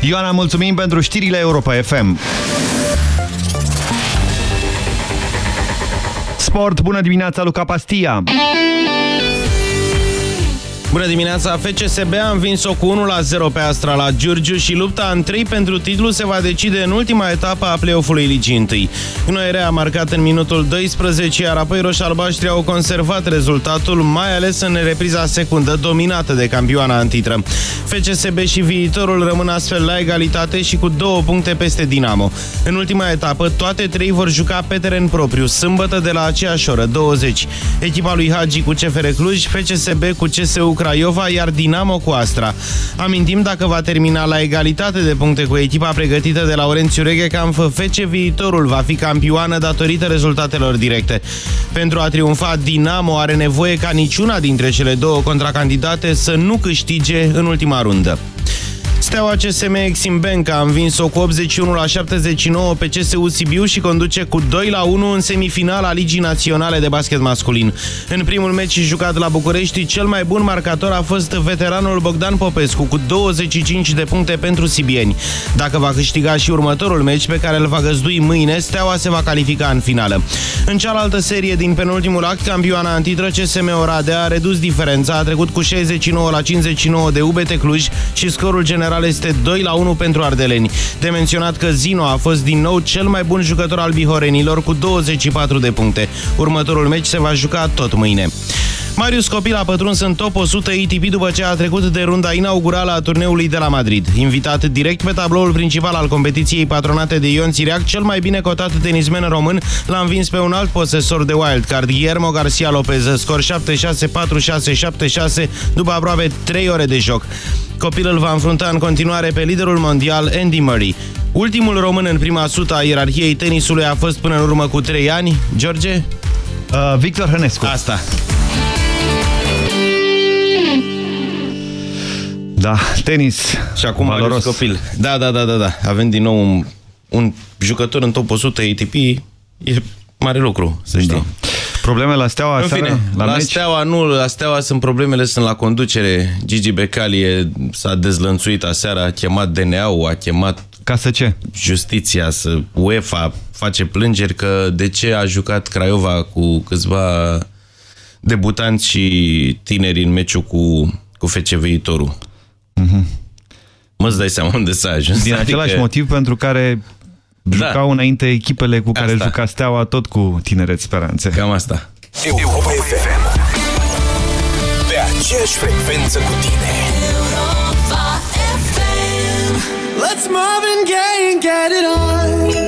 Ioana, mulțumim pentru știrile Europa FM. Sport, bună dimineața, Luca Pastia! Bună dimineața! FCSB a învins-o cu 1-0 pe Astra la Giurgiu și lupta în 3 pentru titlu se va decide în ultima etapă a play-off-ului Ligii 1. Noere a marcat în minutul 12, iar apoi roșalbaștri au conservat rezultatul, mai ales în repriza secundă dominată de campioana în titră. FCSB și viitorul rămân astfel la egalitate și cu două puncte peste Dinamo. În ultima etapă, toate trei vor juca pe teren propriu, sâmbătă de la aceeași oră, 20. Echipa lui Hagi cu CFR Cluj, FCSB cu CSU Craiova, iar Dinamo cu Astra. Amintim dacă va termina la egalitate de puncte cu echipa pregătită de Laurențiu Reghecam, FC viitorul va fi campioană datorită rezultatelor directe. Pentru a triumfa, Dinamo are nevoie ca niciuna dintre cele două contracandidate să nu câștige în ultima rundă. Steaua CSM Exim Bank a învins-o cu 81 la 79 pe CSU Sibiu și conduce cu 2 la 1 în semifinala Ligii Naționale de Basket Masculin. În primul meci jucat la București, cel mai bun marcator a fost veteranul Bogdan Popescu cu 25 de puncte pentru sibieni. Dacă va câștiga și următorul meci pe care îl va găzdui mâine, Steaua se va califica în finală. În cealaltă serie din penultimul act, campioana antitră CSM Oradea a redus diferența, a trecut cu 69 la 59 de UBT Cluj și scorul general general este 2 la 1 pentru ardeleni. De menționat că Zino a fost din nou cel mai bun jucător al bihorenilor cu 24 de puncte. Următorul meci se va juca tot mâine. Marius Copil a pătruns în top 100 ATP după ce a trecut de runda inaugurală a turneului de la Madrid. Invitat direct pe tabloul principal al competiției patronate de Ion Țiriac, cel mai bine cotat tenismen român l-a învins pe un alt posesor de wildcard, Guillermo Garcia Lopez, scor 7-6-4-6-7-6 după aproape 3 ore de joc. Copilul va înfrunta în continuare pe liderul mondial Andy Murray. Ultimul român în prima sută a ierarhiei tenisului a fost până în urmă cu 3 ani. George? Uh, Victor Hănescu. Asta. Da, tenis. Și acum Marius Copil. Da, da, da, da, da. Avem din nou un, un jucător în top 100 ATP. E mare lucru, să știi. Da. Probleme la Steaua În fine, la, la Steaua nu, la Steaua sunt problemele, sunt la conducere. Gigi Becali s-a dezlănțuit aseară, a chemat DNA-ul, a chemat ca să ce? Justiția, să UEFA face plângeri că de ce a jucat Craiova cu câțiva debutanți și tineri în meciul cu, cu FC Viitorul. Mm -hmm. Mă-ți dai seama unde s-a ajuns. Din adică... același motiv pentru care da. jucau înainte echipele cu care asta. juca Steaua tot cu tineret speranțe. Cam asta. Europa FM. Pe aceeași frecvență cu tine. Europa FM. Let's move and get, get it on.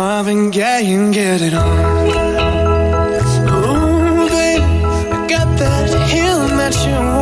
Marvin Gaye and get it on. Ooh, baby, I got that healing that you want,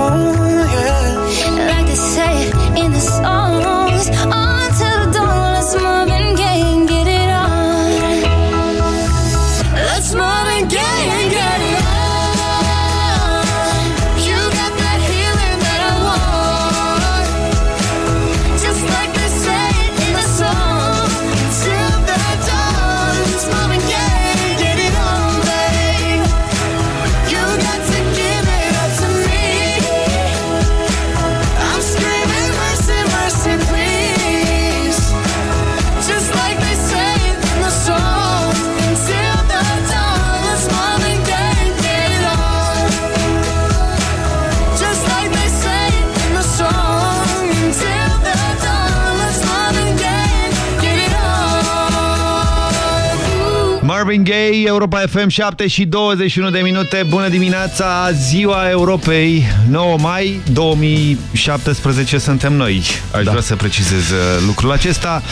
Marvin Gaye, Europa FM 7 și 21 de minute. Bună dimineața, ziua Europei, 9 mai 2017 suntem noi. Aș da. vrea să precizez uh, lucrul acesta.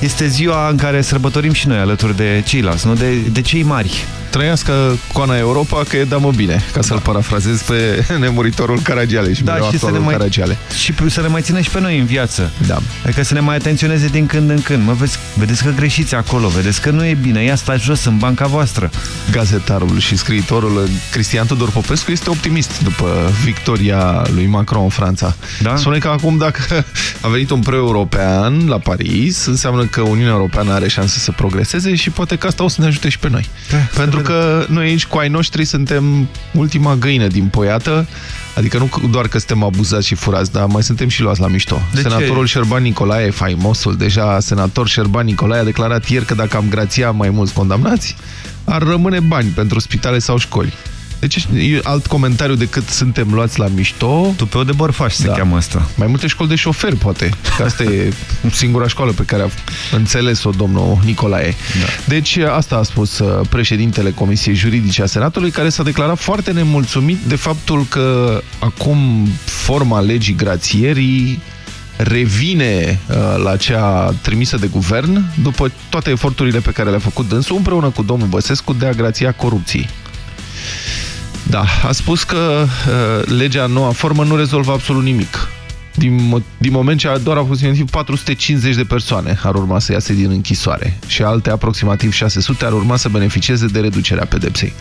Este ziua în care sărbătorim și noi alături de ceilalți, nu de, de cei mari. Trăiască coana Europa că e damă bine, ca să-l parafrazez pe nemuritorul Caragiale și, Da, și să, ne mai, Caragiale. și să ne mai țină și pe noi în viață. Da. Adică să ne mai atenționeze din când în când. Mă, vezi, vedeți că greșiți acolo, vedeți că nu e bine, ia stați jos în banca voastră. Gazetarul și scriitorul Cristian Tudor Popescu este optimist după victoria lui Macron în Franța. Da? Spune că acum dacă a venit un pre-european la Paris, înseamnă că Uniunea Europeană are șanse să progreseze și poate că asta o să ne ajute și pe noi. Da, Pentru să că noi aici cu ai noștri suntem ultima găină din poiată, adică nu doar că suntem abuzați și furați, dar mai suntem și luați la mișto. De ce? Senatorul Șerban Nicolae, faimosul, deja senator Șerban Nicolae a declarat ieri că dacă am grația mai mulți condamnați, ar rămâne bani pentru spitale sau școli. Deci e alt comentariu decât suntem luați la mișto. Tu pe o de bărfaș se Da. cheamă asta. Mai multe școli de șoferi, poate. Că asta e singura școală pe care a înțeles-o domnul Nicolae. Da. Deci asta a spus uh, președintele Comisiei Juridice a Senatului, care s-a declarat foarte nemulțumit de faptul că acum forma legii grațierii revine uh, la cea trimisă de guvern după toate eforturile pe care le-a făcut dânsul împreună cu domnul Băsescu de a grația corupției. Da, a spus că uh, legea în noua formă nu rezolvă absolut nimic. Din, mo- din moment ce doar aproximativ 450 de persoane ar urma să iasă din închisoare și alte aproximativ 600 ar urma să beneficieze de reducerea pedepsei.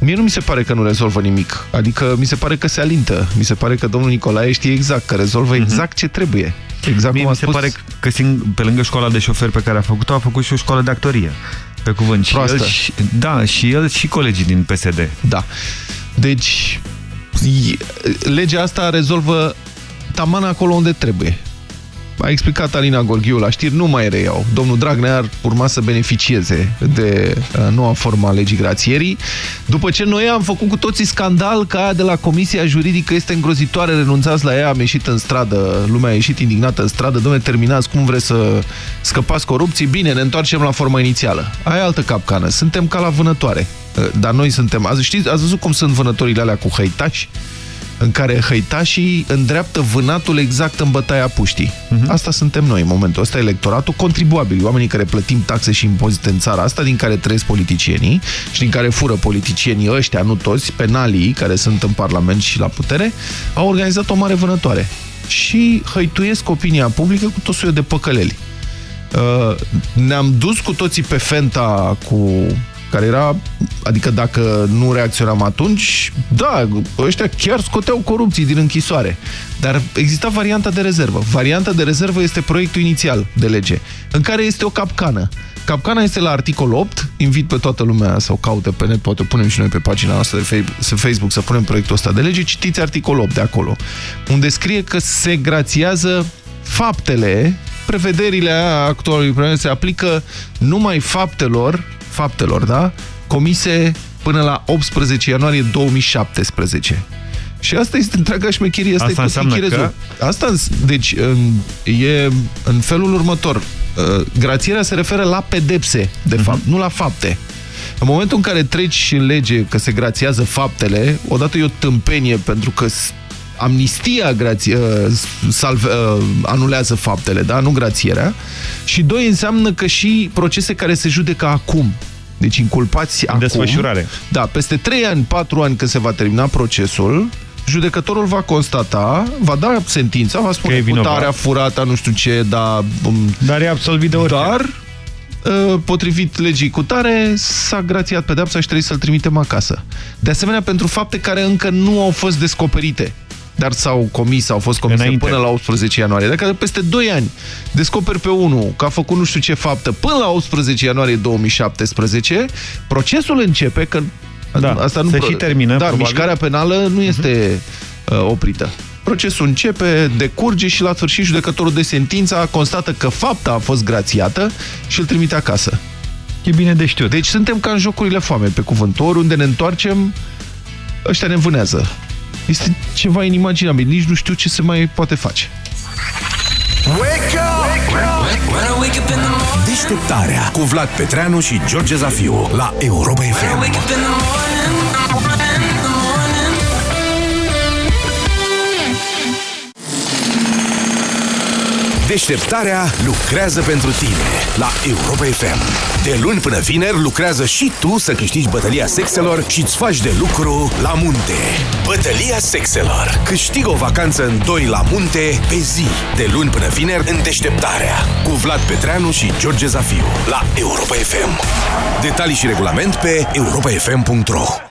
Mie nu mi se pare că nu rezolvă nimic. Adică mi se pare că se alintă. Mi se pare că domnul Nicolae știe exact, că rezolvă exact ce trebuie. Exact Mie cum a mi se spus... pare că sing- pe lângă școala de șofer pe care a făcut-o, a făcut și o școală de actorie. Pe cuvânt. Și Proastă. el, și, da, și el și colegii din PSD. Da. Deci, e- legea asta rezolvă taman acolo unde trebuie. A explicat Alina Gorghiu la știri, nu mai reiau. Domnul Dragnea ar urma să beneficieze de uh, noua formă a legii grațierii. După ce noi am făcut cu toții scandal că aia de la Comisia Juridică este îngrozitoare, renunțați la ea, am ieșit în stradă, lumea a ieșit indignată în stradă, domne, terminați, cum vreți să scăpați corupții? Bine, ne întoarcem la forma inițială. Aia e altă capcană, suntem ca la vânătoare. Uh, Dar noi suntem, azi, știți, ați văzut cum sunt vânătorile alea cu hăitași? În care hăitașii îndreaptă vânatul exact în bătaia puștii. Asta suntem noi în momentul ăsta, electoratul, contribuabili, oamenii care plătim taxe și impozite în țara asta, din care trăiesc politicienii și din care fură politicienii ăștia, nu toți, penalii care sunt în Parlament și la putere, au organizat o mare vânătoare și hăituiesc opinia publică cu tot soiul de păcăleli. Uh, ne-am dus cu toții pe Fenta cu care era, adică dacă nu reacționam atunci, da, ăștia chiar scoteau corupții din închisoare. Dar exista varianta de rezervă. Varianta de rezervă este proiectul inițial de lege, în care este o capcană. Capcana este la articol 8, invit pe toată lumea să o caute pe net, poate o punem și noi pe pagina noastră de Facebook să punem proiectul ăsta de lege, citiți articol 8 de acolo, unde scrie că se grațiază faptele, prevederile actualului premier se aplică numai faptelor, faptelor, da, comise până la 18 ianuarie 2017. Și asta este întreaga șmecherie, asta, Asta e tot înseamnă chichirezul. Asta, îns- deci, în, e în felul următor. Uh, Grațierea se referă la pedepse, de fapt, nu la fapte. În momentul în care treci în lege că se grațiază faptele, odată e o tâmpenie pentru că s- amnistia grație, uh, salve, uh, anulează faptele, da? nu grațierea. Și doi, înseamnă că și procese care se judecă acum, deci inculpați În acum, desfășurare. Da, peste 3 ani, 4 ani când se va termina procesul, judecătorul va constata, va da sentința, va spune Că e vinovat. putarea furată, nu știu ce, dar... um, Dar e absolvit de orice. Dar, uh, potrivit legii cu tare, s-a grațiat pedepsa și trebuie să-l trimitem acasă. De asemenea, pentru fapte care încă nu au fost descoperite, dar s-au comis, sau au fost comise Înainte. până la 18 ianuarie. Dacă peste 2 ani descoperi pe unul că a făcut nu știu ce faptă până la 18 ianuarie 2017, procesul începe, că Da, asta nu se pro- și termină, Da, probabil. mișcarea penală nu este uh, oprită. Procesul începe, decurge și la sfârșit judecătorul de sentința constată că fapta a fost grațiată și îl trimite acasă. E bine de știut. Deci suntem ca în jocurile foame pe cuvânt. Oriunde ne întoarcem, ăștia ne vânează. Este ceva inimaginabil. Nici nu știu ce se mai poate face. Deșteptarea cu Vlad Petreanu și George Zafiu la Europa FM. Deșteptarea lucrează pentru tine la Europa FM. De luni până vineri lucrează și tu să câștigi bătălia sexelor și îți faci de lucru la munte. Bătălia sexelor. Câștigă o vacanță în doi la munte pe zi. De luni până vineri în Deșteptarea. Cu Vlad Petreanu și George Zafiu la Europa FM. Detalii și regulament pe europafm.ro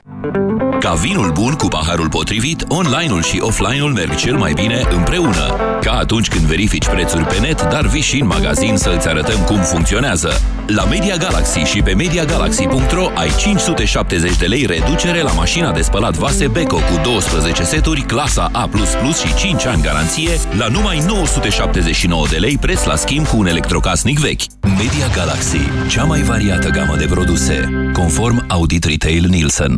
Ca vinul bun cu paharul potrivit, online-ul și offline-ul merg cel mai bine împreună. Ca atunci când verifici prețuri pe net, dar vii și în magazin să îți arătăm cum funcționează. La Media Galaxy și pe MediaGalaxy.ro ai 570 de lei reducere la mașina de spălat vase Beko cu 12 seturi, clasa A++ și 5 ani garanție, la numai 979 de lei preț la schimb cu un electrocasnic vechi. Media Galaxy, cea mai variată gamă de produse, conform Audit Retail Nielsen.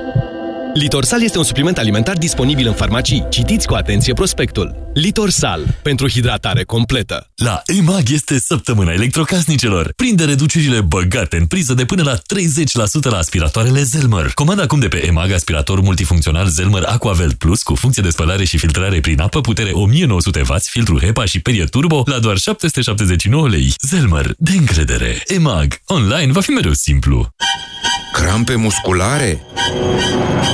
Litorsal este un supliment alimentar disponibil în farmacii. Citiți cu atenție prospectul. Litorsal. Pentru hidratare completă. La EMAG este săptămâna electrocasnicelor. Prinde reducerile băgate în priză de până la 30% la aspiratoarele Zelmer. Comanda acum de pe EMAG aspirator multifuncțional Zelmer Aquavelt Plus cu funcție de spălare și filtrare prin apă, putere 1900W, filtru HEPA și perie turbo la doar 779 lei. Zelmer, de încredere. EMAG. Online va fi mereu simplu. Crampe musculare?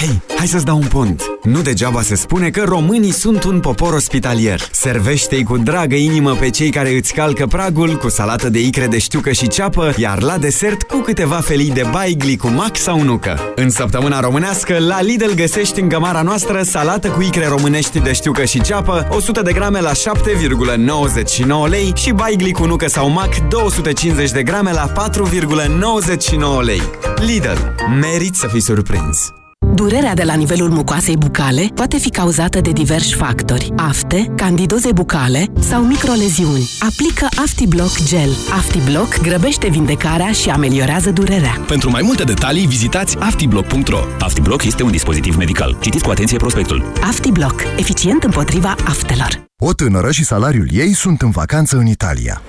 Hei, hai să-ți dau un pont. Nu degeaba se spune că românii sunt un popor ospitalier. Servește-i cu dragă inimă pe cei care îți calcă pragul cu salată de icre de știucă și ceapă, iar la desert cu câteva felii de baigli cu mac sau nucă. În săptămâna românească, la Lidl găsești în gămara noastră salată cu icre românești de știucă și ceapă, 100 de grame la 7,99 lei și baigli cu nucă sau mac 250 de grame la 4,99 lei. Lidl. Merit să fii surprins! Durerea de la nivelul mucoasei bucale poate fi cauzată de diversi factori. Afte, candidoze bucale sau microleziuni. Aplică AftiBlock Gel. AftiBlock grăbește vindecarea și ameliorează durerea. Pentru mai multe detalii, vizitați aftiblock.ro. AftiBlock este un dispozitiv medical. Citiți cu atenție prospectul. AftiBlock. Eficient împotriva aftelor. O tânără și salariul ei sunt în vacanță în Italia.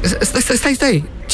Stai, stai, stai, stai.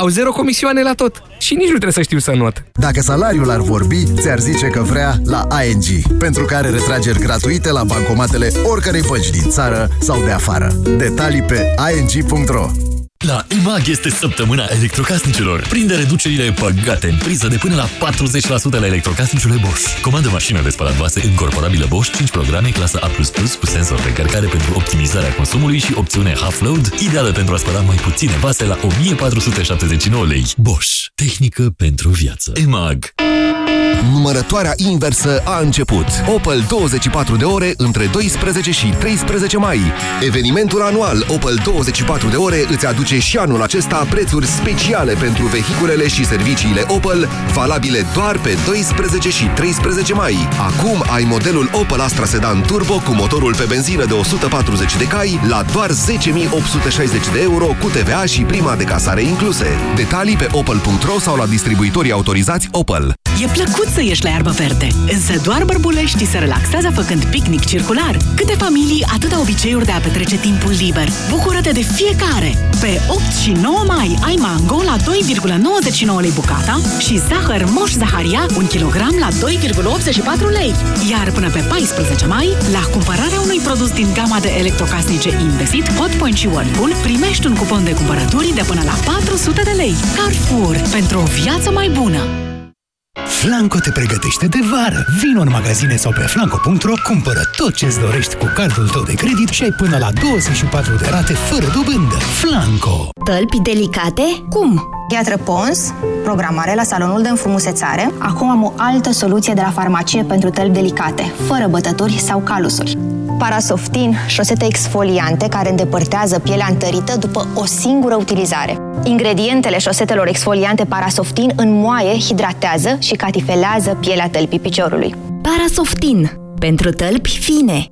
Au zero comisioane la tot. Și nici nu trebuie să știu să not. Dacă salariul ar vorbi, ți-ar zice că vrea la ING, pentru care are retrageri gratuite la bancomatele oricărei bănci din țară sau de afară. Detalii pe ing.ro La EMAG este săptămâna electrocasnicelor. Prinde reducerile băgate în priză de până la 40% la electrocasnicele Bosch. Comandă mașină de spălat vase incorporabilă Bosch 5 programe clasă A++ cu senzor de încărcare pentru optimizarea consumului și opțiune half load, ideală pentru a spăla mai puține vase la 1479 lei. Bosch. Tehnică pentru viață. EMAG. Numărătoarea inversă a început. Opel 24 de ore între 12 și 13 mai. Evenimentul anual Opel 24 de ore îți aduce și anul acesta prețuri speciale pentru vehiculele și serviciile Opel, valabile doar pe 12 și 13 mai. Acum ai modelul Opel Astra Sedan Turbo cu motorul pe benzină de 140 de cai la doar 10.860 de euro cu TVA și prima de casare incluse. Detalii pe opel.ro sau la distribuitorii autorizați Opel. E plăcut să ieși la iarbă verde, însă doar bărbuleștii se relaxează făcând picnic circular. Câte familii, atâta obiceiuri de a petrece timpul liber. Bucură-te de fiecare! Pe 8 și 9 mai ai mango la 2,99 lei bucata și zahăr moș zaharia 1 kg la 2,84 lei. Iar până pe 14 mai, la cumpărarea unui produs din gama de electrocasnice Indesit, Hotpoint și Whirlpool, primești un cupon de cumpărături de până la 400 de lei. Carrefour, pentru o viață mai bună! Flanco te pregătește de vară. Vino în magazine sau pe flanco.ro, cumpără tot ce-ți dorești cu cardul tău de credit și ai până la 24 de rate fără dobândă. Flanco! Tălpi delicate? Cum? Piatră Pons, programare la salonul de înfrumusețare. Acum am o altă soluție de la farmacie pentru tălpi delicate, fără bătături sau calusuri. Parasoftin, șosete exfoliante care îndepărtează pielea întărită după o singură utilizare. Ingredientele șosetelor exfoliante Parasoftin înmoaie, hidratează și catifelează pielea tălpii piciorului. Parasoftin. Pentru tălpi fine.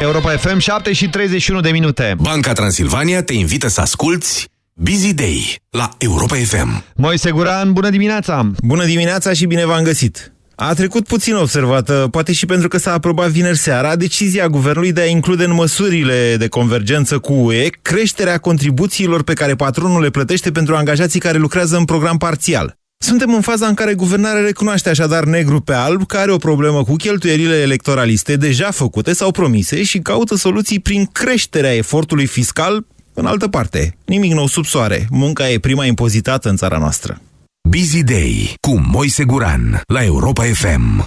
Europa FM, 7 și 31 de minute. Banca Transilvania te invită să asculti Busy Day la Europa FM. Moise Guran, bună dimineața! Bună dimineața și bine v-am găsit! A trecut puțin observată, poate și pentru că s-a aprobat vineri seara, decizia guvernului de a include în măsurile de convergență cu UE creșterea contribuțiilor pe care patronul le plătește pentru angajații care lucrează în program parțial. Suntem în faza în care guvernarea recunoaște așadar negru pe alb că are o problemă cu cheltuielile electoraliste deja făcute sau promise și caută soluții prin creșterea efortului fiscal în altă parte. Nimic nou sub soare. Munca e prima impozitată în țara noastră. Busy Day cu Moise Guran la Europa FM.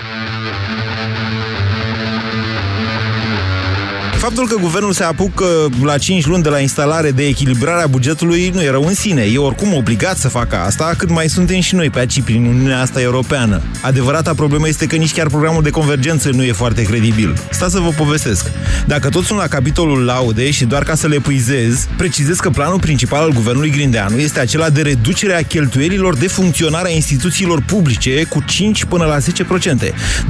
Faptul că guvernul se apucă la 5 luni de la instalare de echilibrarea bugetului nu e rău în sine. E oricum obligat să facă asta, cât mai suntem și noi pe aici prin Uniunea asta europeană. Adevărata problemă este că nici chiar programul de convergență nu e foarte credibil. Stați să vă povestesc. Dacă toți sunt la capitolul laude și doar ca să le puizez, precizez că planul principal al guvernului Grindeanu este acela de reducere a cheltuielilor de funcționare a instituțiilor publice cu 5 până la 10%,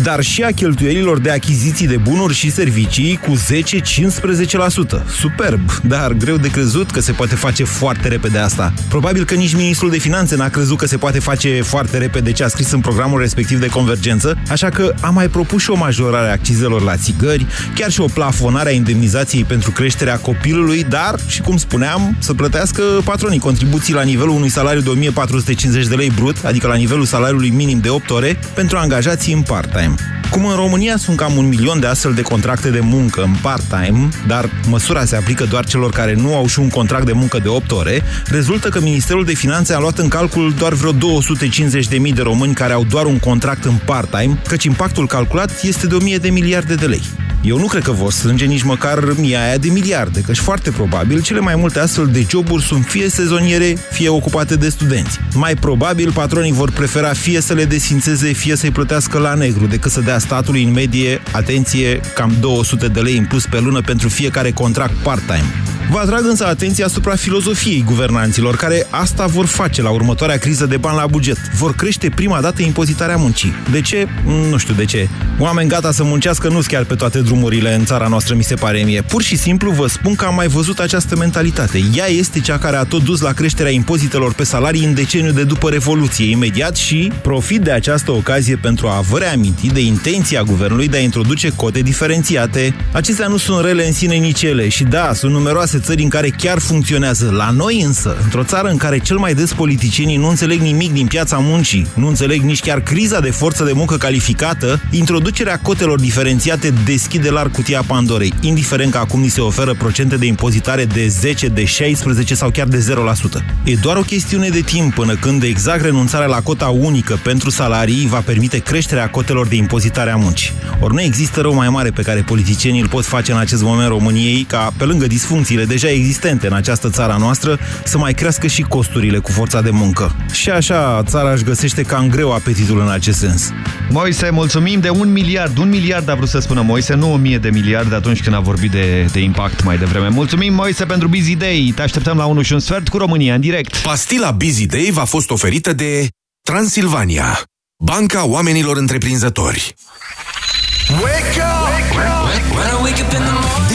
dar și a cheltuielilor de achiziții de bunuri și servicii cu 10 15%. Superb, dar greu de crezut că se poate face foarte repede asta. Probabil că nici ministrul de finanțe n-a crezut că se poate face foarte repede ce a scris în programul respectiv de convergență, așa că a mai propus și o majorare a accizelor la țigări, chiar și o plafonare a indemnizației pentru creșterea copilului, dar, și cum spuneam, să plătească patronii contribuții la nivelul unui salariu de 1450 de lei brut, adică la nivelul salariului minim de 8 ore, pentru angajații în part-time. Cum în România sunt cam un milion de astfel de contracte de muncă în part-time, dar măsura se aplică doar celor care nu au și un contract de muncă de 8 ore, rezultă că Ministerul de Finanțe a luat în calcul doar vreo 250.000 de români care au doar un contract în part-time, căci impactul calculat este de 1000 de miliarde de lei. Eu nu cred că vor strânge nici măcar mia aia de miliarde, căci foarte probabil cele mai multe astfel de joburi sunt fie sezoniere, fie ocupate de studenți. Mai probabil patronii vor prefera fie să le desințeze, fie să-i plătească la negru, decât să dea statului în medie, atenție, cam 200 de lei în plus pe lună pentru fiecare contract part-time. Vă atrag însă atenția asupra filozofiei guvernanților, care asta vor face la următoarea criză de bani la buget. Vor crește prima dată impozitarea muncii. De ce? Nu știu de ce. Oameni gata să muncească nu chiar pe toate drumurile în țara noastră, mi se pare mie. Pur și simplu vă spun că am mai văzut această mentalitate. Ea este cea care a tot dus la creșterea impozitelor pe salarii în deceniul de după Revoluție, imediat și profit de această ocazie pentru a vă reaminti de intenția guvernului de a introduce cote diferențiate. Acestea nu sunt rele în sine nici ele și da, sunt numeroase țări în care chiar funcționează. La noi însă, într-o țară în care cel mai des politicienii nu înțeleg nimic din piața muncii, nu înțeleg nici chiar criza de forță de muncă calificată, introducerea cotelor diferențiate deschide larg cutia Pandorei, indiferent că acum ni se oferă procente de impozitare de 10, de 16 sau chiar de 0%. E doar o chestiune de timp până când exact renunțarea la cota unică pentru salarii va permite creșterea cotelor de impozitare a muncii. Ori nu există rău mai mare pe care politicienii îl pot face în acest moment României ca, pe lângă disfuncțiile deja existente în această țara noastră, să mai crească și costurile cu forța de muncă. Și așa țara își găsește cam greu apetitul în acest sens. Moise, mulțumim de un miliard. Un miliard a vrut să spună Moise, nu o mie de miliarde atunci când a vorbit de, de impact mai devreme. Mulțumim, Moise, pentru Busy Day. Te așteptăm la 1 și un sfert cu România în direct. Pastila Busy Day v-a fost oferită de Transilvania, banca oamenilor întreprinzători. Wake up! When I wake up in the morning,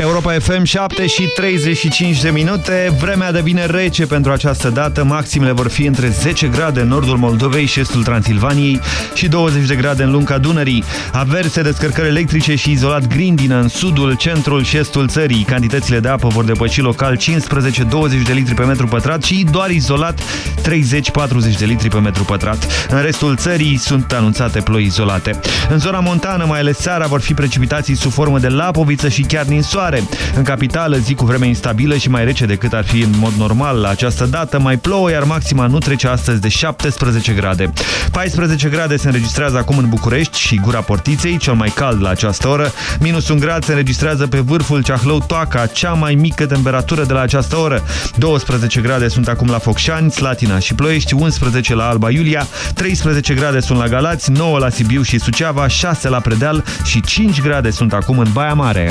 Europa FM 7 și 35 de minute. Vremea devine rece pentru această dată. Maximele vor fi între 10 grade în nordul Moldovei și estul Transilvaniei și 20 de grade în lunga Dunării. Averse, descărcări electrice și izolat grindină în sudul, centrul și estul țării. Cantitățile de apă vor depăși local 15-20 de litri pe metru pătrat și doar izolat 30-40 de litri pe metru pătrat. În restul țării sunt anunțate ploi izolate. În zona montană, mai ales seara, vor fi precipitații sub formă de lapoviță și chiar din soare. În capitală, zi cu vreme instabilă și mai rece decât ar fi în mod normal la această dată, mai plouă, iar maxima nu trece astăzi de 17 grade. 14 grade se înregistrează acum în București și Gura Portiței, cel mai cald la această oră. Minus un grad se înregistrează pe vârful Ceahlău-Toaca, cea mai mică temperatură de la această oră. 12 grade sunt acum la Focșani, Slatina și Ploiești, 11 la Alba Iulia, 13 grade sunt la Galați, 9 la Sibiu și Suceava, 6 la Predeal și 5 grade sunt acum în Baia Mare.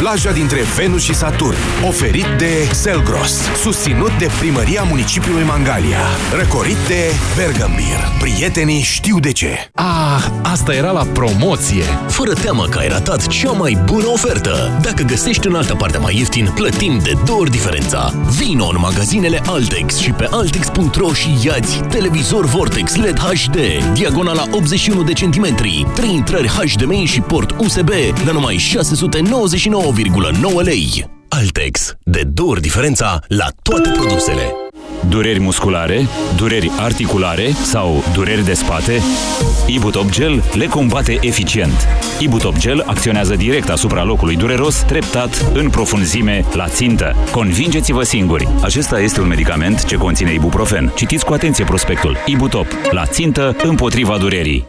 plaja dintre Venus și Saturn. Oferit de Selgros. Susținut de Primăria Municipiului Mangalia. Răcorit de Bergambir. Prietenii știu de ce. Ah, asta era la promoție! Fără teamă că ai ratat cea mai bună ofertă! Dacă găsești în altă parte mai ieftin, plătim de două ori diferența. Vino în magazinele Altex și pe Altex.ro și iați televizor Vortex LED HD, diagonala 81 de centimetri, 3 intrări HDMI și port USB la numai 699,9 lei. Altex. De două ori diferența la toate produsele. Dureri musculare, dureri articulare sau dureri de spate? Ibutop Gel le combate eficient. Ibutop Gel acționează direct asupra locului dureros, treptat, în profunzime, la țintă. Convingeți-vă singuri! Acesta este un medicament ce conține ibuprofen. Citiți cu atenție prospectul. Ibutop. La țintă, împotriva durerii.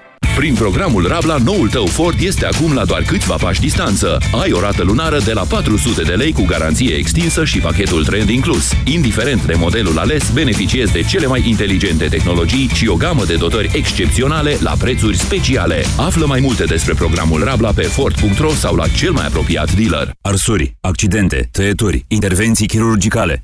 Prin programul Rabla, noul tău Ford este acum la doar câțiva pași distanță. Ai o rată lunară de la 400 de lei cu garanție extinsă și pachetul trend inclus. Indiferent de modelul ales, beneficiezi de cele mai inteligente tehnologii și o gamă de dotări excepționale la prețuri speciale. Află mai multe despre programul Rabla pe Ford.ro sau la cel mai apropiat dealer. Arsuri, accidente, tăieturi, intervenții chirurgicale.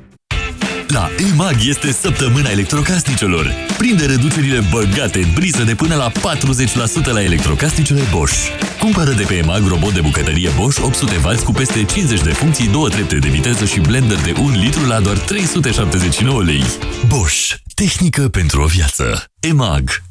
La EMAG este săptămâna electrocasnicelor. Prinde reducerile băgate în priză de până la 40% la electrocasnicele Bosch. Cumpără de pe EMAG robot de bucătărie Bosch 800W cu peste 50 de funcții, două trepte de viteză și blender de 1 litru la doar 379 lei. Bosch. Tehnică pentru o viață. EMAG.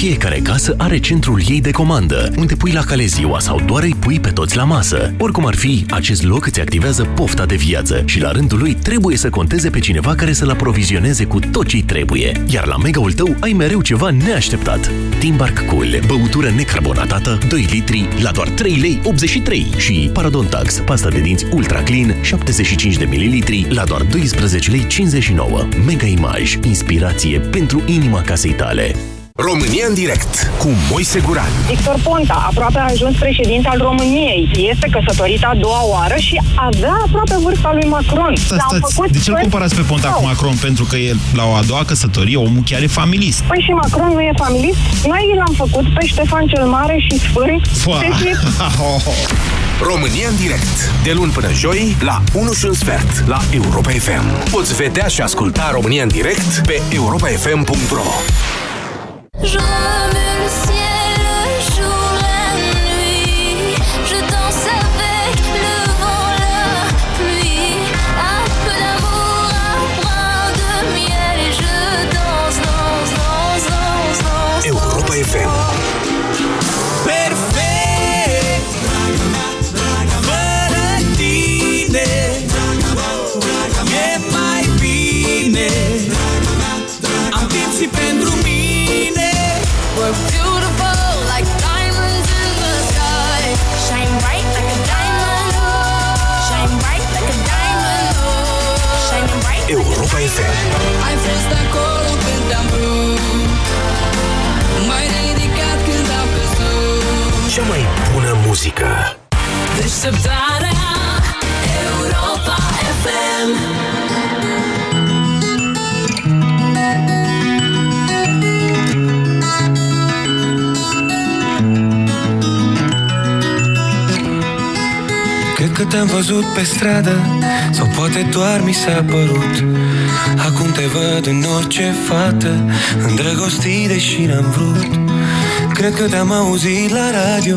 Fiecare casă are centrul ei de comandă, unde pui la cale ziua sau doar îi pui pe toți la masă. Oricum ar fi, acest loc îți activează pofta de viață și la rândul lui trebuie să conteze pe cineva care să-l aprovizioneze cu tot ce trebuie. Iar la mega-ul tău ai mereu ceva neașteptat. Timbark Cool, băutură necarbonatată, 2 litri la doar 3 lei 83 și Parodontax, pasta de dinți Ultra Clean, 75 de mililitri la doar 12 lei 59. Mega Image, inspirație pentru inima casei tale. România în direct cu Moise Guran. Victor Ponta, aproape a ajuns președinte al României. Este căsătorit a doua oară și avea aproape vârsta lui Macron. Stați, L-am stați. făcut De ce îl pe- comparați pe Ponta cu Macron? Pentru că el, la o a doua căsătorie, omul chiar e familist. Păi și Macron nu e familist? Noi l-am făcut pe Ștefan cel Mare și Sfânt. Fua. Deci, România în direct. De luni până joi, la 1 și un sfert, la Europa FM. Poți vedea și asculta România în direct pe europafm.ro Je remue le ciel, muzică. Deșteptarea Europa FM. Cred că te-am văzut pe stradă Sau poate doar mi s-a părut Acum te văd în orice fată Îndrăgostit deși n-am vrut Cred că te-am auzit la radio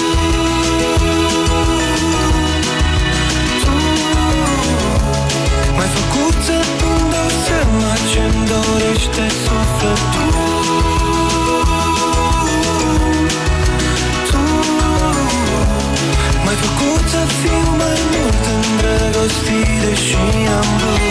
Iubește sufletul Tu M-ai făcut să fiu mai mult îndrăgostit Deși am vrut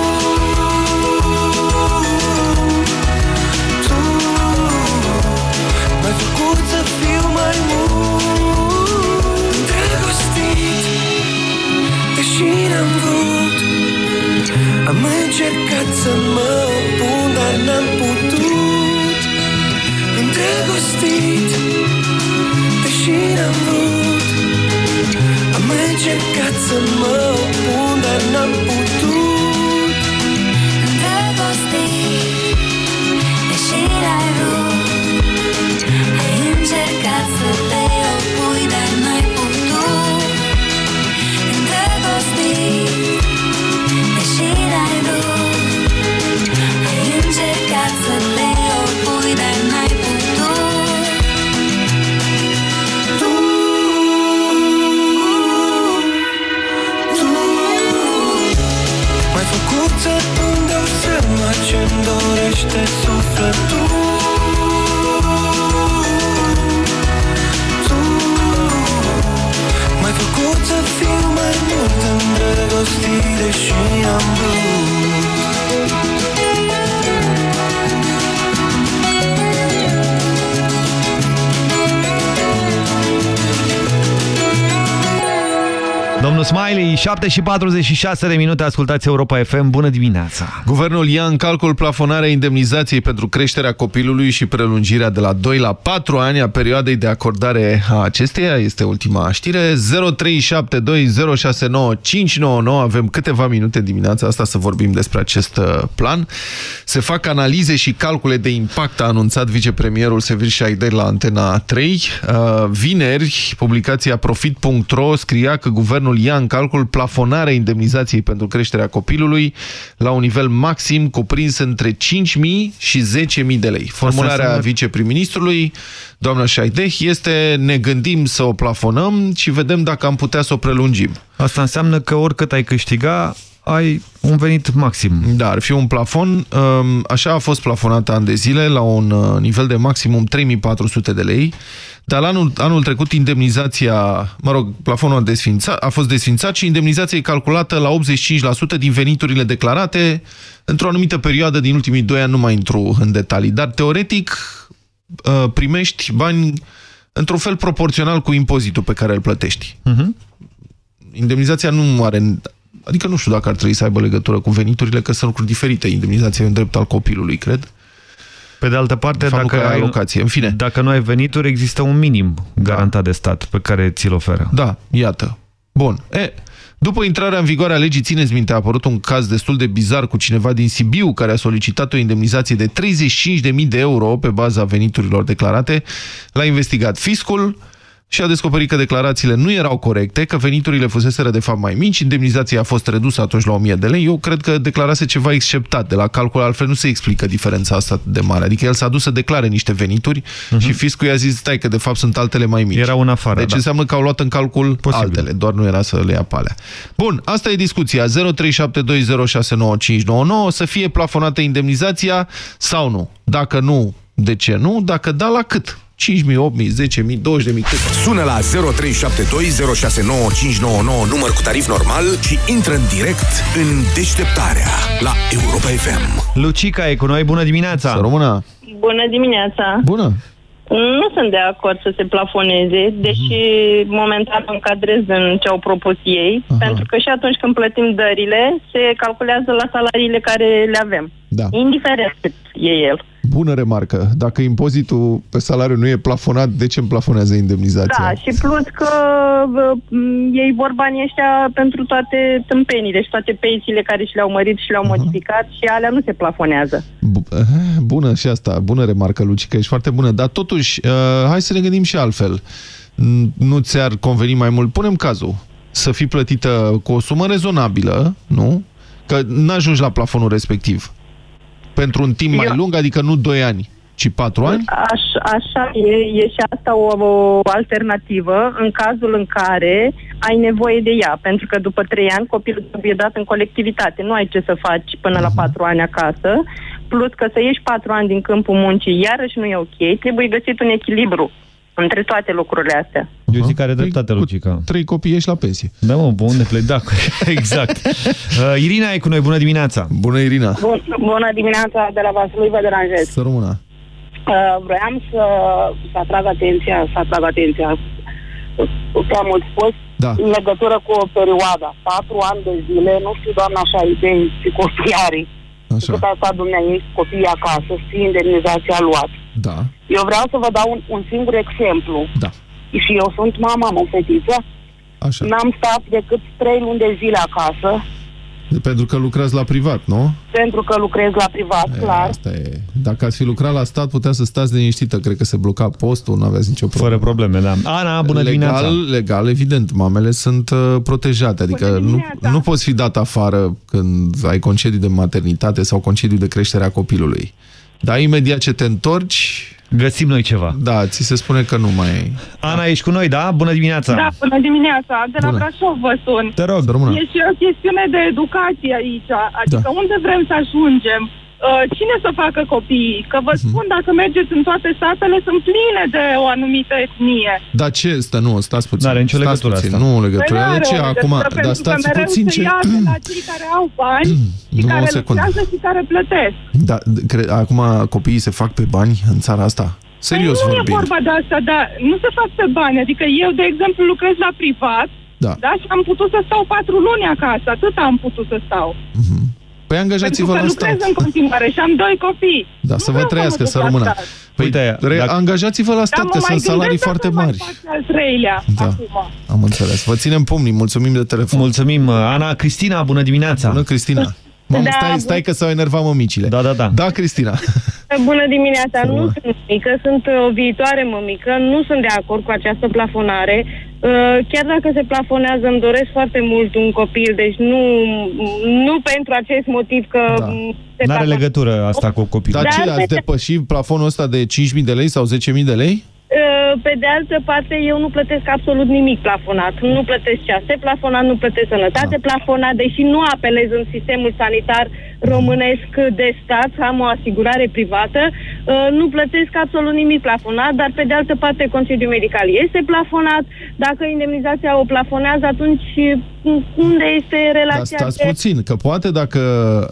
încercat să mă opun 7 și 46 de minute, ascultați Europa FM, bună dimineața! Guvernul ia în calcul plafonarea indemnizației pentru creșterea copilului și prelungirea de la 2 la 4 ani a perioadei de acordare a acesteia. Este ultima știre. 0372069599. Avem câteva minute dimineața asta să vorbim despre acest uh, plan. Se fac analize și calcule de impact, a anunțat vicepremierul Sevir Șaider la Antena 3. Uh, Vineri, publicația profit.ro scria că guvernul ia în calcul plafonarea indemnizației pentru creșterea copilului la un nivel maxim cuprins între 5.000 și 10.000 de lei. Formularea înseamnă- viceprim-ministrului, doamna Șaideh, este ne gândim să o plafonăm și vedem dacă am putea să o prelungim. Asta înseamnă că oricât ai câștiga, ai un venit maxim. Da, ar fi un plafon, um, așa a fost plafonat ani de zile, la un uh, nivel de maximum 3400 de lei, dar anul, anul trecut indemnizația, mă rog, plafonul a, desfințat, a fost desfințat și indemnizația e calculată la 85% din veniturile declarate într-o anumită perioadă din ultimii doi ani, nu mai intru în detalii, dar teoretic uh, primești bani într-un fel proporțional cu impozitul pe care îl plătești. Uh-huh. Indemnizația nu are... Adică nu știu dacă ar trebui să aibă legătură cu veniturile, că sunt lucruri diferite. Indemnizația e un drept al copilului, cred. Pe de altă parte, Faptul dacă, că ai ai, alocație. În fine. dacă nu ai venituri, există un minim garantat de stat pe care ți-l oferă. Da, iată. Bun. E, după intrarea în vigoare a legii, țineți minte, a apărut un caz destul de bizar cu cineva din Sibiu care a solicitat o indemnizație de 35.000 de euro pe baza veniturilor declarate. L-a investigat fiscul și a descoperit că declarațiile nu erau corecte, că veniturile fuseseră de fapt mai mici, indemnizația a fost redusă atunci la 1000 de lei. Eu cred că declarase ceva exceptat de la calcul, altfel nu se explică diferența asta de mare. Adică el s-a dus să declare niște venituri și fiscul i-a zis, stai că de fapt sunt altele mai mici. Era în afară, Deci da. înseamnă că au luat în calcul Posibil. altele, doar nu era să le ia pe alea. Bun, asta e discuția. 0372069599 să fie plafonată indemnizația sau nu? Dacă nu, de ce nu? Dacă da, la cât? 5.000, 8.000, 10.000, 20.000, cât? Sună la 0372069599 număr cu tarif normal și intră în direct în deșteptarea la Europa FM. Lucica e cu noi, bună dimineața! Să română! Bună dimineața! Bună! Nu sunt de acord să se plafoneze, deși momentan mă încadrez în ce au propus ei, pentru că și atunci când plătim dările, se calculează la salariile care le avem. Da. indiferent cât e el. Bună remarcă. Dacă impozitul pe salariu nu e plafonat, de ce îmi plafonează indemnizația? Da, și plus că bă, m, ei vor banii ăștia pentru toate tâmpenile și toate pensiile care și le-au mărit și le-au modificat și alea nu se plafonează. Bu- eh, Bună și asta, bună remarcă, Lucica, ești foarte bună, dar totuși, uh, hai să ne gândim și altfel. N- Nu ți-ar conveni mai mult? Punem cazul să fii plătită cu o sumă rezonabilă, nu? Că n-ajungi la plafonul respectiv. Pentru un timp mai Eu- lung, adică nu 2 ani, ci 4 ani? Aș, așa e, e și asta o, o alternativă în cazul în care ai nevoie de ea, pentru că după trei ani copilul trebuie dat în colectivitate. Nu ai ce să faci până la patru ani acasă, plus că să ieși patru ani din câmpul muncii iarăși nu e ok, trebuie găsit un echilibru între toate lucrurile astea. Eu zic că are dreptate, Lucica. Trei copii ești la pensie. Da, mă, bun, ne plec, da, exact. Uh, Irina e cu noi, bună dimineața! Bună, Irina! Bun, bună dimineața, de la Vaslui vă deranjez. Să rămână. Uh, vroiam să, să atrag atenția, să atrag atenția prea mult spus, da. în legătură cu o perioadă, patru ani de zile, nu știu, doamna, așa, idei psicofiarii, Așa. cât a stat dumneavoastră copiii acasă, să fie indemnizația luat. Da. Eu vreau să vă dau un, un singur exemplu. Da. Și eu sunt mama, am o fetiță. Așa. N-am stat decât trei luni de zile acasă, Pentru că lucrați la privat, nu? pentru că lucrez la privat, clar. Asta e. Dacă ați fi lucrat la stat, putea să stați liniștită. Cred că se bloca postul, nu aveți nicio problemă. Fără probleme, da. Ana, bună legal, dimineața! Legal, evident, mamele sunt uh, protejate. Adică nu, nu poți fi dat afară când ai concediu de maternitate sau concediu de creștere a copilului. Dar imediat ce te întorci... Găsim noi ceva. Da, ți se spune că nu mai... Ana, ești cu noi, da? Bună dimineața! Da, bună dimineața. De la Bună. Brașov vă sun. Te rog, rămână. E și o chestiune de educație aici. Adică Da. unde vrem să ajungem? Uh, Cine să facă copiii? Că Mhm. vă spun, dacă mergeți în toate satele, sunt pline de o anumită etnie. Dar ce? Stă, nu, stați puțin. N-are nicio stați legătură puțin. asta. Nu legătură. Păi De n-are ce o acum? legătură, Dar pentru stați că mereu puțin se ce... ia de la cei care au bani și Nu, care o secundă. lucrează și care plătesc. Da, cre... acum copiii se fac pe bani în țara asta? Serios păi nu vorbind. e vorba de asta, dar nu se fac pe bani. Adică eu, de exemplu, lucrez la privat Da. da, și am putut să stau patru luni acasă. Atât am putut să stau. Păi angajați-vă Pentru la că lucrez stat. în continuare și am doi copii. Da, să vă vreau trăiască, mă să duc la rămână. stat. Păi, Uite, re- dacă- angajați-vă la stat, Dar că mă mai sunt salarii gândesc foarte dacă mai mari. fac al treilea Da. acum. Am înțeles. Vă ținem pumnii. Mulțumim de telefon. Mulțumim, Ana. Cristina, bună dimineața! Bună, Cristina. Mamă, Da, stai, bun. stai că s-au enervat mămicile. Da, da, da. Da, Cristina. Bună dimineața, nu sunt mică, sunt uh, o viitoare mămică, nu sunt de acord cu această plafonare. Uh, Chiar dacă se plafonează, îmi doresc foarte mult un copil, deci nu, nu pentru acest motiv că Da. m, se N-are plafonează. legătură asta cu copilul. Dar ce, Da, ați pe- depășit plafonul ăsta de 5.000 de lei sau 10.000 de lei? Uh, Pe de altă parte, eu nu plătesc absolut nimic plafonat. Nu plătesc cease plafonat, nu plătesc sănătate Da. plafonat, deși nu apelez în sistemul sanitar românesc de stat, am o asigurare privată, uh, nu plătesc absolut nimic plafonat, dar pe de altă parte concediul medical este plafonat. Dacă indemnizația o plafonează, atunci uh, unde este Dar relația? stați de- puțin, că poate dacă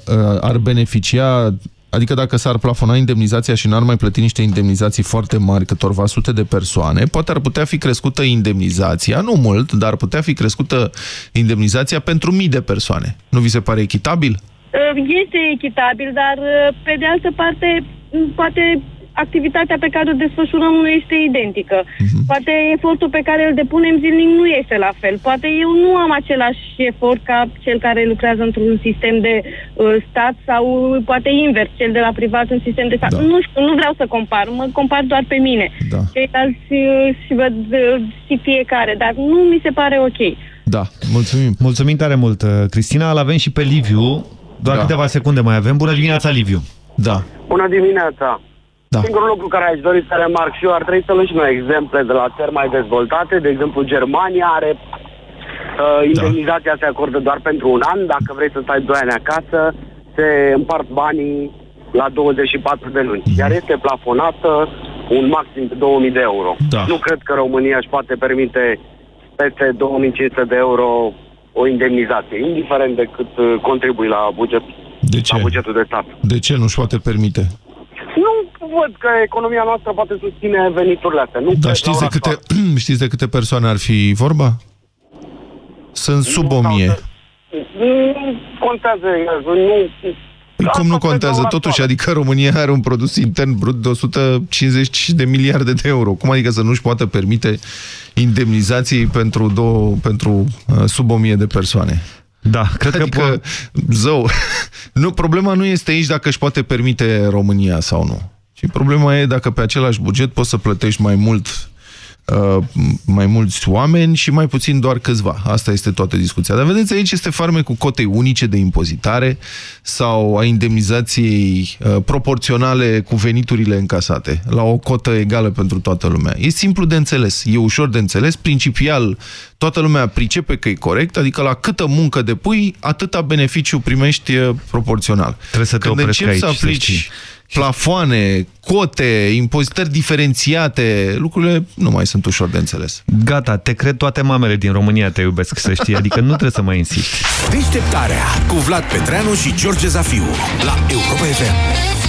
uh, ar beneficia, adică dacă s-ar plafona indemnizația și n-ar mai plăti niște indemnizații foarte mari câtorva sute de persoane, poate ar putea fi crescută indemnizația, nu mult, dar ar putea fi crescută indemnizația pentru mii de persoane. Nu vi se pare echitabil? Uh, Este echitabil, dar uh, pe de altă parte, m, poate activitatea pe care o desfășurăm nu este identică. Mhm. Poate efortul pe care îl depunem zilnic nu este la fel. Poate eu nu am același efort ca cel care lucrează într-un sistem de uh, stat sau uh, poate invers, cel de la privat în sistem de stat. Da. Nu știu, nu vreau să compar, mă compar doar pe mine. Da. Ceilalți uh, și văd uh, și fiecare, dar nu mi se pare ok. Da, mulțumim. Mulțumim tare mult, uh, Cristina. Îl avem și pe Liviu. Doar Da. câteva secunde mai avem. Bună dimineața, Liviu! Da. Bună dimineața! Da. Singurul lucru care aș dori să remarc și eu, ar trebui să luăm și noi exemple de la țări mai dezvoltate. De exemplu, Germania are uh, indemnizația se acordă doar pentru un an. Dacă vrei să stai 2 ani acasă, se împart banii la 24 de luni. Iar este plafonată un maxim de 2000 de euro. Da. Nu cred că România își poate permite peste 2500 de euro o indemnizație, indiferent de cât uh, contribui la buget, De ce? la bugetul de stat. De ce nu-și poate permite? Nu văd că economia noastră poate susține veniturile astea. Nu Dar cred știți la de, ora câte, știți de câte persoane ar fi vorba? Sunt sub o mie. Nu contează, nu... cum nu Asta contează? pe Totuși, adică România are un produs intern brut de 150 de miliarde de euro. Cum adică să nu-și poată permite indemnizații pentru, două, pentru uh, sub 1000 de persoane? Da, cred adică, că... Zău, nu, problema nu este aici dacă își poate permite România sau nu. Și problema e dacă pe același buget poți să plătești mai mult uh, mai mulți oameni și mai puțin doar câțiva. Asta este toată discuția. Dar vedeți, aici este farme cu cote unice de impozitare sau a indemnizației uh, proporționale cu veniturile încasate, la o cotă egală pentru toată lumea. E simplu de înțeles, e ușor de înțeles, principial toată lumea pricepe că e corect, adică la câtă muncă depui, atâta beneficiu primești uh, proporțional. Trebuie să te Când opresc începi să aici, să aplici știi. Plafoane, cote, impozitări diferențiate, lucrurile nu mai sunt ușor de înțeles. Gata, te cred toate mamele din România te iubesc, să știi, adică nu trebuie să mai insisti. Deșteptarea cu Vlad Petreanu și George Zafiu la Europa FM.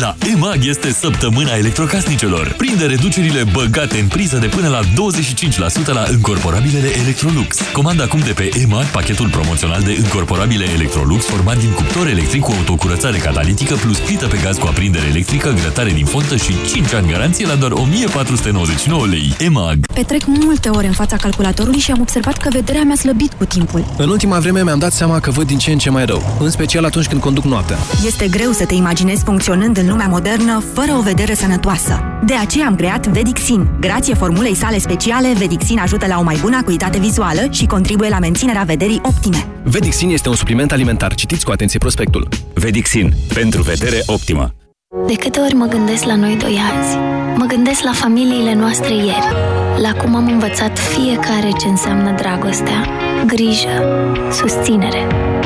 La EMAG este săptămâna electrocasnicelor. Prinde reducerile băgate în priză de până la 25% la încorporabilele Electrolux. Comanda acum de pe EMAG pachetul promoțional de încorporabile Electrolux format din cuptor electric cu autocurățare catalitică plus plită pe gaz cu aprindere electrică, grătare din fontă și 5 ani garanție la doar 1499 lei. EMAG. Petrec multe ore în fața calculatorului și am observat că vederea mi-a slăbit cu timpul. În ultima vreme mi-am dat seama că văd din ce în ce mai rău, în special atunci când conduc noaptea. Este greu să te imaginezi funcționând în lumea modernă fără o vedere sănătoasă. De aceea am creat Vedixin. Grație formulei sale speciale, Vedixin ajută la o mai bună acuitate vizuală și contribuie la menținerea vederii optime. Vedixin este un supliment alimentar. Citiți cu atenție prospectul. Vedixin. Pentru vedere optimă. De câte ori mă gândesc la noi doi azi, mă gândesc la familiile noastre ieri, la cum am învățat fiecare ce înseamnă dragostea, grijă, susținere.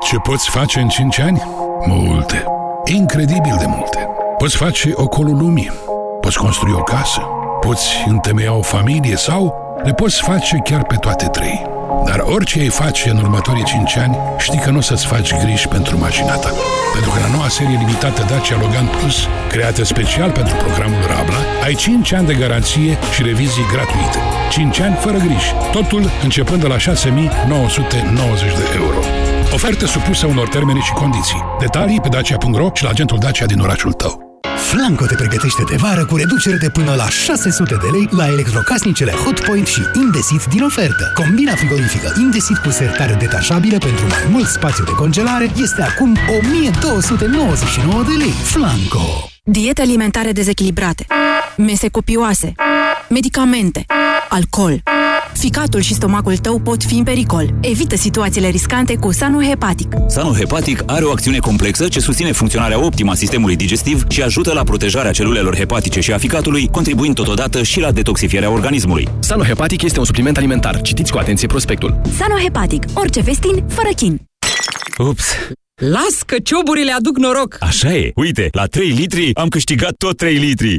Ce poți face în 5 ani? Multe. Incredibil de multe. Poți face ocolul lumii. Poți construi o casă. Poți întemeia o familie sau le poți face chiar pe toate trei. Dar orice ai face în următorii 5 ani, știi că nu o să-ți faci griji pentru mașina ta. Pentru că la noua serie limitată Dacia Logan Plus, creată special pentru programul Rabla, ai 5 ani de garanție și revizii gratuite. 5 ani fără griji. Totul începând de la 6990 de euro. Ofertă supusă unor termene și condiții. Detalii pe dacia.ro și la agentul Dacia din orașul tău. Flanco te pregătește de vară cu reducere de până la 600 de lei la electrocasnicele Hotpoint și Indesit din ofertă. Combina frigorifică Indesit cu sertare detașabilă pentru mai mult spațiu de congelare este acum 1299 de lei. Flanco! Diete alimentare dezechilibrate, mese copioase, medicamente, alcool. Ficatul și stomacul tău pot fi în pericol. Evită situațiile riscante cu Sanohepatic. Sanohepatic are o acțiune complexă ce susține funcționarea optimă a sistemului digestiv și ajută la protejarea celulelor hepatice și a ficatului, contribuind totodată și la detoxifierea organismului. Sanohepatic este un supliment alimentar. Citiți cu atenție prospectul. Sanohepatic. Orice vestin, fără chin. Ups! Las că cioburile aduc noroc! Așa e! Uite, la 3 litri am câștigat tot 3 litri!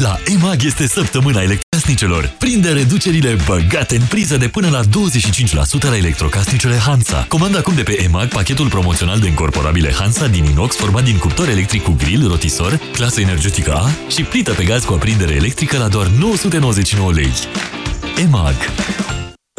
La EMAG este săptămâna electrocasnicelor. Prinde reducerile băgate în priză de până la 25% la electrocasnicele Hansa. Comanda acum de pe EMAG pachetul promoțional de incorporabile Hansa din inox format din cuptor electric cu grill, rotisor, clasă energetică A și plită pe gaz cu aprindere electrică la doar 999 lei. EMAG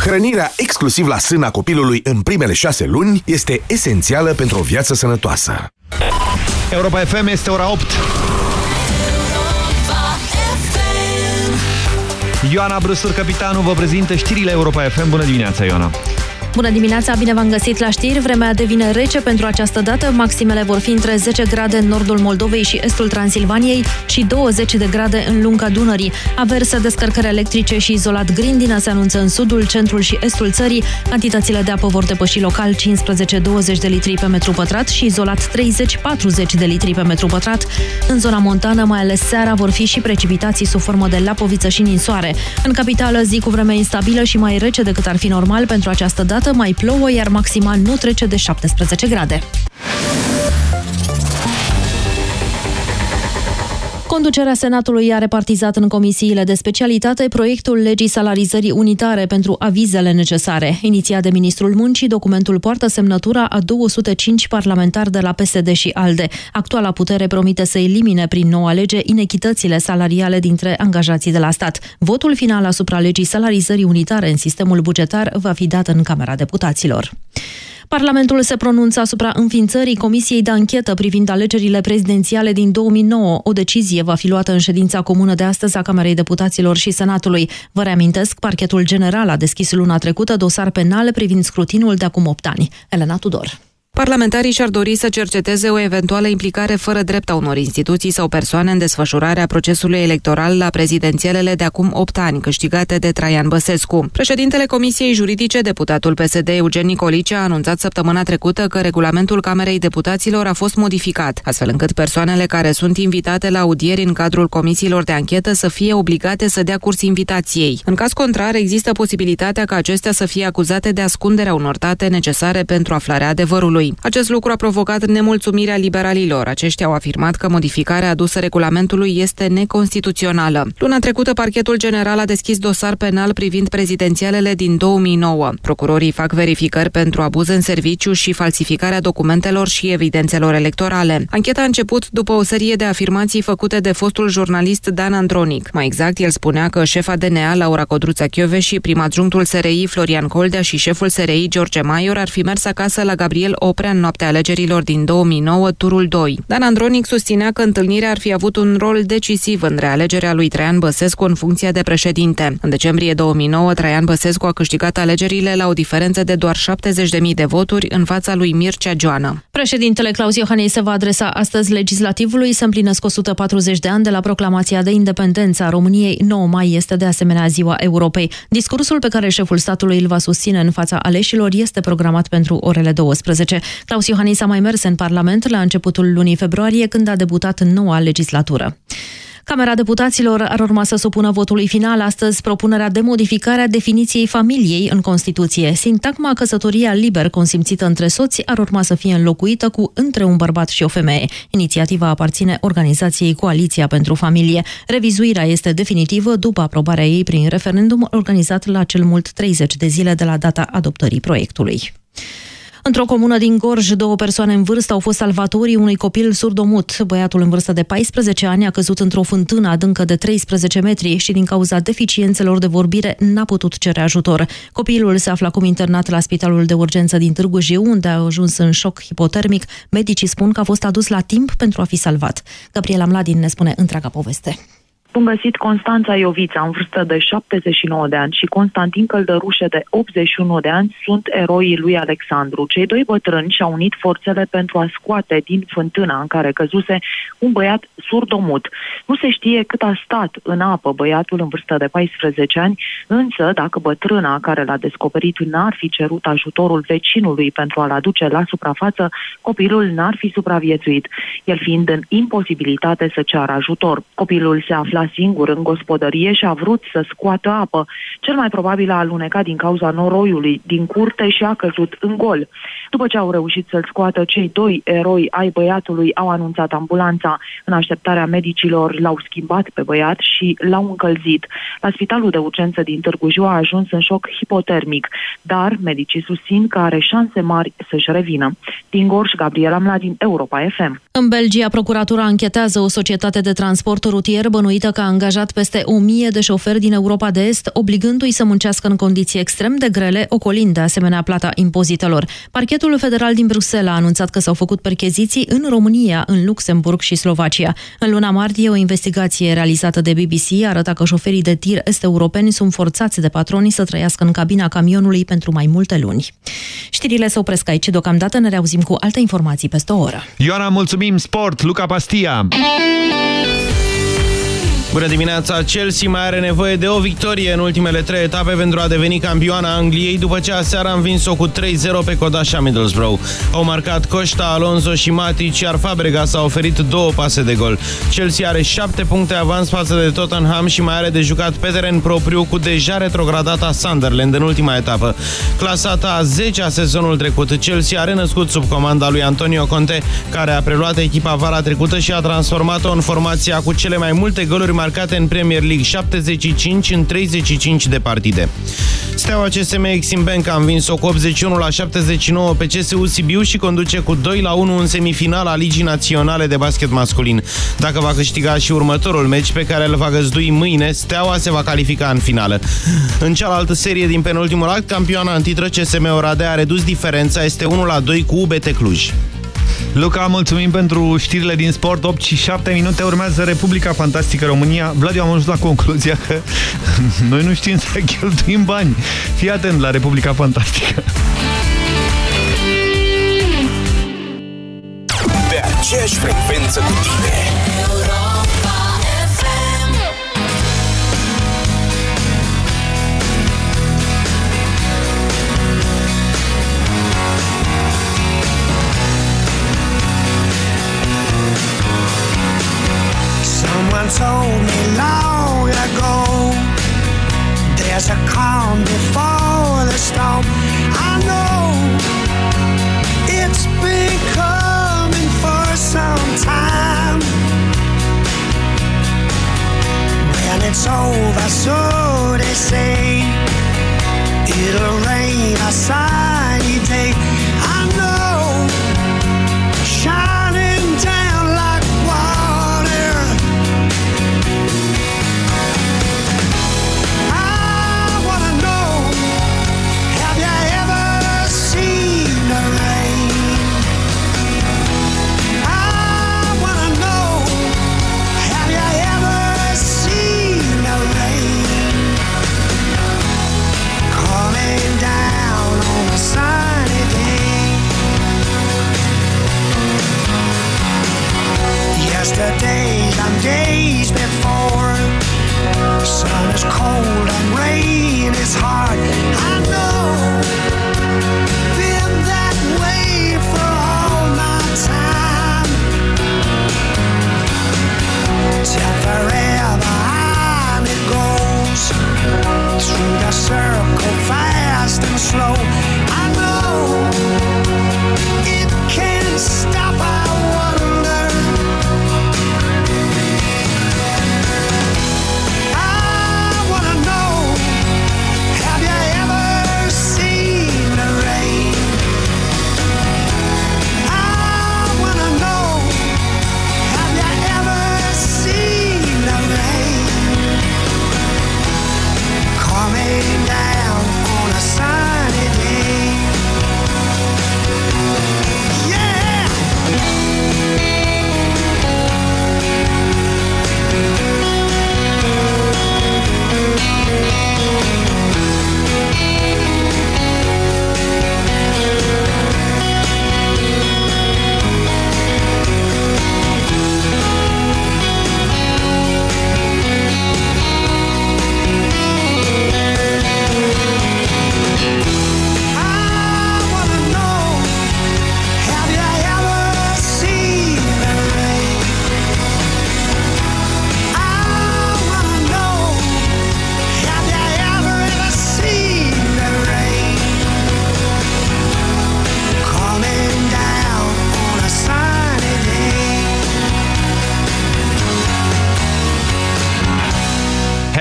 Hrănirea exclusiv la sâna copilului în primele șase luni este esențială pentru o viață sănătoasă. Europa FM este ora 8. Ioana Brustur, capitanul, vă prezintă știrile Europa FM. Bună dimineața, Ioana! Bună dimineața, bine v-am găsit la știri. Vremea devine rece pentru această dată. Maximele vor fi între 10 grade în nordul Moldovei și estul Transilvaniei și 20 de grade în lunga Dunării. Averse, descărcări electrice și izolat grindină se anunță în sudul, centrul și estul țării. Cantitățile de apă vor depăși local 15-20 de litri pe metru pătrat și izolat 30-40 de litri pe metru pătrat. În zona montană, mai ales seara, vor fi și precipitații sub formă de lapoviță și ninsoare. În capitală, zi cu vreme instabilă și mai rece decât ar fi normal pentru această dată mai plouă, iar maxima nu trece de 17 grade. Conducerea Senatului a repartizat în comisiile de specialitate proiectul legii salarizării unitare pentru avizele necesare. Inițiat de Ministrul Muncii, documentul poartă semnătura a 205 parlamentari de la PSD și ALDE. Actuala putere promite să elimine prin noua lege inechitățile salariale dintre angajații de la stat. Votul final asupra legii salarizării unitare în sistemul bugetar va fi dat în Camera Deputaților. Parlamentul se pronunță asupra înființării Comisiei de anchetă privind alegerile prezidențiale din 2009. O decizie va fi luată în ședința comună de astăzi a Camerei Deputaților și Senatului. Vă reamintesc, parchetul general a deschis luna trecută dosar penal privind scrutinul de acum 8 ani. Elena Tudor. Parlamentarii și-ar dori să cerceteze o eventuală implicare fără drept a unor instituții sau persoane în desfășurarea procesului electoral la prezidențialele de acum 8 ani, câștigate de Traian Băsescu. Președintele Comisiei Juridice, deputatul PSD Eugen Nicolice, a anunțat săptămâna trecută că regulamentul Camerei Deputaților a fost modificat, astfel încât persoanele care sunt invitate la audieri în cadrul comisiilor de anchetă să fie obligate să dea curs invitației. În caz contrar, există posibilitatea ca acestea să fie acuzate de ascunderea unor date necesare pentru aflarea adevărului. Acest lucru a provocat nemulțumirea liberalilor. Aceștia au afirmat că modificarea adusă regulamentului este neconstituțională. Luna trecută, parchetul general a deschis dosar penal privind prezidențialele din 2009. Procurorii fac verificări pentru abuz în serviciu și falsificarea documentelor și evidențelor electorale. Ancheta a început după o serie de afirmații făcute de fostul jurnalist Dan Andronic. Mai exact, el spunea că șefa DNA, Laura Codruța Chiove și prim-adjunctul SRI Florian Coldea și șeful SRI George Maior ar fi mers acasă la Gabriel Oprea în noaptea alegerilor din 2009, turul 2. Dan Andronic susținea că întâlnirea ar fi avut un rol decisiv în realegerea lui Traian Băsescu în funcție de președinte. În decembrie 2009, Traian Băsescu a câștigat alegerile la o diferență de doar 70.000 de voturi în fața lui Mircea Joană. Președintele Claus Iohannis se va adresa astăzi legislativului să împlinesc 140 de ani de la proclamația de independență a României. 9 mai este de asemenea ziua Europei. Discursul pe care șeful statului îl va susține în fața aleșilor este programat pentru orele 12. Claus Iohannis a mai mers în Parlament la începutul lunii februarie, când a debutat în noua legislatură. Camera Deputaților ar urma să supună votului final astăzi propunerea de modificare a definiției familiei în Constituție. Sintagma căsătoria liber consimțită între soți ar urma să fie înlocuită cu între un bărbat și o femeie. Inițiativa aparține organizației Coaliția pentru Familie. Revizuirea este definitivă după aprobarea ei prin referendum organizat la cel mult 30 de zile de la data adoptării proiectului. Într-o comună din Gorj, două persoane în vârstă au fost salvatorii unui copil surdomut. Băiatul în vârstă de 14 ani a căzut într-o fântână adâncă de 13 metri și din cauza deficiențelor de vorbire n-a putut cere ajutor. Copilul se află acum internat la Spitalul de Urgență din Târgu Jiu, unde a ajuns în șoc hipotermic. Medicii spun că a fost adus la timp pentru a fi salvat. Gabriela Mladin ne spune întreaga poveste. Bun găsit Constanța Iovița, în vârstă de 79 de ani, și Constantin Căldărușe, de 81 de ani, sunt eroii lui Alexandru. Cei doi bătrâni și-au unit forțele pentru a scoate din fântâna în care căzuse un băiat surdomut. Nu se știe cât a stat în apă băiatul în vârstă de 14 ani, însă dacă bătrâna care l-a descoperit n-ar fi cerut ajutorul vecinului pentru a-l aduce la suprafață, copilul n-ar fi supraviețuit, el fiind în imposibilitate să ceară ajutor. Copilul se afla afla singur în gospodărie și a vrut să scoată apă. Cel mai probabil a alunecat din cauza noroiului din curte și a căzut în gol. După ce au reușit să-l scoată, cei doi eroi ai băiatului au anunțat ambulanța. În așteptarea medicilor l-au schimbat pe băiat și l-au încălzit. La spitalul de urgență din Târgu Jiu a ajuns în șoc hipotermic, dar medicii susțin că are șanse mari să-și revină. Din Gorj, Gabriela Mladin, Europa FM. În Belgia, procuratura închetează o societate de transport rutier bănuită că a angajat peste 1000 de șoferi din Europa de Est, obligându-i să muncească în condiții extrem de grele, ocolind de asemenea plata impozitelor. Parchetul federal din Bruxelles a anunțat că s-au făcut percheziții în România, în Luxemburg și Slovacia. În luna martie, o investigație realizată de BBC arăta că șoferii de tir est-europeni sunt forțați de patroni să trăiască în cabina camionului pentru mai multe luni. Știrile se opresc aici. Deocamdată ne reauzim cu alte informații peste o oră. Ioana, mulțumim! Sport, Luca Pastia! Bună dimineața! Chelsea mai are nevoie de o victorie în ultimele trei etape pentru a deveni campioana Angliei după ce aseară a învins-o cu 3-0 pe Codașa Middlesbrough. Au marcat Costa, Alonso și Matic, iar Fabregas a oferit două pase de gol. Chelsea are șapte puncte avans față de Tottenham și mai are de jucat pe teren propriu cu deja retrogradata Sunderland în ultima etapă. Clasata a 10 a sezonul trecut, Chelsea a renăscut sub comanda lui Antonio Conte, care a preluat echipa vara trecută și a transformat-o în formația cu cele mai multe goluri marcate în Premier League, 75 în 35 de partide. Steaua CSM Exim Bank a învins-o cu 81 la 79 pe CSU Sibiu și conduce cu 2 la 1 în semifinala Ligii Naționale de Basket Masculin. Dacă va câștiga și următorul meci pe care îl va găzdui mâine, Steaua se va califica în finală. În cealaltă serie din penultimul act, campioana în titră CSM Oradea a redus diferența, este 1 la 2 cu UBT Cluj. Luca, mulțumim pentru știrile din sport. 8 și 7 minute urmează Republica Fantastică România. Vlad, eu am ajuns la concluzia că noi nu știm să cheltuim bani. Fii atent la Republica Fantastică. Pe aceeași frecvență cu tine. When it's over, so they say It'll rain a days, I'm days before. Sun is cold and rain is hard. I know. Been that way for all my forever it goes. Through the circle, fast and slow.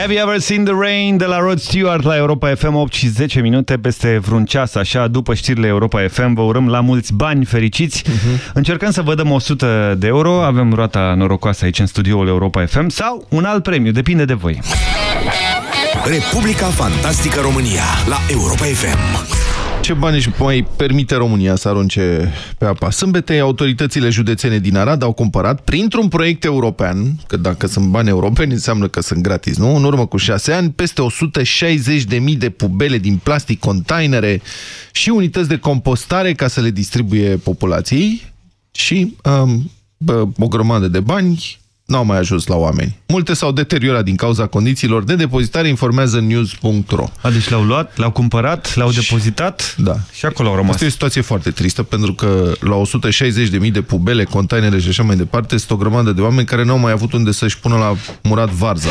Have you ever seen the rain de la Rod Stewart la Europa FM 8 și 10 minute peste vreun ceas, așa, după știrile Europa FM. Vă urăm la mulți bani fericiți. Uh -huh. Încercăm să vă dăm 100 de euro. Avem roata norocoasă aici în studioul Europa FM sau un alt premiu, depinde de voi. Republica Fantastică România la Europa FM ce bani își mai permite România să arunce pe apa sâmbetei, autoritățile județene din Arad au cumpărat, printr-un proiect european, că dacă sunt bani europeni înseamnă că sunt gratis, nu? În urmă cu șase ani, peste 160.000 de pubele din plastic, containere și unități de compostare ca să le distribuie populației și um, bă, o grămadă de bani n-au mai ajuns la oameni. Multe s-au deteriorat din cauza condițiilor de depozitare, informează news.ro. Deci l-au luat, l-au cumpărat, l-au depozitat da. și acolo au rămas. Asta e o situație foarte tristă, pentru că la 160.000 de pubele, containere și așa mai departe, este o grămadă de oameni care n-au mai avut unde să-și pună la murat varza.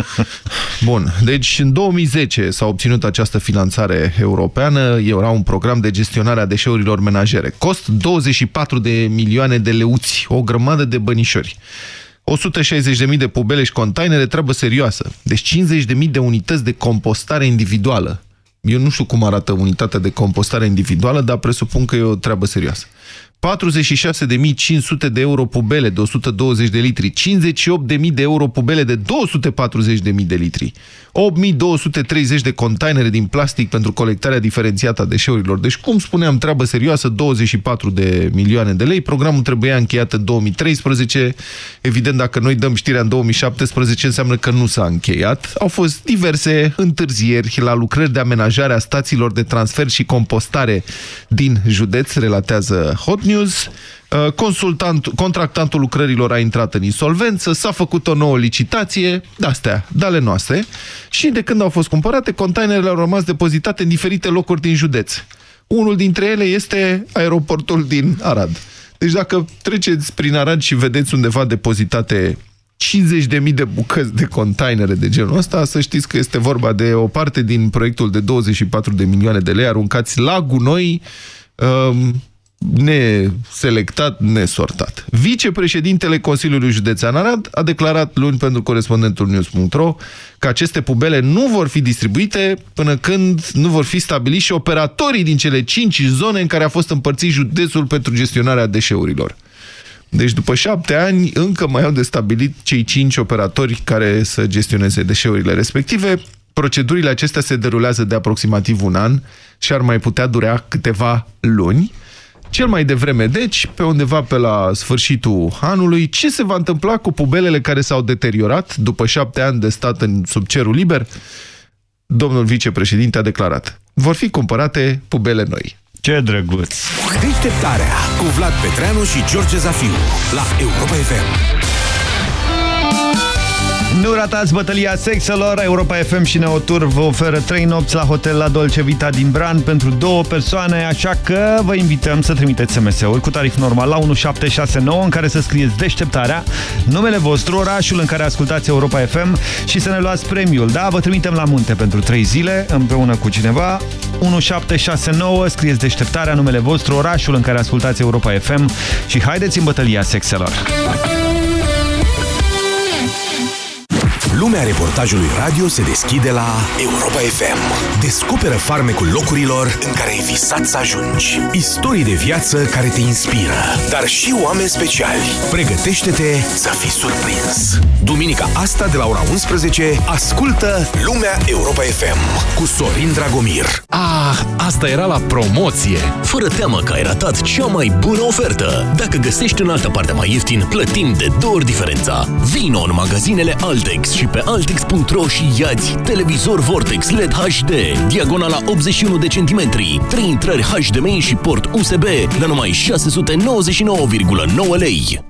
Bun, deci în 2010 s-a obținut această finanțare europeană, era un program de gestionare a deșeurilor menajere. Cost 24 de milioane de leuți, o grămadă de bănișori. 160.000 de pubele și containere, treabă serioasă. Deci 50.000 de unități de compostare individuală. Eu nu știu cum arată unitatea de compostare individuală, dar presupun că e o treabă serioasă. 46.500 de euro pubele de 120 de litri, 58.000 de euro pubele de 240.000 de litri, 8.230 de containere din plastic pentru colectarea diferențiată a deșeurilor. Deci, cum spuneam, treabă serioasă, 24 de milioane de lei. Programul trebuia încheiat în 2013. Evident, dacă noi dăm știrea în 2017, înseamnă că nu s-a încheiat. Au fost diverse întârzieri la lucrări de amenajare a stațiilor de transfer și compostare din județ, relatează Hot News. Uh, consultant, contractantul lucrărilor a intrat în insolvență, s-a făcut o nouă licitație, de-astea, dale noastre, și de când au fost cumpărate, containerele au rămas depozitate în diferite locuri din județ. Unul dintre ele este aeroportul din Arad. Deci dacă treceți prin Arad și vedeți undeva depozitate 50.000 de bucăți de containere de genul ăsta, să știți că este vorba de o parte din proiectul de 24 de milioane de lei aruncați la gunoi um, neselectat, nesortat. Vicepreședintele Consiliului Județean Arad a declarat luni pentru corespondentul news.ro că aceste pubele nu vor fi distribuite până când nu vor fi stabiliți și operatorii din cele cinci zone în care a fost împărțit județul pentru gestionarea deșeurilor. Deci după șapte ani încă mai au de stabilit cei cinci operatori care să gestioneze deșeurile respective. Procedurile acestea se derulează de aproximativ un an și ar mai putea dura câteva luni. Cel mai devreme, deci, pe undeva pe la sfârșitul anului, ce se va întâmpla cu pubelele care s-au deteriorat după șapte ani de stat în sub cerul liber? Domnul vicepreședinte a declarat. Vor fi cumpărate pubele noi. Ce drăguț! Deșteptarea cu Vlad Petreanu și George Zafiu la Europa FM. Nu ratați bătălia sexelor, Europa FM și Neotur vă oferă 3 nopți la hotel la Dolce Vita din Bran pentru două persoane, așa că vă invităm să trimiteți SMS-uri cu tarif normal la 1769 în care să scrieți deșteptarea, numele vostru, orașul în care ascultați Europa FM și să ne luați premiul. Da, vă trimitem la munte pentru 3 zile împreună cu cineva. 1769, scrieți deșteptarea, numele vostru, orașul în care ascultați Europa FM și haideți în bătălia sexelor. Lumea reportajului radio se deschide la Europa FM. Descoperă farmecul locurilor în care ai visat să ajungi. Istorii de viață care te inspiră, dar și oameni speciali. Pregătește-te să fii surprins. Duminica asta de la ora 11, ascultă Lumea Europa FM cu Sorin Dragomir. Ah, asta era la promoție. Fără teamă că ai ratat cea mai bună ofertă. Dacă găsești în altă parte mai ieftin, plătim de două ori diferența. Vino în magazinele Altex și pe altex.ro și iați televizor Vortex LED HD, diagonala 81 de centimetri, 3 intrări HDMI și port USB la numai 699,9 lei.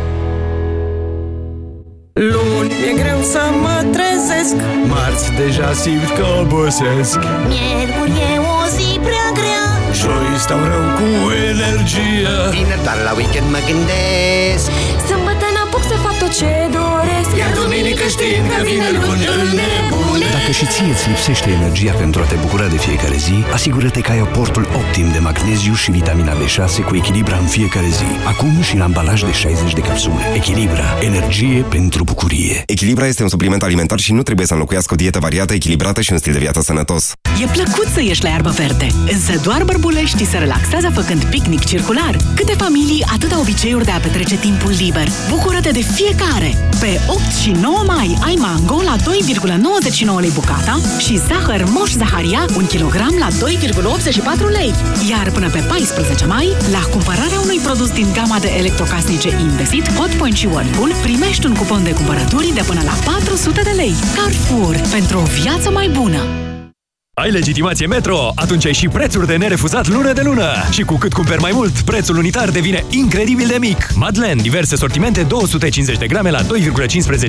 Luni e greu să mă trezesc. Marți deja simt că obosesc. Miercuri e o zi prea grea. Joi stau rău cu energie Vineri doar la weekend mă gândesc. Sâmbătă n-apuc să fac tot ce doresc Iar duminică știind că vine luni îl nebune Dacă și ție îți lipsește energia pentru a te bucura de fiecare zi, asigură-te că ai aportul optim de magneziu și vitamina B6 cu Echilibra în fiecare zi. Acum și în ambalaj de 60 de capsule. Echilibra. Energie pentru bucurie. Echilibra este un supliment alimentar și nu trebuie să înlocuiască o dietă variată, echilibrată și un stil de viață sănătos. E plăcut să ieși la iarbă verde, însă doar bărbuleștii se relaxează făcând picnic circular. Câte familii, atâta obiceiuri de a petrece timpul liber. Bucură-te de fiecare! Pe 8 și 9 mai ai mango la 2,99 lei bucata și zahăr moș zaharia 1 kg la 2,84 lei. Iar până pe 14 mai, la cumpărarea unui produs din gama de electrocasnice Indesit, Hotpoint și Whirlpool, primești un cupon de cumpărături de până la 400 de lei. Carrefour, pentru o viață mai bună! Ai legitimație Metro? Atunci ai și prețuri de nerefuzat lună de lună. Și cu cât cumperi mai mult, prețul unitar devine incredibil de mic. Madlen, diverse sortimente, 250 de grame la 2,15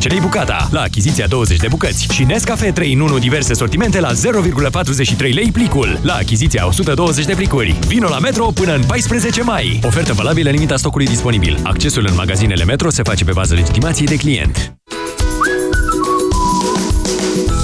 lei bucata, la achiziția 20 de bucăți. Și Nescafe 3 în 1, diverse sortimente la 0,43 lei plicul, la achiziția 120 de plicuri. Vino la Metro până în 14 mai. Ofertă valabilă în limita stocului disponibil. Accesul în magazinele Metro se face pe bază legitimației de client.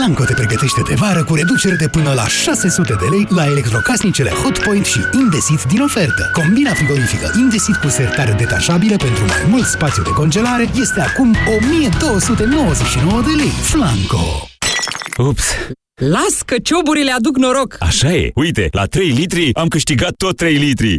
Flanco te pregătește de vară cu reduceri de până la 600 de lei la electrocasnicele Hotpoint și Indesit din ofertă. Combina frigorifică Indesit cu sertare detașabilă pentru mai mult spațiu de congelare este acum 1299 de lei. Flanco! Ups! Las că cioburile aduc noroc! Așa e! Uite, la 3 litri am câștigat tot 3 litri!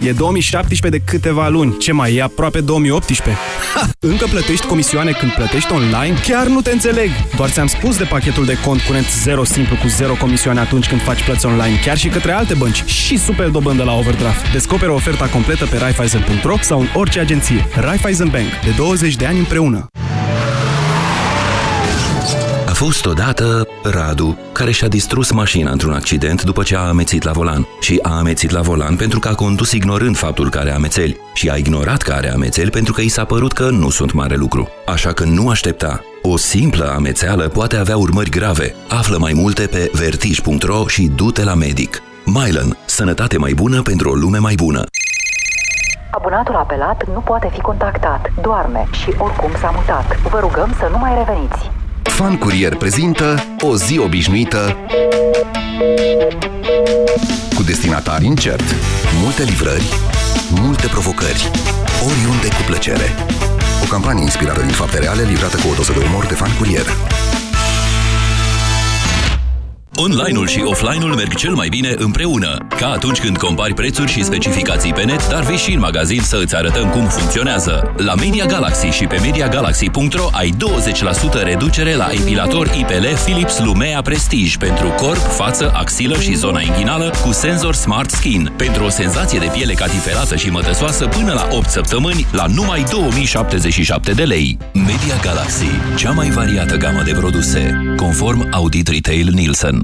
E 2017 de câteva luni. Ce mai e aproape 2018? Ha! Încă plătești comisioane când plătești online? Chiar nu te înțeleg! Doar ți-am spus de pachetul de cont curent 0 simplu cu 0 comisioane atunci când faci plăți online, chiar și către alte bănci și super dobândă la overdraft. Descoperă oferta completă pe Raiffeisen.ro sau în orice agenție. Raiffeisen Bank. De 20 de ani împreună. A fost odată Radu, care și-a distrus mașina într-un accident după ce a amețit la volan. Și a amețit la volan pentru că a condus ignorând faptul că are amețeli. Și a ignorat că are amețeli pentru că i s-a părut că nu sunt mare lucru. Așa că nu aștepta. O simplă amețeală poate avea urmări grave. Află mai multe pe vertij.ro și du-te la medic. Mylan. Sănătate mai bună pentru o lume mai bună. Abonatul apelat nu poate fi contactat, doarme și oricum s-a mutat. Vă rugăm să nu mai reveniți. Fan Curier prezintă o zi obișnuită cu destinatari incert, multe livrări, multe provocări, oriunde cu plăcere. O campanie inspirată din fapte reale, livrată cu o doză de umor de Fan Curier. Online-ul și offline-ul merg cel mai bine împreună. Ca atunci când compari prețuri și specificații pe net, dar vii și în magazin să îți arătăm cum funcționează. La Media Galaxy și pe MediaGalaxy.ro ai 20% reducere la epilator IPL Philips Lumea Prestige pentru corp, față, axilă și zona inghinală cu senzor Smart Skin. Pentru o senzație de piele catifelată și mătăsoasă până la 8 săptămâni la numai 2077 de lei. Media Galaxy, cea mai variată gamă de produse, conform Audit Retail Nielsen.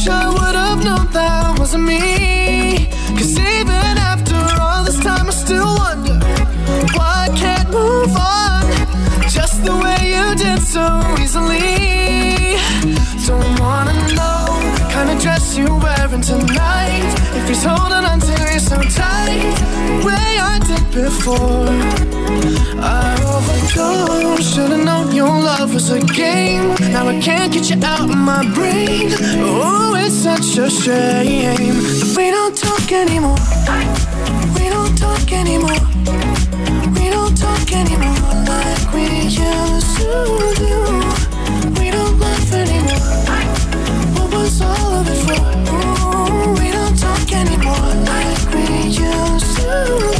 wish I would've known that wasn't me. Cause even after all this time I still wonder Why I can't move on. Just the way you did so easily. Don't wanna know what kind of dress you're wearing tonight. If he's holding on to you so tight before. I overdosed. Should've known your love was a game. Now I can't get you out of my brain. Oh, it's such a shame that we don't talk anymore. We don't talk anymore. We don't talk anymore like we used to do. We don't laugh anymore. What was all of it for? Ooh, we don't talk anymore like we used to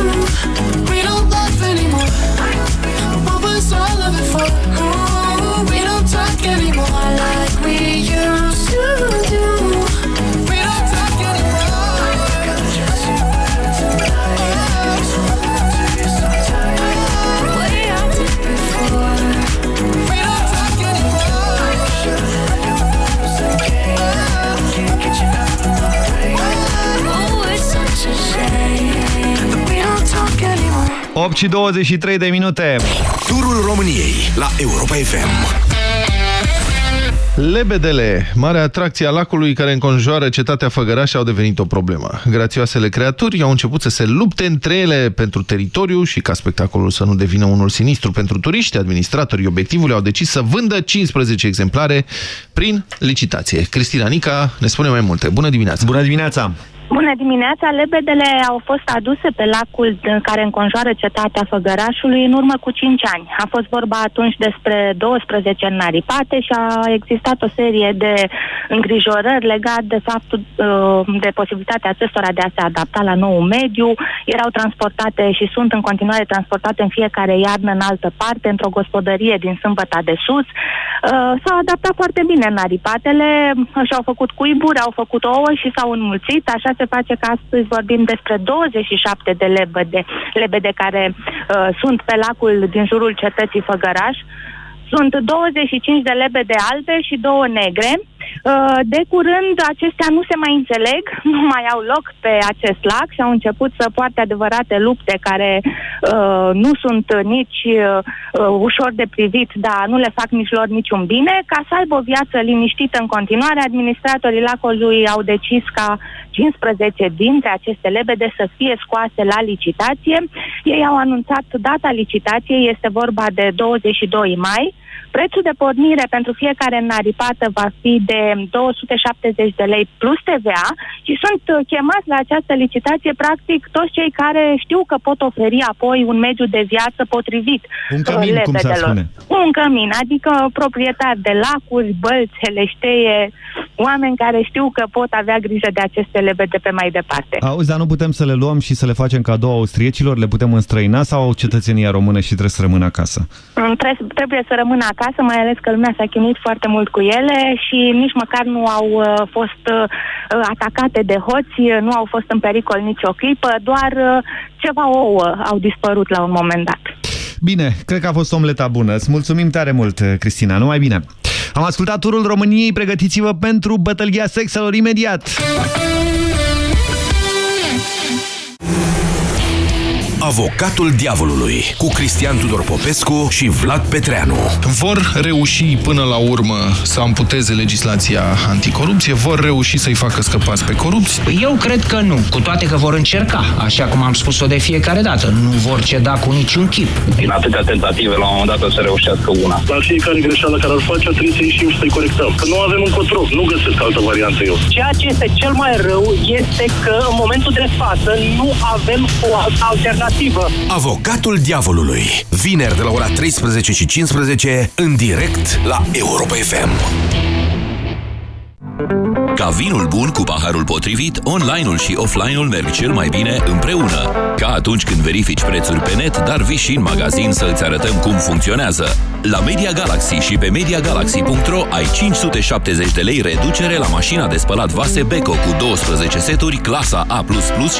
8 și 23 de minute. Turul României la Europa FM. Lebedele, mare atracție a lacului care înconjoară cetatea Făgăraș, au devenit o problemă. Grațioasele creaturi au început să se lupte între ele pentru teritoriu și ca spectacolul să nu devină unul sinistru pentru turiști, administratorii obiectivului au decis să vândă 15 exemplare prin licitație. Cristina Nica ne spune mai multe. Bună dimineața! Bună dimineața! Bună dimineața! Lebedele au fost aduse pe lacul în care înconjoară cetatea Făgărașului în urmă cu 5 ani. A fost vorba atunci despre 12 înaripate și a existat o serie de îngrijorări legate de faptul uh, de posibilitatea acestora de a se adapta la nou mediu. Erau transportate și sunt în continuare transportate în fiecare iarnă în altă parte, într-o gospodărie din Sâmbăta de Sus. Uh, S-au adaptat foarte bine înaripatele, și-au făcut cuiburi, au făcut ouă și s-au înmulțit, așa se face că astăzi vorbim despre 27 de lebede, lebede care uh, sunt pe lacul din jurul cetății Făgăraș. Sunt 25 de lebede albe și două negre. Uh, De curând acestea nu se mai înțeleg, nu mai au loc pe acest lac și au început să poarte adevărate lupte care uh, nu sunt nici uh, uh, ușor de privit, dar nu le fac nici lor niciun bine. Ca să aibă o viață liniștită în continuare, administratorii lacului au decis ca 15 dintre aceste lebede să fie scoase la licitație. Ei au anunțat data licitației, este vorba de 22 mai. Prețul de pornire pentru fiecare înaripată va fi de 270 de lei plus TVA și sunt uh, chemați la această licitație practic toți cei care știu că pot oferi apoi un mediu de viață potrivit Un cămin, uh, cum s-ar lebedelor. spune. Un cămin, adică proprietari de lacuri, bălți, heleșteie, oameni care știu că pot avea grijă de aceste lebede pe mai departe. Auzi, dar nu putem să le luăm și să le facem cadou austriecilor? Le putem înstrăina sau au cetățenia română și trebuie să rămână acasă? Mm, Trebuie, trebuie să rămână acasă, mai ales că lumea s-a chinuit foarte mult cu ele și nici măcar nu au uh, fost uh, atacate de hoți, uh, nu au fost în pericol nicio clipă, doar uh, ceva ouă au dispărut la un moment dat. Bine, cred că a fost omleta bună. Îți mulțumim tare mult, Cristina. Numai bine. Am ascultat turul României. Pregătiți-vă pentru bătălia sexelor imediat. Avocatul diavolului cu Cristian Tudor Popescu și Vlad Petreanu. Vor reuși până la urmă să amputeze legislația anticorupție? Vor reuși să-i facă scăpați pe corupți? Eu cred că nu, cu toate că vor încerca, așa cum am spus-o de fiecare dată. Nu vor ceda cu niciun chip. Din atâtea tentative, la un moment dat o să reușească una. La fiecare greșeală care ar face, trebuie să ieșim și să-i corectăm. Că nu avem încotro, nu găsesc altă variantă eu. Ceea ce este cel mai rău este că în momentul de față nu avem o altă alternativă. Avocatul diavolului. Vineri de la ora 13 și 15 în direct la Europa FM. Ca vinul bun cu paharul potrivit, online-ul și offline-ul merg cel mai bine împreună. Ca atunci când verifici prețuri pe net, dar vii și în magazin să îți arătăm cum funcționează. La Media Galaxy și pe MediaGalaxy.ro ai 570 de lei reducere la mașina de spălat vase Beko cu 12 seturi, clasa A++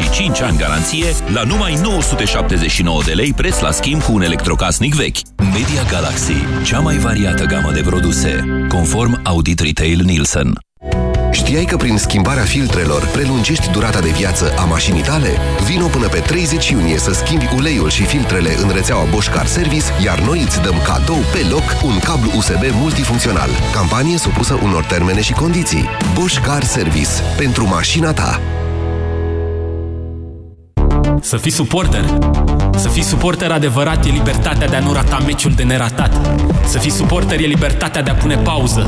și 5 ani garanție, la numai 979 de lei preț la schimb cu un electrocasnic vechi. Media Galaxy, cea mai variată gamă de produse, conform Audit Retail Nielsen. Știai că prin schimbarea filtrelor prelungești durata de viață a mașinii tale? Vino până pe 30 iunie să schimbi uleiul și filtrele în rețeaua Bosch Car Service, iar noi îți dăm cadou pe loc un cablu USB multifuncțional. Campanie supusă unor termene și condiții. Bosch Car Service. Pentru mașina ta. Să fii suporter. Să fii suporter adevărat e libertatea de a nu rata meciul de neratat. Să fii suporter e libertatea de a pune pauză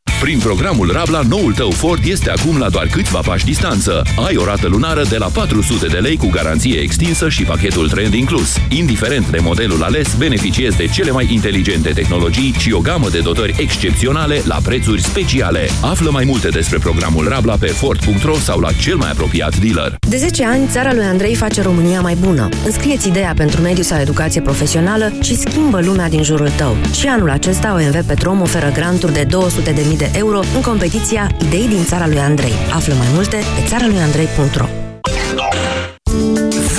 Prin programul Rabla, noul tău Ford este acum la doar câțiva pași distanță. Ai o rată lunară de la 400 de lei cu garanție extinsă și pachetul trend inclus. Indiferent de modelul ales, beneficiezi de cele mai inteligente tehnologii și o gamă de dotări excepționale la prețuri speciale. Află mai multe despre programul Rabla pe Ford.ro sau la cel mai apropiat dealer. De 10 ani, țara lui Andrei face România mai bună. Înscrieți ideea pentru mediu sau educație profesională și schimbă lumea din jurul tău. Și anul acesta OMV Petrom oferă granturi de 200.000 de euro în competiția Idei din țara lui Andrei. Află mai multe pe țara lui Andrei.ro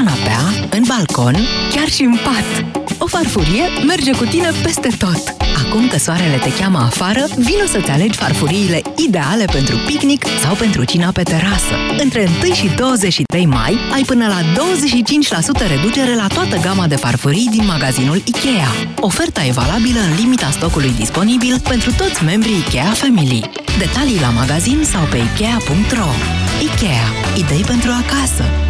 Pe canapea, în balcon, chiar și în pat. O farfurie merge cu tine peste tot. Acum că soarele te cheamă afară, vino să-ți alegi farfuriile ideale pentru picnic sau pentru cina pe terasă. Între 1 și 23 mai ai până la 25% reducere la toată gama de farfurii din magazinul IKEA. Oferta e valabilă în limita stocului disponibil pentru toți membrii IKEA Family. Detalii la magazin sau pe ikea.ro IKEA. Idei pentru acasă.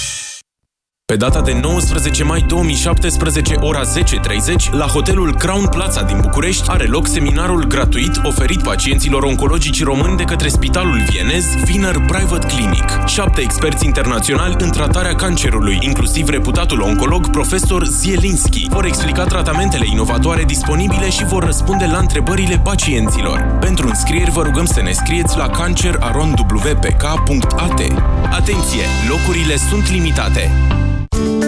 Pe data de 19 mai 2017, ora 10.30, la hotelul Crown Plaza din București are loc seminarul gratuit oferit pacienților oncologici români de către Spitalul Vienez Wiener Private Clinic. Șapte experți internaționali în tratarea cancerului, inclusiv reputatul oncolog profesor Zielinski, vor explica tratamentele inovatoare disponibile și vor răspunde la întrebările pacienților. Pentru înscrieri vă rugăm să ne scrieți la cancerarondwpk.at. Atenție! Locurile sunt limitate!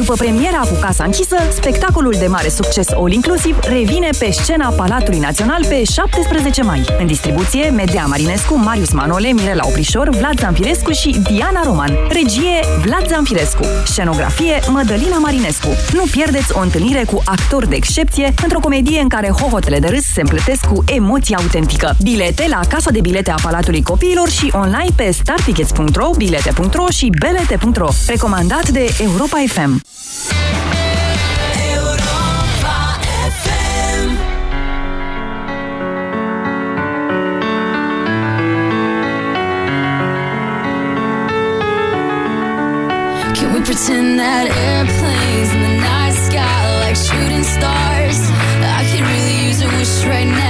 După premiera cu Casa închisă, spectacolul de mare succes All Inclusiv revine pe scena Palatului Național pe 17 mai. În distribuție, Medea Marinescu, Marius Manole, Mirela Oprișor, Vlad Zamfirescu și Diana Roman. Regie, Vlad Zamfirescu. Scenografie, Mădălina Marinescu. Nu pierdeți o întâlnire cu actori de excepție într-o comedie în care hohotele de râs se împletesc cu emoție autentică. Bilete la Casa de Bilete a Palatului Copiilor și online pe startickets.ro, bilete.ro și belete.ro. Recomandat de Europa FM. Can we pretend that airplanes in the night sky like shooting stars? I could really use a wish right now,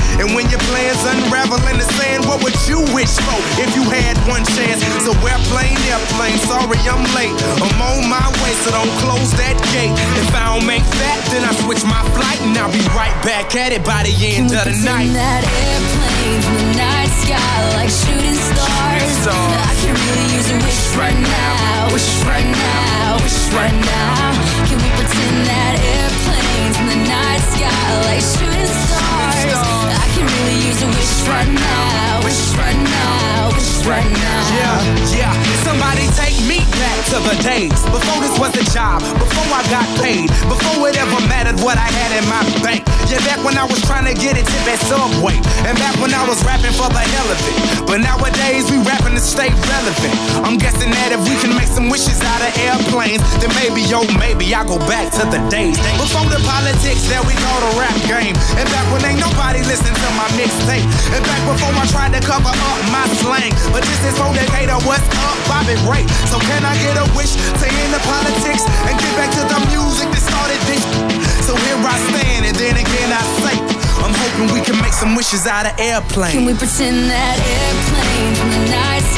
And when your plans unravel in the sand, what would you wish for if you had one chance? So airplane, airplane, sorry I'm late. I'm on my way, so don't close that gate. If I don't make that, then I switch my flight and I'll be right back at it by the end of the night. that airplanes in the night sky like shooting stars. I can really use a wish right now, wish right now, wish right now. Can we pretend that airplanes in the night sky like shooting stars? I can really use a wish right now, wish right now, wish right now. Yeah, yeah. Somebody take me back to the days before this was a job, before I got paid, before it ever mattered what I had in my bank. Yeah, back when I was trying to get it tip at Subway, and back when I was rapping for the hell of it. But nowadays we rapping to stay relevant. I'm guessing that if we can make some wishes out of airplanes, then maybe, yo, maybe I go back to the days before the politics that we call the rap game, and back when ain't nobody listened to my mixtape, and back before I tried to cover up my slang. But this is for Decatur, what's up, Bobby Ray? So can I get a wish to end the politics and get back to the music that started this? So here I stand, and then again I say, I'm hoping we can make some wishes out of airplanes. Can we pretend that airplanes in the night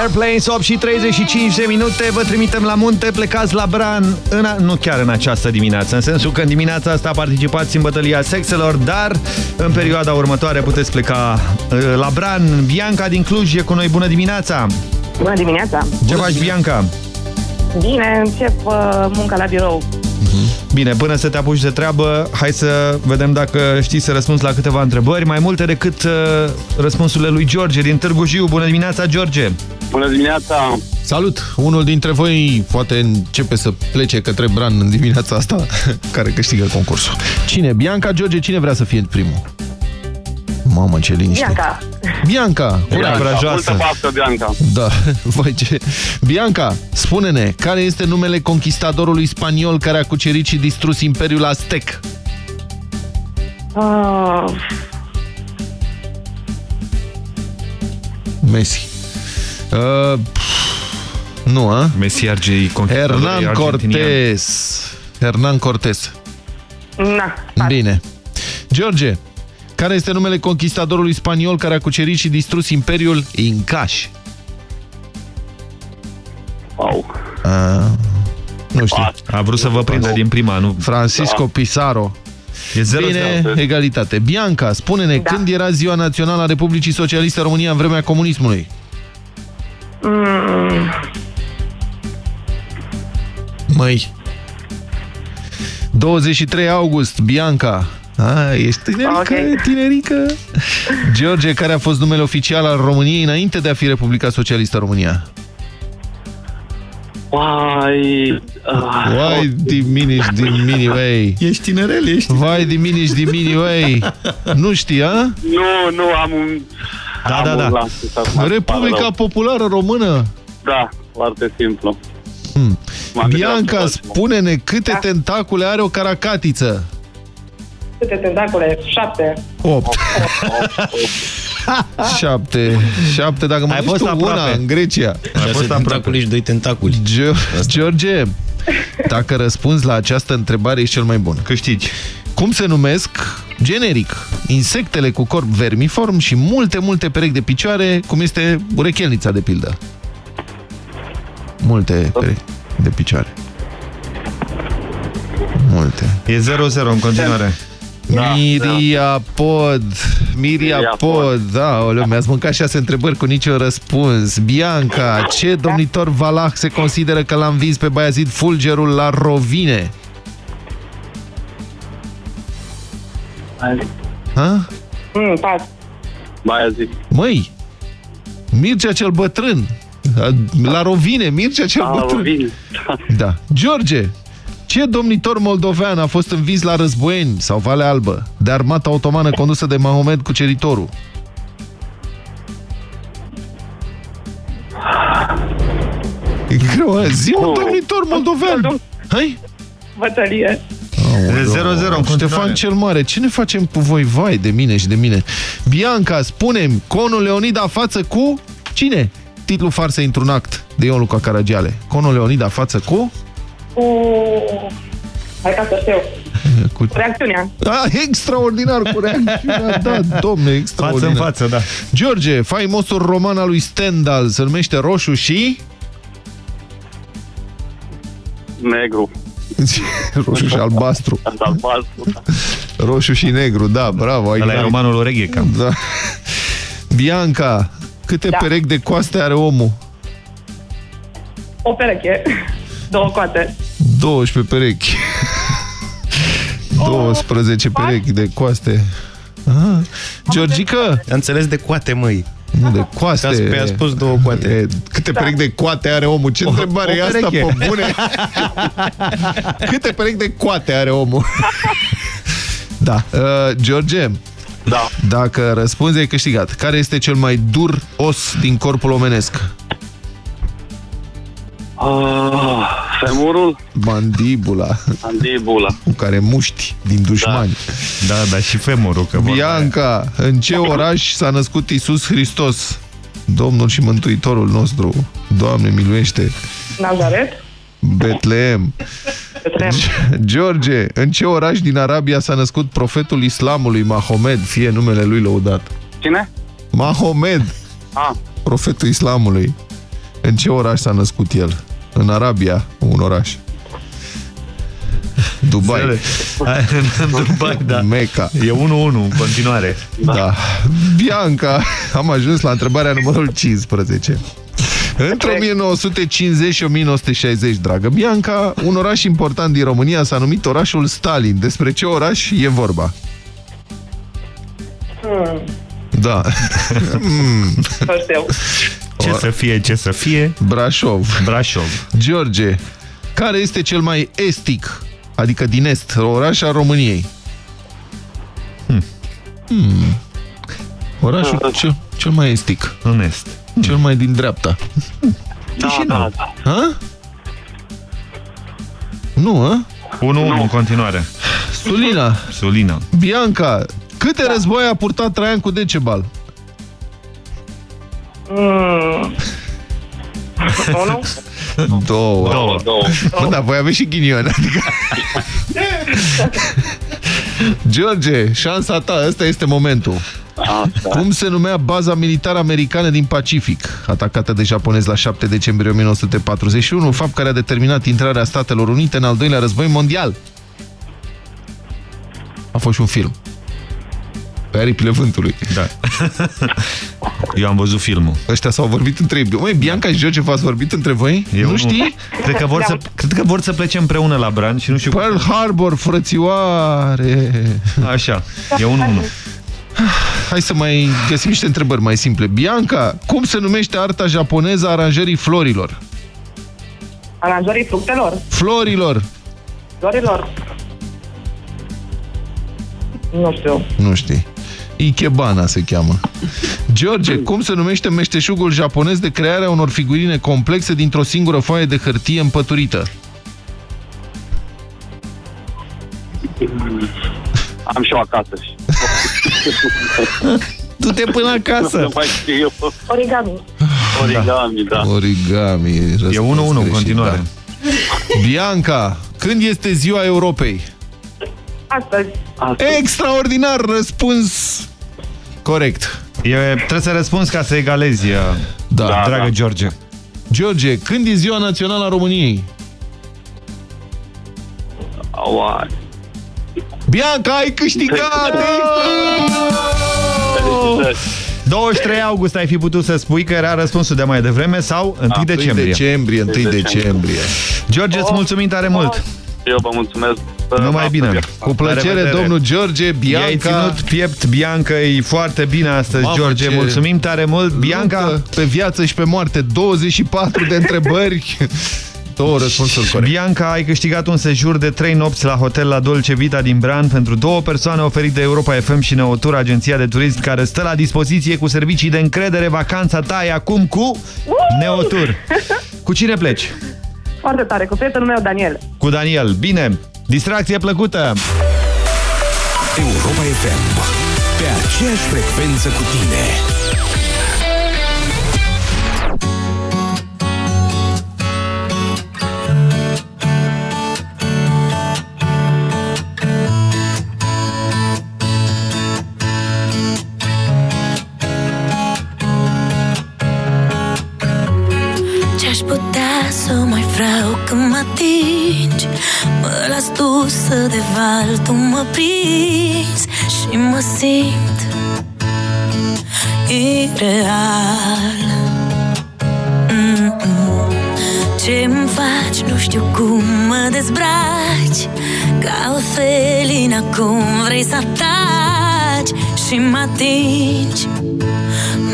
Airplanes 8 și 35 de minute, vă trimitem la munte, plecați la Bran, în a... nu chiar în această dimineață, în sensul că în dimineața asta participați în bătălia sexelor, dar în perioada următoare puteți pleca uh, la Bran. Bianca din Cluj e cu noi, bună dimineața! Bună dimineața! Ce faci, Bianca? Bine, încep uh, munca la birou. Bine, până să te apuci de treabă, hai să vedem dacă știi să răspunzi la câteva întrebări, mai multe decât uh, răspunsurile lui George din Târgu Jiu. Bună dimineața, George! Bună dimineața! Salut! Unul dintre voi poate începe să plece către Bran în dimineața asta, care câștigă concursul. Cine? Bianca, George, cine vrea să fie primul? Mamă, ce liniște. Bianca. Bianca, Bianca, curaj. multă baftă, Bianca. Da, vai ce... Bianca, spune-ne, care este numele conquistadorului spaniol care a cucerit și distrus Imperiul Aztec? Uh, Messi. Uh, pf, nu, a? Messi Argei conquistador Hernan argentinian. Cortés. Hernan Cortés. na, Bine. George, care este numele conquistadorului spaniol care a cucerit și distrus Imperiul Incaș? Wow. Uh, nu știu. A vrut să vă prindă din prima, nu? Francisco Pizarro. E 0 Bine, egalitate. Bianca, spune-ne, Da. când era ziua națională a Republicii Socialiste România în vremea comunismului? mm, Măi. 23 august, Bianca. A, ești tinerică, Ok. tinerică. George, care a fost numele oficial al României înainte de a fi Republica Socialistă România? Vai... Uh, Vai, diminiș, dimini, wey. Ești tinerel, ești Vai, diminiș, dimini, wey. Nu știi, a? Nu, nu, am un... Da, am da, un da. lapsus acum, Republica pare rău. Populară Română. Da, foarte simplu. Hmm. M-am gândit la Bianca, altceva. spune-ne câte tentacule are o caracatiță? Câte tentacule? Șapte. 8. 7. 7 dacă mai Ai ești fost tu una aproape. în Grecia. Ai fost aproape. și doi tentaculi. Geo- George, dacă răspunzi la această întrebare, ești cel mai bun. Câștigi. Cum se numesc, generic, insectele cu corp vermiform și multe, multe perechi de picioare, cum este urechelnița, de pildă? Multe perechi de picioare. Multe. E 0-0 în continuare. Da, Miriapod, Miriapod, da, oleu, mi-ați mâncat șase întrebări cu niciun răspuns. Bianca, ce domnitor Valah se consideră că l-a învins pe Baiazid Fulgerul la Rovine? Ha? Mm, pas. Mai zi. Măi, Mircea cel bătrân, la Rovine, Mircea cel A, bătrân. Rovine. Da. George, ce domnitor moldovean a fost învins la Războieni sau Valea Albă de armata otomană condusă de Mahomed Cuceritorul? E greu, a? zi un domnitor moldovean. Hai? Bătălie. E 0-0 în Ștefan continuare. cel Mare, ce ne facem cu voi? Vai de mine și de mine. Bianca, spune Conul Leonida față cu... Cine? Titlul farsă într-un act de Ion Luca Caragiale. Conul Leonida față cu... Cu... Hai ca să știu. cu... Reacțiunea. Da, extraordinar cu reacțiunea, da, domne, Față extraordinar. în față, da. George, faimosul roman al lui Stendhal se numește Roșu și... Negru. Roșu și albastru. Albastru. da. Roșu și negru, da, bravo. ai Ăla e dat. romanul Oreghe, cam. Da. Bianca, câte Da. perechi de coaste are omul? O pereche. Două coate. 12 perechi. 12 perechi de coaste. Aha. Georgica? Am înțeles de coate, măi. Nu, de coaste. Ca să pe a spus două coate. E, câte perechi de coate are omul? Ce întrebare o e asta, pereche. pe bune? câte perechi de coate are omul? da. Uh, George, Da. dacă răspunzi, ai câștigat. Care este cel mai dur os din corpul omenesc? Ah, femurul, Mandibula, mandibula. cu care muști din dușmani. Da, da, și femurul. Că vorba aia. Bianca, în ce oraș s-a născut Isus Hristos? Domnul și Mântuitorul nostru. Doamne, miluiește! Nazaret. Betleem. Betlehem. George, în ce oraș din Arabia s-a născut profetul islamului Mahomed, fie numele lui lăudat? Cine? Mahomed, Ah, profetul islamului. În ce oraș s-a născut el? În Arabia, un oraș. Dubai. Hai, în Dubai, da. Mecca. E 1-1 în continuare. Da. Bianca, am ajuns la întrebarea numărul 15. Între 1950 și 1960, dragă Bianca, un oraș important din România s-a numit orașul Stalin. Despre ce oraș e vorba? Hmm. Da. Mm. Nu știu. Ce să fie, ce să fie? Brașov. Brașov. George, care este cel mai estic, adică din est, oraș al României? Hmm. Hmm. Orașul cel, cel mai estic. În est. Cel mai din dreapta. Da, da, da. Ha? Nu, a? 1-1 în continuare. Sulina. Sulina. Bianca, câte da. războaie a purtat Traian cu Decebal? Mm. Unu? Două. Două. Două. Bă, da, voi aveți și ghinion, adică... George, șansa ta, ăsta este momentul. Asta. Cum se numea baza militară americană din Pacific, atacată de japonezi la 7 decembrie 1941, fapt care a determinat intrarea Statelor Unite în al doilea război mondial? A fost și un film. Pe aripile vântului. Da. Eu am văzut filmul. Ăștia s-au vorbit între ei. Măi, Bianca și George v-ați vorbit între voi? Eu nu știi? Cred că, vor să, cred că vor să plece împreună la Bran și nu știu... Pearl Harbor, frățioare! Așa, e 1-1. Hai să mai găsim niște întrebări mai simple. Bianca, cum se numește arta japoneză a aranjării florilor? Aranjării fructelor. Florilor! Florilor. Nu știu. Nu știi. Ikebana se cheamă. George, cum se numește meșteșugul japonez de crearea unor figurine complexe dintr-o singură foaie de hârtie împăturită? Am și o acasă. Du-te până acasă. Nu mai știu eu. Origami. Origami, da. Origami. E 1-1 în greșit, continuare. da. Bianca, când este ziua Europei? Astăzi. Extraordinar răspuns corect. E, trebuie să răspunzi ca să egalezi, Da, da, dragă da. George. George, când e ziua națională a României? Aua. Bianca, ai câștigat! Felicitări. 23 august ai fi putut să spui că era răspunsul de mai devreme sau 1 1 decembrie. decembrie, 1 decembrie. decembrie. George, îți mulțumim tare mult. Eu vă mulțumesc. Numai bine. Cu La plăcere, revedere. domnul George, Bianca. I-ai ținut piept, Bianca, e foarte bine astăzi, Mamă, George. ce Mulțumim tare mult. Bianca, Luptă pe viață și pe moarte, 24 de întrebări. Două răspunsuri corecte. Bianca, ai câștigat un sejur de 3 nopți la hotel la Dolce Vita din Bran pentru două persoane oferit de Europa FM și Neotur, agenția de turism care stă la dispoziție cu servicii de încredere. Vacanța ta e acum cu Neotur. Cu cine pleci? Foarte tare, cu prietenul meu, Daniel. Cu Daniel. Bine, distracție plăcută! Europa FM. Pe aceeași frecvență cu tine. Ce-aș putea să mai vreau când mă atingi Mă las tu să de val, tu mă prinzi Și mă simt ireal. Mm-mm. Ce-mi faci, nu știu cum mă dezbraci Ca o felină cum vrei să ataci Și mă atingi.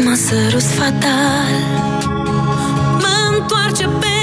Mă săruți fatal Mă întoarce pe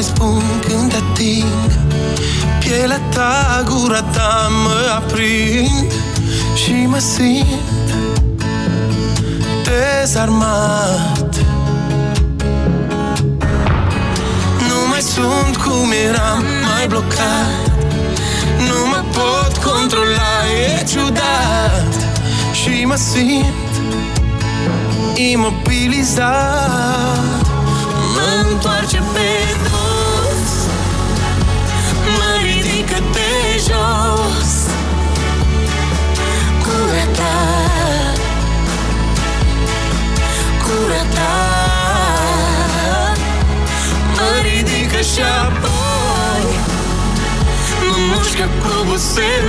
mai spun când te ating. Pielea ta, gura ta mă aprind Și mă simt dezarmat. Nu mai sunt cum eram, mai blocat. Nu mă pot controla, e ciudat. Și mă simt imobilizat. Mă întoarce pe ridică de jos Gura ta Gura ta Mă ridică și apoi Mă mușcă cu buze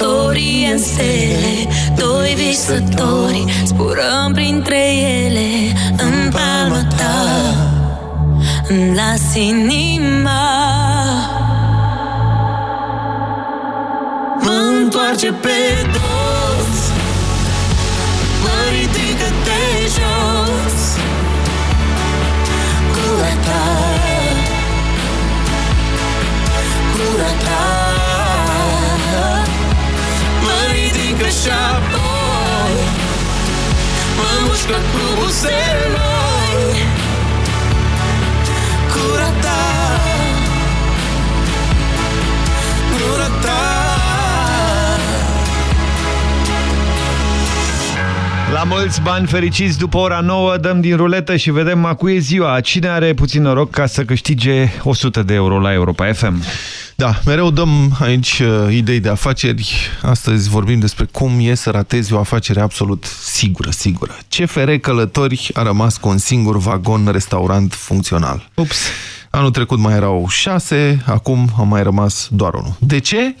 istorie în stele Doi visători zburăm printre ele În palma ta. Îmi las inima. Mă întoarce pe dos. Mă ridică de jos. Gura ta ridică și apoi Mă mușcă cu buzele noi Gura ta Gura ta La mulți bani fericiți după ora 9 dăm din ruletă și vedem a cui e ziua. Cine are puțin noroc ca să câștige 100 de euro la Europa FM? Da, mereu dăm aici uh, idei de afaceri. Astăzi vorbim despre cum e să ratezi o afacere absolut sigură, sigură. CFR Călători a rămas cu un singur vagon restaurant funcțional. Ups! Anul trecut mai erau șase, acum a mai rămas doar unul. De ce?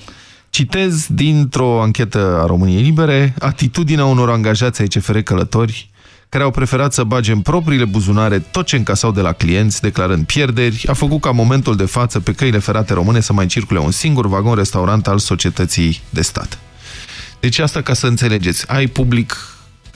Citez dintr-o anchetă a României Libere atitudinea unor angajați ai CFR Călători care au preferat să bage în propriile buzunare tot ce încasau de la clienți, declarând pierderi, a făcut ca momentul de față pe căile ferate române să mai circule un singur vagon-restaurant al societății de stat. Deci asta ca să înțelegeți. Ai public,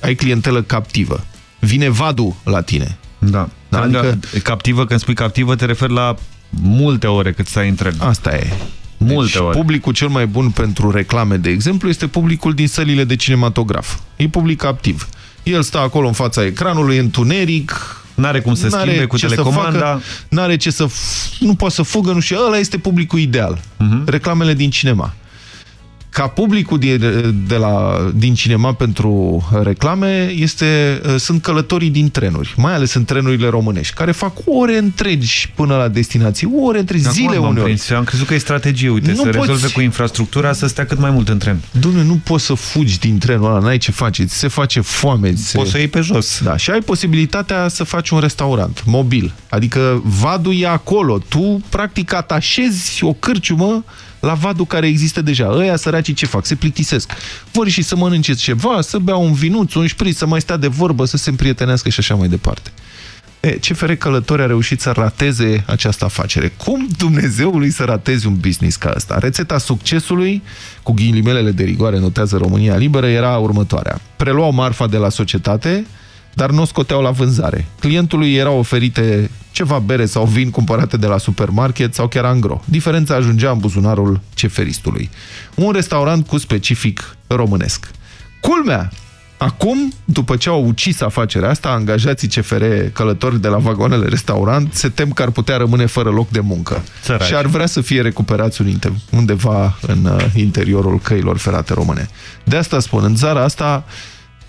ai clientelă captivă. Vine vadul la tine. Da. Da, Adică... adică- Captivă, când spui captivă, te referi la multe ore cât stai în tren. Asta e. Multe deci, ore. publicul cel mai bun pentru reclame, de exemplu, este publicul din sălile de cinematograf. E public activ. El stă acolo în fața ecranului, întuneric, N-are cum să n-are schimbe cu ce să telecomanda. facă, N-are ce să... f- Nu poate să fugă, nu știu. Ăla este publicul ideal. Mhm. Reclamele din cinema. Ca publicul de, de la, din cinema pentru reclame este, sunt călătorii din trenuri, mai ales în trenurile românești, care fac ore întregi până la destinație, ore întregi, Acum zile m-am uneori. prins. Am crezut că e strategie, uite, Nu să poți- rezolve cu infrastructura să stea cât mai mult în tren. Dumne, nu poți să fugi din trenul ăla, n-ai ce face, ți se face foame. ți Se... Poți să iei pe jos. Da, și ai posibilitatea să faci un restaurant mobil. Adică vadul e acolo. Tu, practic, atașezi o cârciumă la vadul care există deja. Ăia săracii ce fac? Se plictisesc. Vor și să mănânce ceva, să bea un vinuț, un șpriț, să mai stea de vorbă, să se împrietenească și așa mai departe. E, CFR Călători a reușit să rateze această afacere. Cum Dumnezeului să ratezi un business ca ăsta? Rețeta succesului, cu ghilimelele de rigoare, notează România Liberă, era următoarea. Preluau marfa de la societate, dar nu o scoteau la vânzare. Clientului erau oferite ceva bere sau vin cumpărate de la supermarket sau chiar angro. Diferența ajungea în buzunarul ceferistului. Un restaurant cu specific românesc. Culmea! Acum, după ce au ucis afacerea asta, angajații CFR călători de la vagoanele restaurant se tem că ar putea rămâne fără loc de muncă. Săraci. Și ar vrea să fie recuperați uninte, undeva în uh, interiorul căilor ferate române. De asta spun, în țara asta,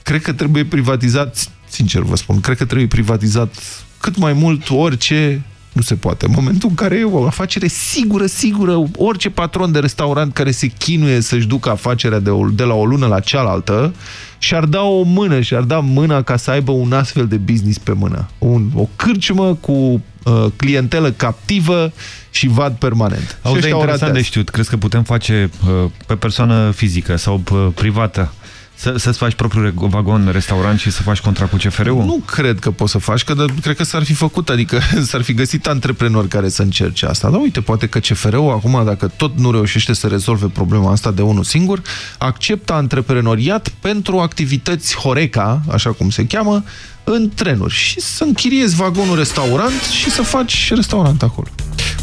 cred că trebuie privatizat, sincer vă spun, cred că trebuie privatizat cât mai mult orice nu se poate. În momentul în care e o afacere sigură, sigură, orice patron de restaurant care se chinuie să-și ducă afacerea de, o, de la o lună la cealaltă și-ar da o mână, și-ar da mâna ca să aibă un astfel de business pe mână. Un, o cârciumă cu uh, clientelă captivă și vad permanent. Auzi, Și e ăștia o interesant de ratează. știut. Crezi că putem face uh, pe persoană fizică sau uh, privată să, să-ți faci propriul vagon, restaurant și să faci contract cu CFR-ul? Nu cred că poți să faci, că de, cred că s-ar fi făcut, adică s-ar fi găsit antreprenori care să încerce asta. Dar uite, poate că CFR-ul acum, dacă tot nu reușește să rezolve problema asta de unul singur, acceptă antreprenoriat pentru activități Horeca, așa cum se cheamă, în trenuri și să închiriezi vagonul restaurant și să faci restaurant acolo.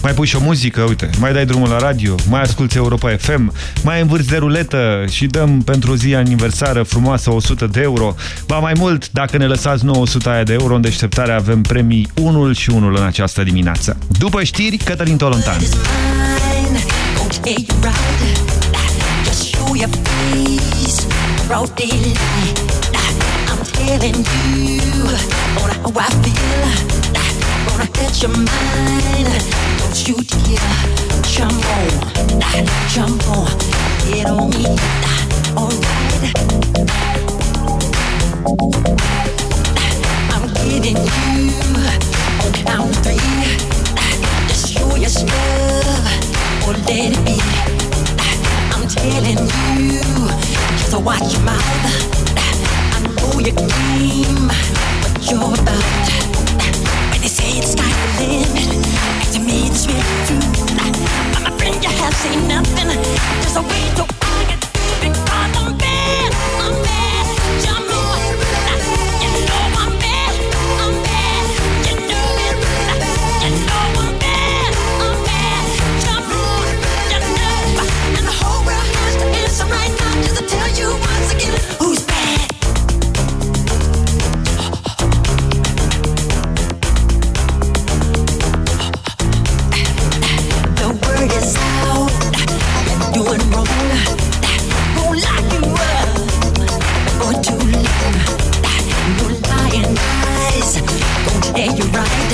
Mai pui și o muzică, uite, mai dai drumul la radio, mai asculti Europa FM, mai învârți de ruletă și dăm pentru zi aniversară frumoasă 100 de euro. Ba mai mult, dacă ne lăsați 900 aia de euro, în deșteptare avem premii unul și unul în această dimineață. După știri, Cătălin Tolontan. I'm telling you on how I feel. Gonna get your mind. Don't you dare jump on, jump on, get on me. Alright. I'm getting you on count three. Just show your stuff or let it be. I'm telling you, just watch your mouth. I know your game, what you're about. When they say it's sky's the limit, to me it's really true. I'm a friend, you have seen nothing. Just a way to I get through because I'm bad, I'm bad. Eyes gon' tell you right.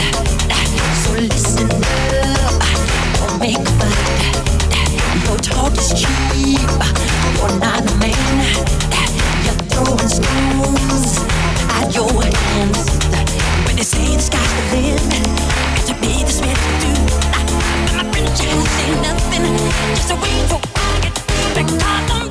So listen up. Don't make a fight. Your talk is cheap. You're not a man. You're throwing stones at your hands. When they say the sky's the limit, to this meant to do. I'm a friend, you say nothing. Just a way for I get through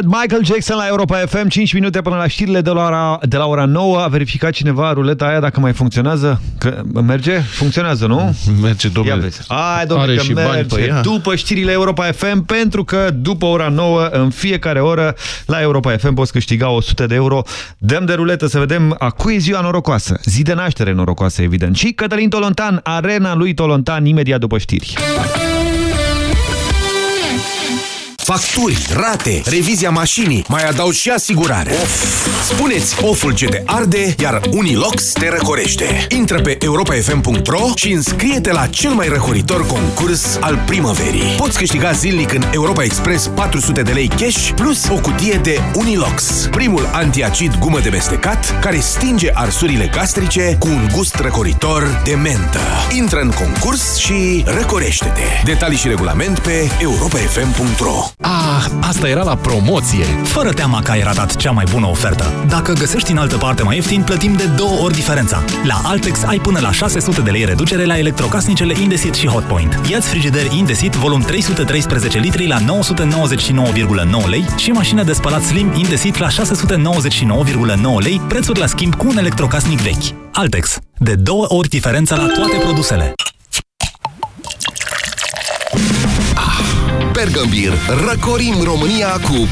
bad. Who's bad? Michael Jackson la Europa FM, 5 minute până la știrile de la ora, de la ora 9. A verificat cineva ruleta aia dacă mai funcționează? Că merge? Funcționează, nu? Merge, domnule. Ia vezi. Hai, domnule, Are că și bani merge. pe ea. După știrile Europa FM, pentru că după ora 9, în fiecare oră, la Europa FM poți câștiga 100 de euro. Dăm de ruletă să vedem a cui e ziua norocoasă. Zi de naștere norocoasă, evident. Și Cătălin Tolontan, arena lui Tolontan, imediat după știri. Facturi, rate, revizia mașinii, mai adaug și asigurare. Of! Spuneți oful ce te arde, iar Unilox te răcorește. Intră pe europafm.ro și înscrie-te la cel mai răcoritor concurs al primăverii. Poți câștiga zilnic în Europa Express 400 de lei cash plus o cutie de Unilox, primul antiacid gumă de mestecat care stinge arsurile gastrice cu un gust răcoritor de mentă. Intră în concurs și răcorește-te. Detalii și regulament pe europafm.ro Ah, asta era la promoție. Fără teama că ai ratat cea mai bună ofertă. Dacă găsești în altă parte mai ieftin, plătim de două ori diferența. La Altex ai până la 600 de lei reducere la electrocasnicele Indesit și Hotpoint. Iați frigider Indesit volum 313 litri la 999,9 lei și mașină de spălat Slim Indesit la 699,9 lei, prețuri la schimb cu un electrocasnic vechi. Altex. De două ori diferența la toate produsele. Bergambir. Răcorim România cu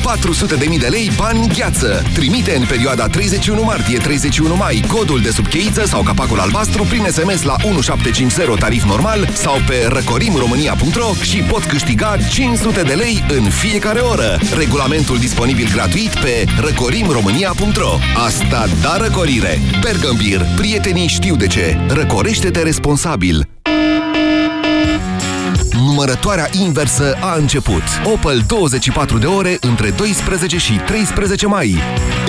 400.000 de lei bani gheață. Trimite în perioada 31 martie-31 mai codul de subcheiță sau capacul albastru prin SMS la 1750 tarif normal sau pe răcorimromânia.ro și pot câștiga 500 de lei în fiecare oră. Regulamentul disponibil gratuit pe răcorimromânia.ro Asta da răcorire! Bergambir. Prietenii știu de ce. Răcorește-te responsabil. Numărătoarea inversă a început. Opel 24 de ore între 12 și 13 mai.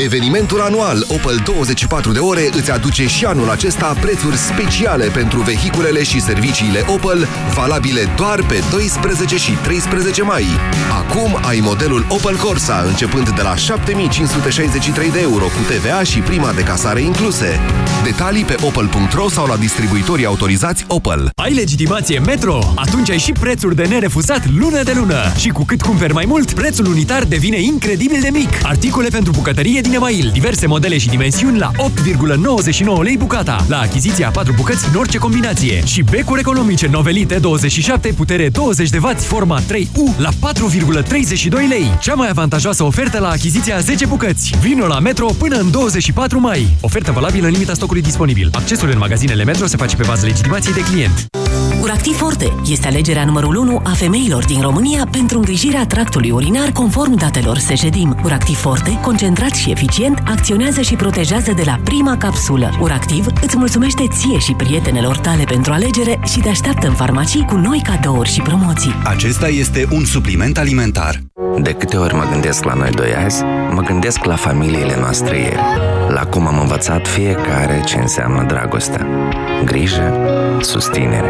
Evenimentul anual Opel 24 de ore îți aduce și anul acesta prețuri speciale pentru vehiculele și serviciile Opel, valabile doar pe 12 și 13 mai. Acum ai modelul Opel Corsa începând de la 7563 de euro cu TVA și prima de casare incluse. Detalii pe opel.ro sau la distribuitorii autorizați Opel. Ai legitimație Metro? Atunci ai și prețuri de nerefuzat lună de lună. Și cu cât cumperi mai mult, prețul unitar devine incredibil de mic. Articole pentru bucătărie din email, diverse modele și dimensiuni la 8,99 lei bucata. La achiziția 4 bucăți în orice combinație. Și becuri economice novelite 27 putere 20 de W forma 3U la 4,32 lei. Cea mai avantajoasă ofertă la achiziția 10 bucăți. Vino la Metro până în 24 mai. Ofertă valabilă în limita stocului disponibil. Accesul în magazinele Metro se face pe bază legitimației de client. Uractiv Forte este alegerea numărul 1 a femeilor din România pentru îngrijirea tractului urinar conform datelor Sejedim. Uractiv Forte, concentrat și eficient, acționează și protejează de la prima capsulă. Uractiv îți mulțumește ție și prietenelor tale pentru alegere și te așteaptă în farmacii cu noi cadouri și promoții. Acesta este un supliment alimentar. De câte ori mă gândesc la noi doi azi, mă gândesc la familiile noastre ieri, la cum am învățat fiecare ce înseamnă dragostea, grijă, susținere.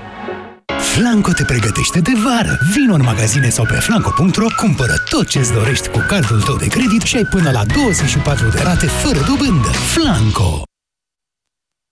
Flanco te pregătește de vară. Vino în magazine sau pe flanco.ro, cumpără tot ce-ți dorești cu cardul tău de credit și ai până la 24 de rate fără dobândă. Flanco!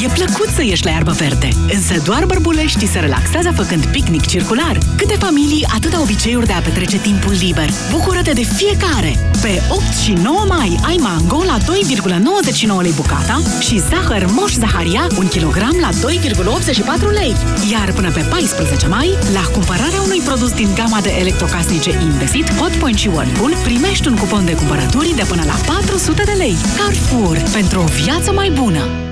E plăcut să ieși la iarbă verde, însă doar bărbuleștii se relaxează făcând picnic circular. Câte familii, atâta obiceiuri de a petrece timpul liber. Bucură-te de fiecare! Pe 8 și 9 mai ai mango la 2,99 lei bucata și zahăr moș zaharia 1 kg la 2,84 lei. Iar până pe 14 mai, la cumpărarea unui produs din gama de electrocasnice Indesit, Hotpoint și Whirlpool, primești un cupon de cumpărături de până la 400 de lei. Carrefour, pentru o viață mai bună!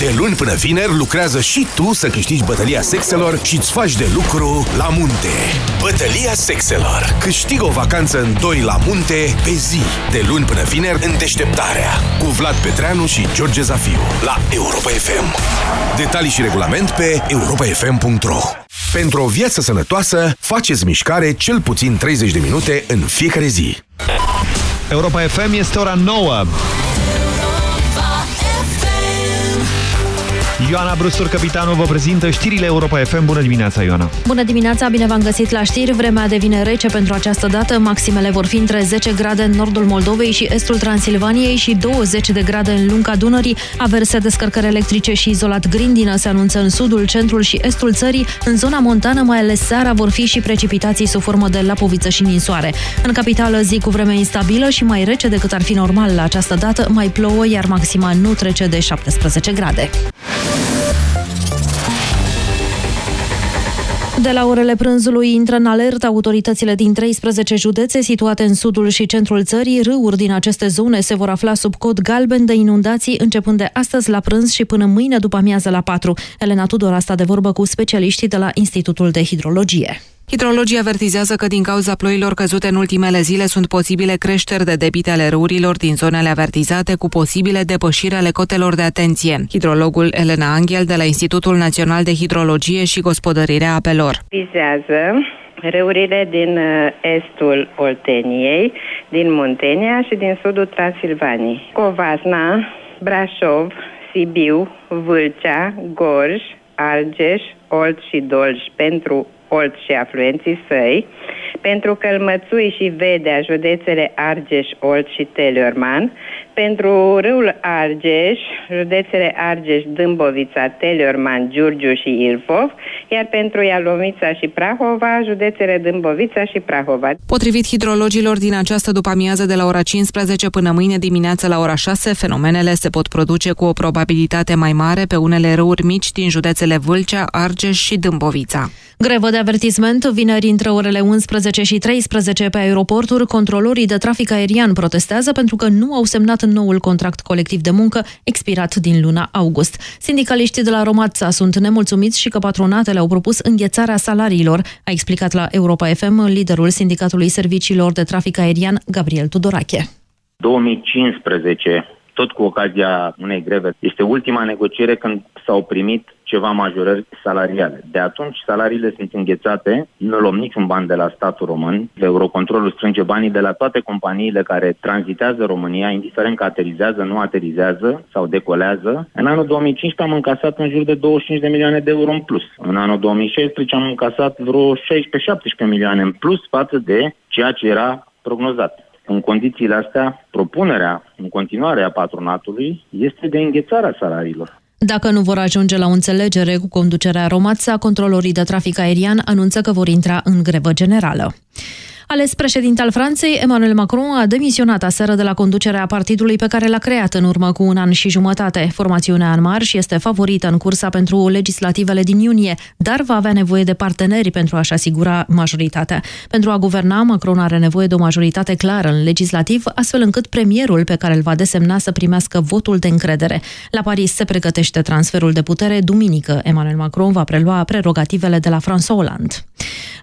De luni până vineri lucrează și tu să câștigi bătălia sexelor și îți faci de lucru la munte. Bătălia sexelor. Câștigă o vacanță în doi la munte pe zi. De luni până vineri în Deșteptarea. Cu Vlad Petreanu și George Zafiu la Europa FM. Detalii și regulament pe europafm.ro Pentru o viață sănătoasă, faceți mișcare cel puțin 30 de minute în fiecare zi. Europa FM este ora 9. Ioana Brustur, capitanul, vă prezintă știrile Europa FM. Bună dimineața, Ioana! Bună dimineața, bine v-am găsit la știri. Vremea devine rece pentru această dată. Maximele vor fi între 10 grade în nordul Moldovei și estul Transilvaniei și 20 de grade în lunga Dunării. Averse descărcări electrice și izolat grindină se anunță în sudul, centrul și estul țării. În zona montană, mai ales seara, vor fi și precipitații sub formă de lapoviță și ninsoare. În capitală, zi cu vreme instabilă și mai rece decât ar fi normal la această dată, mai plouă, iar maxima nu trece de 17 grade. De la orele prânzului intră în alertă autoritățile din 13 județe situate în sudul și centrul țării. Râuri din aceste zone se vor afla sub cod galben de inundații începând de astăzi la prânz și până mâine după amiază la 4. Elena Tudor a stat de vorbă cu specialiștii de la Institutul de Hidrologie. Hidrologii avertizează că din cauza ploilor căzute în ultimele zile sunt posibile creșteri de debite ale râurilor din zonele avertizate cu posibile depășiri ale cotelor de atenție. Hidrologul Elena Angel de la Institutul Național de Hidrologie și Gospodărire a Apelor. Vizează râurile din uh, estul Olteniei, din Muntenia și din sudul Transilvaniei. Covasna, Brașov, Sibiu, Vâlcea, Gorj, Algeș, Olt și Dolj pentru Olt și afluenții săi, pentru Călmățui și Vedea, județele Argeș, Olt și Teleorman, pentru râul Argeș, județele Argeș, Dâmbovița, Teleorman, Giurgiu și Ilfov, iar pentru Ialomița și Prahova, județele Dâmbovița și Prahova. Potrivit hidrologilor din această după-amiază de la ora 15 până mâine dimineață la ora 6, fenomenele se pot produce cu o probabilitate mai mare pe unele râuri mici din județele Vâlcea, Argeș și Dâmbovița. Grevă de avertisment vineri între orele 11 și 13 pe aeroporturi. Controlorii de trafic aerian protestează pentru că nu au semnat noul contract colectiv de muncă expirat din luna august. Sindicaliștii de la Romața sunt nemulțumiți și că patronatele au propus înghețarea salariilor, a explicat la Europa FM liderul Sindicatului Serviciilor de Trafic Aerian, Gabriel Tudorache. 2015 tot cu ocazia unei greve. Este ultima negociere când s-au primit ceva majorări salariale. De atunci salariile sunt înghețate, nu luăm niciun ban de la statul român, Eurocontrolul strânge banii de la toate companiile care tranzitează România, indiferent că aterizează, nu aterizează sau decolează. În anul 2015 am încasat în jur de 25 de milioane de euro în plus. În anul 2016 am încasat vreo 16-17 milioane în plus față de ceea ce era prognozat. În condițiile astea, propunerea în continuare a patronatului este de înghețarea salariilor. Dacă nu vor ajunge la o înțelegere cu conducerea Romața, controlorii de trafic aerian anunță că vor intra în grevă generală. Ales președinte al Franței, Emmanuel Macron a demisionat aseară de la conducerea partidului pe care l-a creat în urmă cu un an și jumătate. Formațiunea în marș este favorită în cursa pentru legislativele din iunie, dar va avea nevoie de parteneri pentru a-și asigura majoritatea. Pentru a guverna, Macron are nevoie de o majoritate clară în legislativ, astfel încât premierul pe care îl va desemna să primească votul de încredere. La Paris se pregătește transferul de putere. Duminică, Emmanuel Macron va prelua prerogativele de la François Hollande.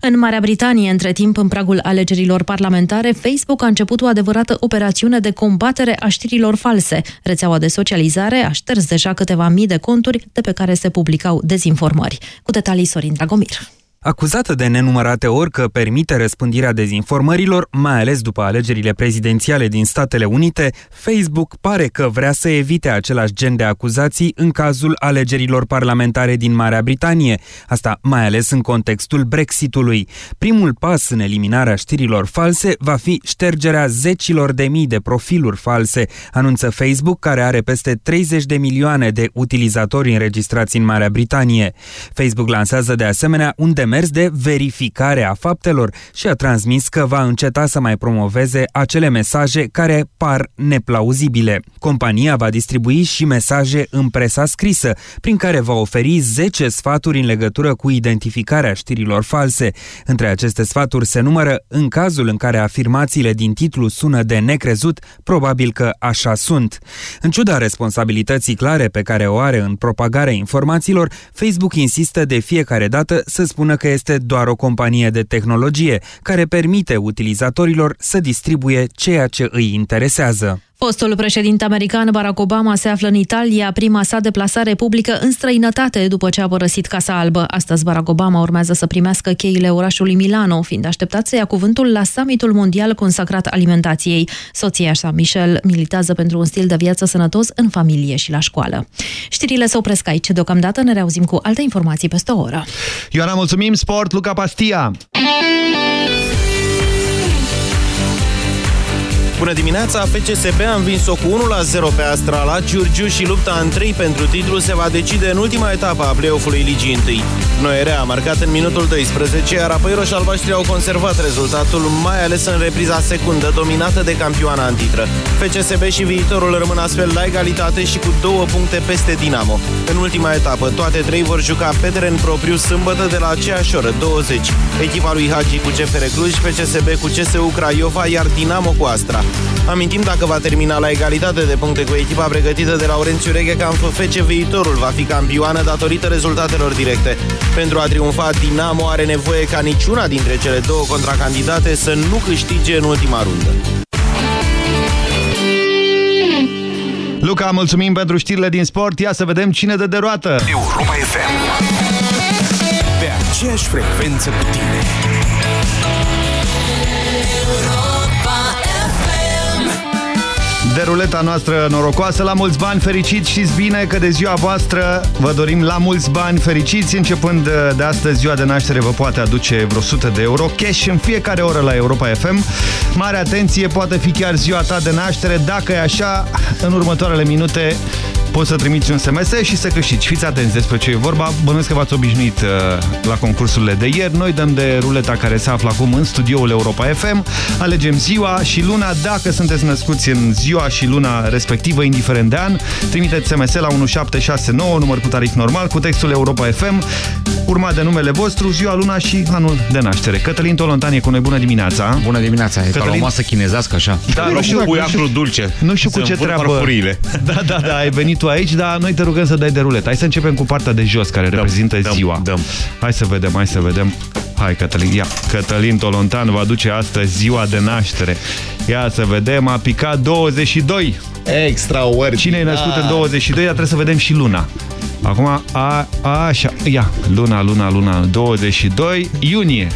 În Marea Britanie, între timp, în pragul alegerilor parlamentare, Facebook a început o adevărată operațiune de combatere a știrilor false. Rețeaua de socializare a șters deja câteva mii de conturi de pe care se publicau dezinformări. Cu detalii Sorin Dragomir. Acuzată de nenumărate ori că permite răspândirea dezinformărilor, mai ales după alegerile prezidențiale din Statele Unite, Facebook pare că vrea să evite același gen de acuzații în cazul alegerilor parlamentare din Marea Britanie, asta mai ales în contextul Brexitului. Primul pas în eliminarea știrilor false va fi ștergerea zecilor de mii de profiluri false, anunță Facebook, care are peste 30 de milioane de utilizatori înregistrați în Marea Britanie. Facebook lansează de asemenea un demers demers de verificare a faptelor și a transmis că va înceta să mai promoveze acele mesaje care par neplauzibile. Compania va distribui și mesaje în presa scrisă, prin care va oferi 10 sfaturi în legătură cu identificarea știrilor false. Între aceste sfaturi se numără, în cazul în care afirmațiile din titlu sună de necrezut, probabil că așa sunt. În ciuda responsabilității clare pe care o are în propagarea informațiilor, Facebook insistă de fiecare dată să spună că este doar o companie de tehnologie care permite utilizatorilor să distribuie ceea ce îi interesează. Fostul președinte american Barack Obama se află în Italia, prima sa deplasare publică în străinătate după ce a părăsit Casa Albă. Astăzi Barack Obama urmează să primească cheile orașului Milano, fiind așteptat să ia cuvântul la summitul mondial consacrat alimentației. Soția sa, Michelle, militează pentru un stil de viață sănătos în familie și la școală. Știrile se opresc aici. Deocamdată ne reauzim cu alte informații peste o oră. Ioana, mulțumim! Sport, Luca Pastia! Bună dimineața! FCSB a învins-o cu 1-0 pe Astrala. Giurgiu și lupta în 3 pentru titlu se va decide în ultima etapă a play-off-ului Ligii 1. Noerea a marcat în minutul 12, iar apoi roșalbaștri au conservat rezultatul, mai ales în repriza secundă, dominată de campioana în titră. FCSB și viitorul rămân astfel la egalitate și cu două puncte peste Dinamo. În ultima etapă, toate trei vor juca pe teren propriu sâmbătă de la aceeași oră, 20. Echipa lui Hagi cu CFR Cluj, FCSB cu CSU Craiova, iar Dinamo cu Astra. Amintim dacă va termina la egalitate de puncte cu echipa pregătită de Laurențiu Reghe ca în FFC viitorul va fi campioană datorită rezultatelor directe. Pentru a triumfa, Dinamo are nevoie ca niciuna dintre cele două contracandidate să nu câștige în ultima rundă. Luca, mulțumim pentru știrile din sport. Ia să vedem cine dă de roată. Europa FM. Pe aceeași frecvență cu tine. De ruleta noastră norocoasă. La mulți bani fericiți, știți bine că de ziua voastră vă dorim la mulți bani fericiți. Începând de astăzi, ziua de naștere vă poate aduce vreo 100 de euro cash în fiecare oră la Europa FM. Mare atenție, poate fi chiar ziua ta de naștere. Dacă e așa, în următoarele minute poți să trimiți un SMS și să câștigi. Fiți atenți despre ce e vorba. Bănuiesc că v-ați obișnuit uh, la concursurile de ieri. Noi dăm de ruleta care se află acum în studioul Europa FM. Alegem ziua și luna. Dacă sunteți născuți în ziua și luna respectivă, indiferent de an, trimiteți SMS la 1769, număr cu tarif normal, cu textul Europa FM, urmat de numele vostru, ziua, luna și anul de naștere. Cătălin Tolontan e cu noi. Bună dimineața! Bună dimineața! E Cătălin... ca la o masă chinezească, așa. Da, nu știu, cu afru dulce. Nu știu cu ce treabă... Da, da, da, ai venit tu aici, dar noi te rugăm să dai de rulet. Hai să începem cu partea de jos, care dăm, reprezintă dăm, ziua. Dăm. Hai să vedem, hai să vedem. Hai, Cătălin, ia. Cătălin Tolontan va duce astăzi ziua de naștere. Ia să vedem, a picat 22. Extraordinar. Cine e născut în 22, dar trebuie să vedem și luna. Acum, a, a, așa, ia, luna, luna, luna, 22 iunie.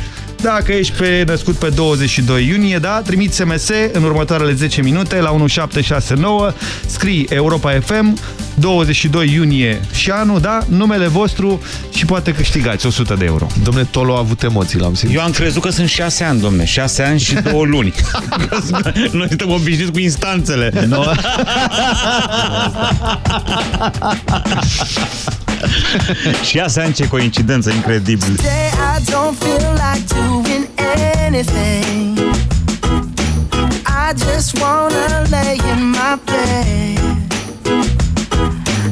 Dacă ești pe, născut pe 22 iunie, da, trimiți SMS în următoarele 10 minute la 1769, scrii Europa FM, 22 iunie și anul, da, numele vostru și poate câștigați 100 de euro. Domne, Tolo a avut emoții, l-am simțit. Eu am crezut că sunt 6 ani, domne, 6 ani și 2 luni. Noi suntem obișnuiți cu instanțele. No. și asta ce coincidență incredibilă. I just wanna lay in my bed.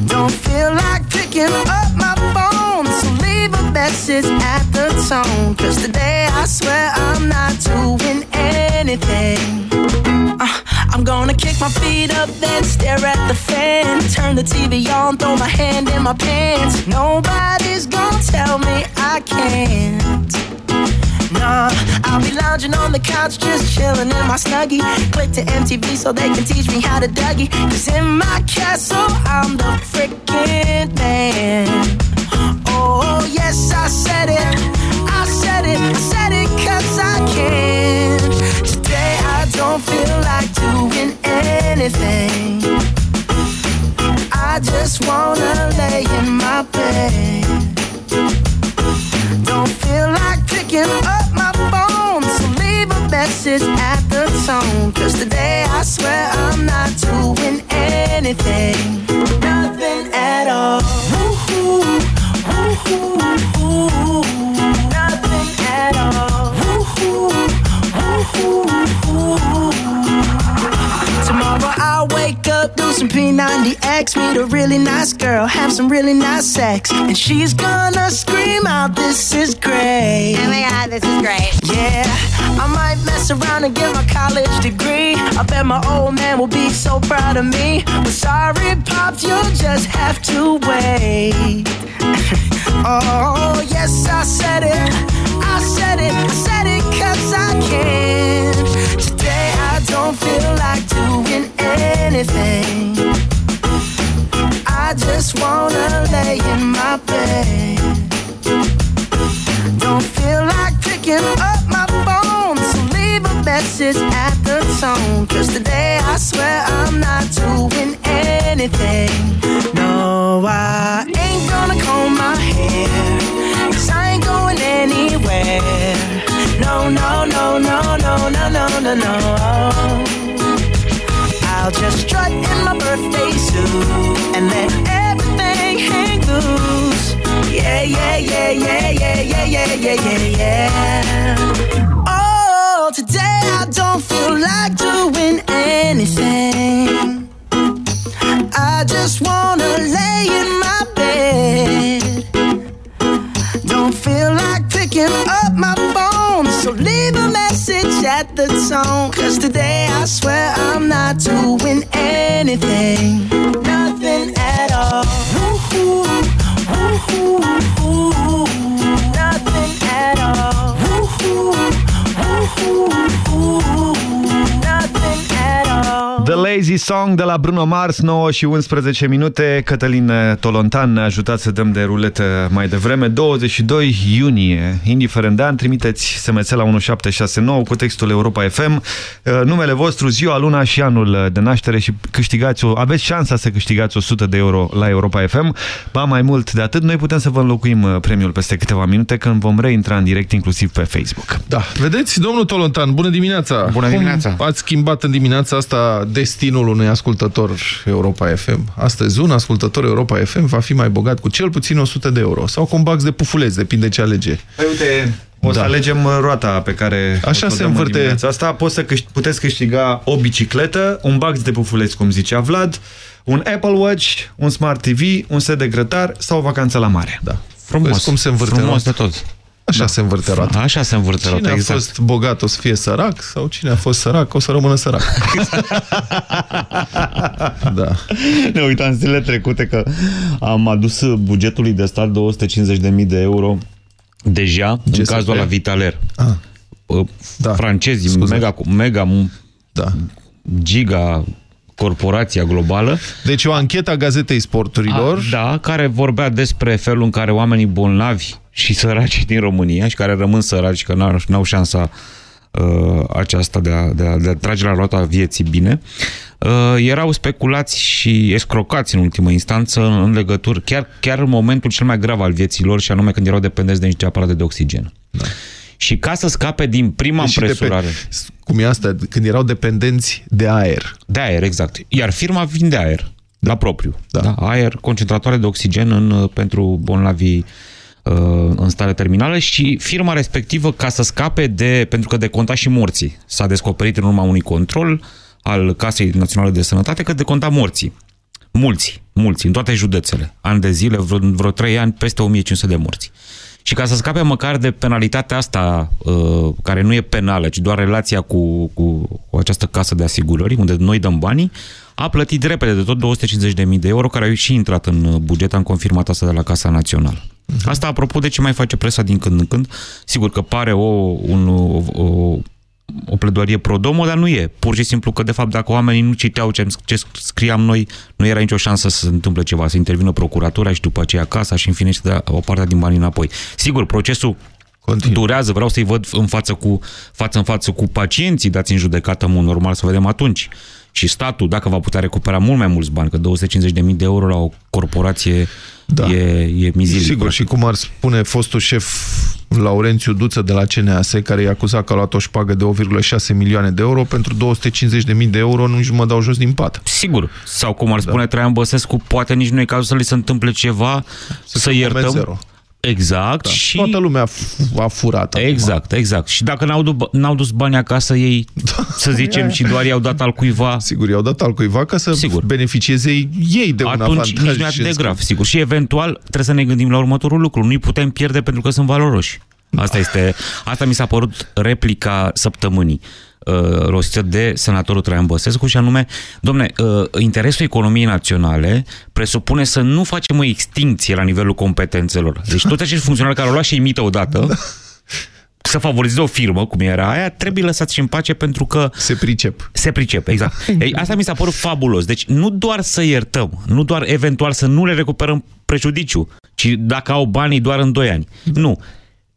Don't feel like picking up my phone, so leave a message at the tone. Cause today I swear I'm not doing anything. Uh, I'm gonna kick my feet up, then stare at the fan. Turn the TV on, throw my hand in my pants. Nobody's gonna tell me I can't. Nah, I'll be lounging on the couch, just chilling in my snuggie. Click to MTV so they can teach me how to Dougie. Cause in my castle, I'm the freaking man. Oh, yes, I said it. I said it. I said it cause I can. Today I don't feel like doing anything. I just wanna lay in my bed. Don't feel like picking up my phone. So leave a message at the tone. Cause today I swear I'm not doing anything. Nothing at all. Woo-hoo, woo-hoo. Nothing at all. Woo-hoo, woo-hoo. Ooh, ooh, nothing P90 X, meet a really nice girl, have some really nice sex, and she's gonna scream out, This is great. Oh my god, this is great. Yeah, I might mess around and get my college degree. I bet my old man will be so proud of me. But sorry, Pops, you'll just have to wait. oh, yes, I said it. I said it. I said it cause I can. Today I don't feel like anything. I just wanna lay in my bed. Don't feel like picking up my phone, so leave a message at the tone. Cause today I swear I'm not doing anything. No, I ain't gonna comb my hair, cause I ain't going anywhere. No, no, no, no, no, no, no, no, no. I'll just strut in my birthday suit and let everything hang loose. Yeah, yeah, yeah, yeah, yeah, yeah, yeah, yeah, yeah, yeah. Oh, today I don't feel like doing anything. I just wanna lay in my bed. Don't feel like picking up my phone, so leave a message at the tone. Cause today I swear I'm not doing anything, nothing at all. Woo-hoo, woo-hoo, woo-hoo, nothing at all. The Lazy Song de la Bruno Mars, 9 și 11 minute. Cătălin Tolontan ne-a ajutat să dăm de ruletă mai devreme. 22 iunie, indiferent de an, trimiteți SMS la 1769 cu textul Europa FM, uh, numele vostru, ziua, luna și anul de naștere și câștigați o, aveți șansa să câștigați 100 de euro la Europa FM. Ba mai mult de atât, noi putem să vă înlocuim uh, premiul peste câteva minute când vom reintra în direct inclusiv pe Facebook. Da, vedeți, domnul Tolontan, bună dimineața! Bună dimineața! Cum ați schimbat în dimineața asta destinul unui ascultător Europa FM? Astăzi, un ascultător Europa FM va fi mai bogat cu cel puțin 100 de euro sau cu un bax de pufuleț, depinde ce alege. Păi uite, o să Da. alegem uh, roata pe care Așa o să o se dăm în învârte. dimineața Asta poți să câști, puteți câștiga o bicicletă, un bax de pufuleți, cum zicea Vlad, un Apple Watch, un Smart TV, un set de grătar sau o vacanță la mare. Da. Frumos, Vezi cum se învârte frumos roata? de tot. Așa Da. se învârte roata. Așa se învârte Cine roata, a exact. fost bogat o să fie sărac sau cine a fost sărac o să rămână sărac. da. Ne uitam zilele trecute că am adus bugetului de stat 250.000 de euro deja, în GSP? cazul la Vitaler. Ah. Da. Francezii, mega, mega da. giga corporația globală. Deci o anchetă a Gazetei Sporturilor. A, da, care vorbea despre felul în care oamenii bolnavi și săraci din România și care rămân săraci, că n-au, n-au șansa uh, aceasta de a, de, a, de a trage la roata vieții bine, uh, erau speculați și escrocați în ultimă instanță în legătură, chiar, chiar în momentul cel mai grav al vieții lor și anume când erau dependenți de niște aparate de oxigen. Da. Și ca să scape din prima Deci împresurare... depen- Cum e asta? Când erau dependenți de aer. De aer, exact. Iar firma vinde aer, la propriu. Da. Da? Aer, concentratoare de oxigen în, uh, pentru bolnavii uh, în stare terminală și firma respectivă, ca să scape de, pentru că deconta și morții, s-a descoperit în urma unui control al Casei Naționale de Sănătate că deconta morții. Mulți, mulți, în toate județele. Ani de zile, vreo, vreo 3 ani, peste 1500 de morți. Și ca să scape măcar de penalitatea asta, uh, care nu e penală, ci doar relația cu, cu, cu această casă de asigurări, unde noi dăm banii, a plătit repede de tot 250.000 de euro, care au și intrat în uh, buget, am confirmat asta de la Casa Națională. Asta apropo de ce mai face presa din când în când. Sigur că pare o, un, o, o, o pledoarie pro-domo, dar nu e. Pur și simplu că, de fapt, dacă oamenii nu citeau ce, ce scriam noi, nu era nicio șansă să se întâmple ceva, să intervină procuratura și după aceea casa și în fine să dea o parte din banii înapoi. Sigur, procesul Continu. durează, vreau să-i văd în față, cu, față în față cu pacienții dați în judecată, în mod normal, să vedem atunci. Și statul, dacă va putea recupera mult mai mulți bani, că 250.000 de euro la o corporație da. e, e mizilic. Sigur, și cum ar spune fostul șef Laurențiu Duță de la CNAS, care i-a acuzat că a luat o șpagă de 1,6 milioane de euro, pentru 250.000 de euro nu mă dau jos din pat. Sigur. Sau cum ar spune da. Traian Băsescu, poate nici nu e cazul să li se întâmple ceva, să, să iertăm. Zero. Exact. Da. Și... Toată lumea a furat. Exact, acum. exact. Și dacă n-au, n-au dus bani acasă ei, da, să zicem, și doar i-au dat al cuiva... Sigur, i-au dat al cuiva ca să sigur. beneficieze ei de Atunci, un avantaj. Atunci nici nu e de grav, sigur. Și eventual trebuie să ne gândim la următorul lucru. Nu-i putem pierde pentru că sunt valoroși. Asta, este, asta mi s-a părut replica săptămânii uh, rostită de senatorul Traian Băsescu și anume, domne, uh, interesul economiei naționale presupune să nu facem o extinție la nivelul competențelor. Deci toți acești funcționari care au luat și imită odată, da. să favorizeze o firmă, cum era aia, trebuie lăsați și în pace pentru că... Se pricep. Se pricep, exact. Ei, asta mi s-a părut fabulos. Deci nu doar să iertăm, nu doar eventual să nu le recuperăm prejudiciu, ci dacă au banii doar în 2 ani. Nu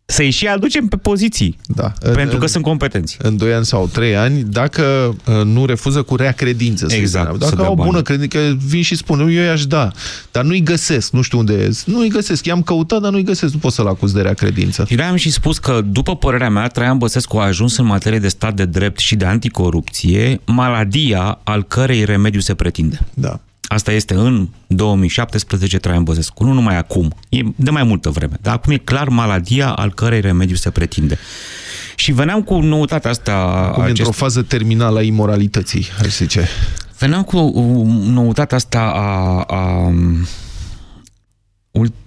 să-i și aducem pe poziții, da. pentru în, că sunt competenți. În 2 ani sau 3 ani, dacă uh, nu refuză cu rea credință. Exact. Dacă au bună credință, vin și spun, eu i-aș da, dar nu-i găsesc, nu știu unde e. Nu-i găsesc, i-am căutat, dar nu-i găsesc, nu pot să-l acuz de rea credință. Și am și spus că, după părerea mea, Traian Băsescu a ajuns în materie de stat de drept și de anticorupție, maladia al cărei remediu se pretinde. Da. Asta este în 2017 Traian Băsescu, nu numai acum, e de mai multă vreme, dar acum e clar maladia al cărei remediu se pretinde. Și veneam cu noutatea asta... Acum acest... într-o fază terminală a imoralității, hai să zice. Veneam cu noutatea asta a, a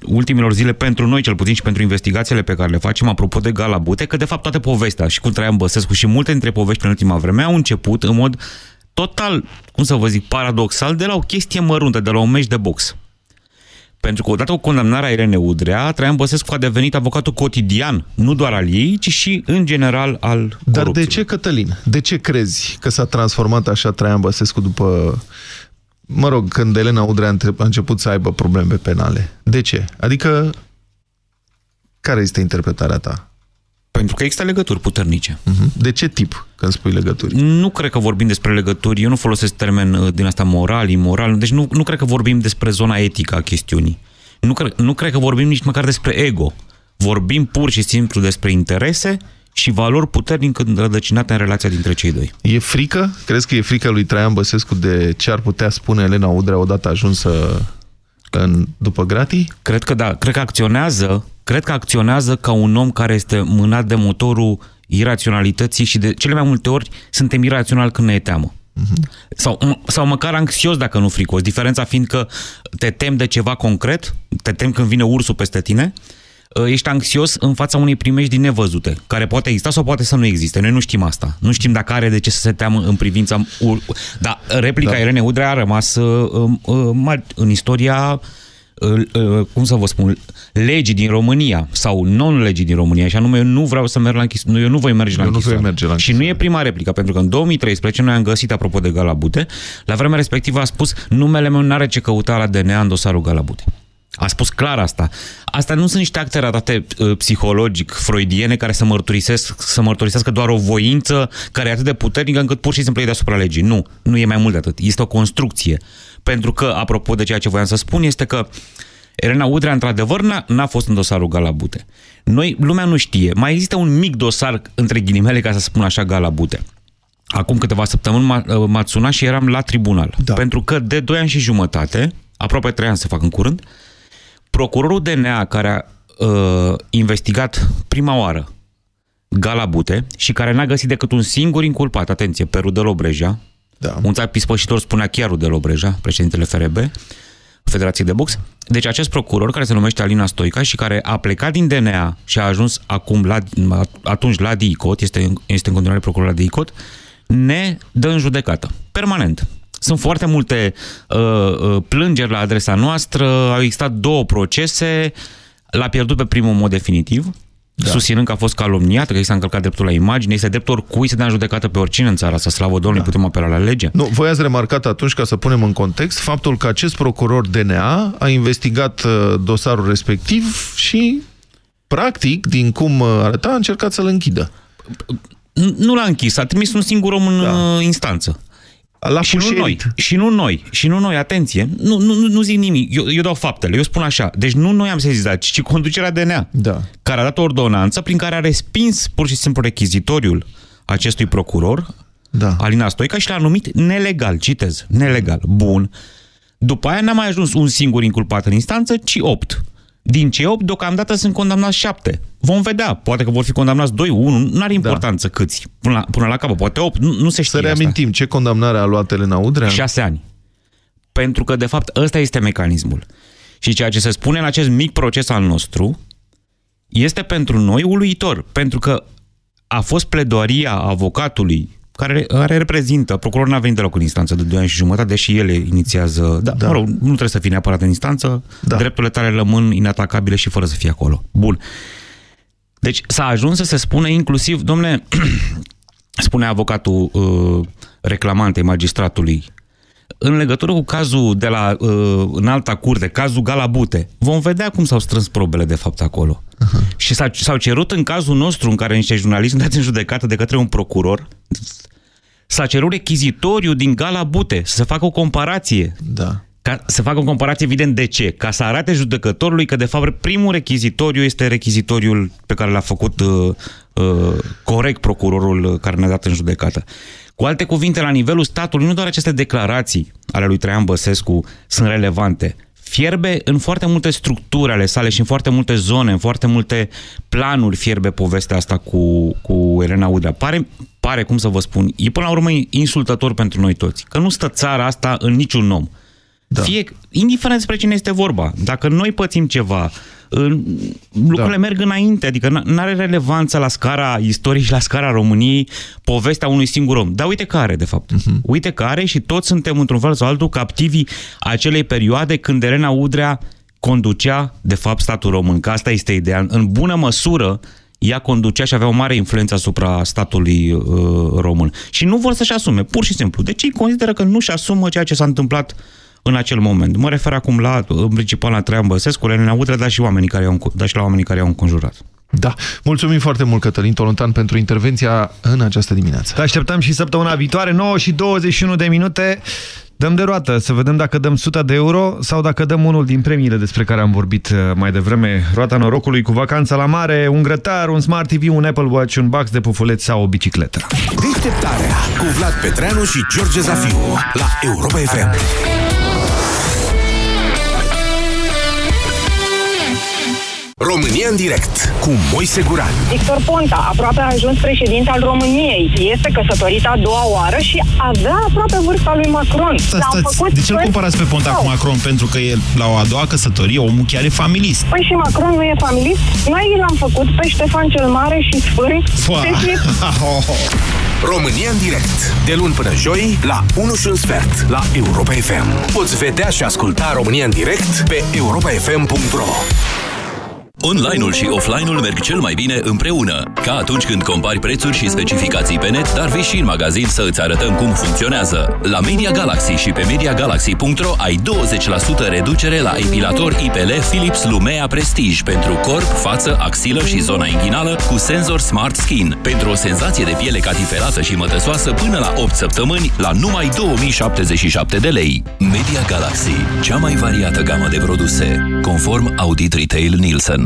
ultimilor zile pentru noi, cel puțin și pentru investigațiile pe care le facem, apropo de Gala Bute, că de fapt toate povestea și cu Traian Băsescu și multe dintre povești în ultima vreme au început în mod total, cum să vă zic, paradoxal, de la o chestie măruntă, de la un meci de box. Pentru că odată cu condamnarea Irene Udrea, Traian Băsescu a devenit avocatul cotidian, nu doar al ei, ci și în general al Dar de ce, Cătălin? De ce crezi că s-a transformat așa Traian Băsescu după... Mă rog, când Elena Udrea a început să aibă probleme penale. De ce? Adică, care este interpretarea ta? Pentru că există legături puternice. Mhm. De ce tip, când spui legături? Nu cred că vorbim despre legături. Eu nu folosesc termen uh, din asta moral, imoral. Deci nu, nu cred că vorbim despre zona etică a chestiunii. Nu cred, nu cred că vorbim nici măcar despre ego. Vorbim pur și simplu despre interese și valori puternic înrădăcinate în relația dintre cei doi. E frică? Crezi că e frică lui Traian Băsescu de ce ar putea spune Elena Udrea odată ajunsă în, după gratii? Cred că da. Cred că acționează cred că acționează ca un om care este mânat de motorul iraționalității și de cele mai multe ori suntem iraționali când ne e teamă. Uh-huh. Sau, sau măcar anxios dacă nu fricos. Diferența fiind că te tem de ceva concret, te tem când vine ursul peste tine, ă, ești anxios în fața unei primești nevăzute, care poate exista sau poate să nu existe. Noi nu știm asta. Nu știm dacă are de ce să se teamă în privința... Dar replica da. Irene Udrea a rămas uh, uh, în istoria cum să vă spun, legii din România sau non-legii din România și anume eu nu vreau să merg la închis, nu, eu nu voi merge la eu închisoare. Nu voi merge la și nu e prima replică, pentru că în 2013 noi am găsit, apropo de Galabute, la vremea respectivă a spus numele meu n-are ce căuta la DNA în dosarul Galabute. A spus clar asta. Asta nu sunt niște acte ratate uh, psihologic, freudiene, care să mărturisesc, să mărturisească doar o voință care e atât de puternică încât pur și simplu e deasupra legii. Nu, nu e mai mult de atât. Este o construcție. Pentru că, apropo de ceea ce voiam să spun, este că Elena Udrea, într-adevăr, n-a fost în dosarul Galabute. Noi, lumea nu știe. Mai există un mic dosar, între ghilimele, ca să spun așa, Galabute. Acum câteva săptămâni m-a sunat și eram la tribunal. Da. Pentru că de 2 ani și jumătate, aproape 3 ani se fac în curând, procurorul DNA care a uh, investigat prima oară Galabute și care n-a găsit decât un singur inculpat, atenție, pe Rudel Obreja, da. un țar pispășitor spunea chiar Rudel Obreja, președintele FRB, Federației de Box. Deci acest procuror, care se numește Alina Stoica și care a plecat din DNA și a ajuns acum la, atunci la DICOT, este, este în continuare procuror la DICOT, ne dă în judecată. Permanent. Sunt foarte multe uh, uh, plângeri la adresa noastră, au existat două procese, l-a pierdut pe primul mod definitiv, da. susținând că a fost calomniat, că i s-a încălcat dreptul la imagine, este dreptul oricui să dea în judecată pe oricine în țara să slavă Domnului, da. putem apela la lege. Nu, voi ați remarcat atunci, ca să punem în context, faptul că acest procuror DNA a investigat uh, dosarul respectiv și, practic, din cum uh, arăta, a încercat să-l închidă. Nu l-a închis, a trimis un singur om în da. Uh, instanță. La și nu noi, și nu noi, și nu noi, atenție, nu, nu, nu zic nimic, eu, eu dau faptele, eu spun așa, deci nu noi am sezizat, ci conducerea DNA, da. care a dat o ordonanță prin care a respins pur și simplu rechizitoriul acestui procuror, da. Alina Stoica, și l-a numit nelegal, citez, nelegal, bun. După aia n-a mai ajuns un singur inculpat în instanță, ci opt. Din cei 8, deocamdată sunt condamnați 7. Vom vedea. Poate că vor fi condamnați 2, 1, nu are importanță da. câți. Până la, până la capăt, poate 8, nu, nu se știe Să reamintim, asta. ce condamnare a luat Elena Udrea? 6 ani. Pentru că, de fapt, ăsta este mecanismul. Și ceea ce se spune în acest mic proces al nostru este pentru noi uluitor. Pentru că a fost pledoaria avocatului care, care reprezintă, procurorul n-a venit deloc în instanță de 2 ani și jumătate, deși ele inițiază, da, da. mă rog, nu trebuie să fie neapărat în instanță, da. drepturile tale rămân inatacabile și fără să fie acolo. Bun. Deci s-a ajuns să se spune inclusiv, domnule, spune avocatul uh, reclamantei magistratului, în legătură cu cazul de la uh, în alta curte, cazul Galabute, vom vedea cum s-au strâns probele de fapt acolo. Uh-huh. Și s-au cerut în cazul nostru, în care niște jurnaliști dați în judecată de către un procuror, s-a cerut rechizitoriu din Galabute să se facă o comparație. Da. Ca să facă o comparație, evident, de ce? Ca să arate judecătorului că, de fapt, primul rechizitoriu este rechizitoriul pe care l-a făcut uh, uh, corect procurorul care ne-a dat în judecată. Cu alte cuvinte, la nivelul statului, nu doar aceste declarații ale lui Traian Băsescu sunt relevante. Fierbe în foarte multe structuri ale sale și în foarte multe zone, în foarte multe planuri fierbe povestea asta cu, cu Elena Udrea. Pare, pare, cum să vă spun, e până la urmă insultător pentru noi toți. Că nu stă țara asta în niciun om. Da. Fie, indiferent despre cine este vorba, dacă noi pățim ceva, lucrurile da. merg înainte, adică nu are relevanță la scara istoriei și la scara României povestea unui singur om. Dar uite care, de fapt. Uh-huh. Uite care și toți suntem într-un fel sau altul captivi acelei perioade când Elena Udrea conducea, de fapt, statul român. Că asta este ideea. În bună măsură, ea conducea și avea o mare influență asupra statului uh, român. Și nu vor să-și asume, pur și simplu. Deci ei consideră că nu-și asumă ceea ce s-a întâmplat în acel moment. Mă refer acum la, în principal la Traian Băsescu, Elena Udrea, dar și, oamenii care au, dar și la oamenii care au înconjurat. Da. Mulțumim foarte mult, Cătălin Tolontan, pentru intervenția în această dimineață. Te așteptăm și săptămâna viitoare, 9 și 21 de minute. Dăm de roată, să vedem dacă dăm 100 de euro sau dacă dăm unul din premiile despre care am vorbit uh, mai devreme. Roata norocului cu vacanța la mare, un grătar, un Smart TV, un Apple Watch, un box de pufuleți sau o bicicletă. Deșteptarea cu Vlad Petreanu și George Zafiu la Europa FM. România în direct cu Moise Guran. Victor Ponta, aproape a ajuns președinte al României. Este căsătorit a doua oară și avea aproape vârsta lui Macron. Stați, făcut de ce îl comparați pe Ponta cu Macron? Pentru că el, la o a doua căsătorie, omul chiar e familist. Păi și Macron nu e familist? Noi l-am făcut pe Ștefan cel Mare și Sfânt. România în direct, de luni până joi, la 1 și un sfert, la Europa FM. Poți vedea și asculta România în direct pe europafm.ro Online-ul și offline-ul merg cel mai bine împreună. Ca atunci când compari prețuri și specificații pe net, dar vii și în magazin să îți arătăm cum funcționează. La Media Galaxy și pe MediaGalaxy.ro ai 20% reducere la epilator IPL Philips Lumea Prestige pentru corp, față, axilă și zona inghinală cu senzor Smart Skin. Pentru o senzație de piele catifelată și mătăsoasă până la 8 săptămâni la numai 2077 de lei. Media Galaxy, cea mai variată gamă de produse, conform Audit Retail Nielsen.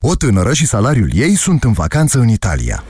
O tânără și salariul ei sunt în vacanță în Italia.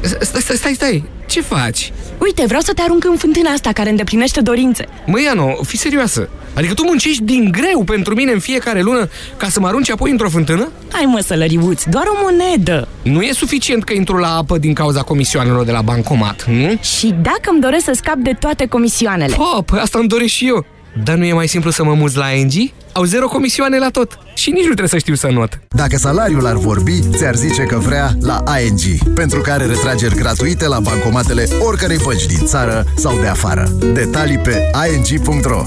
Stai, stai, stai, stai. Ce faci? Uite, vreau să te arunc în fântâna asta care îndeplinește dorințe. Măi, Iano, fi serioasă. Adică tu muncești din greu pentru mine în fiecare lună ca să mă arunci apoi într-o fântână? Hai mă, sălăriuț, doar o monedă. Nu e suficient că intru la apă din cauza comisioanelor de la bancomat, nu? Și dacă îmi doresc să scap de toate comisioanele? Oh, păi asta îmi doresc și eu. Dar nu e mai simplu să mă muz la ING? Au zero comisioane la tot și nici nu trebuie să știu să not. Dacă salariul ar vorbi, ți-ar zice că vrea la ING, pentru care retrageri gratuite la bancomatele oricărei bănci din țară sau de afară. Detalii pe ing.ro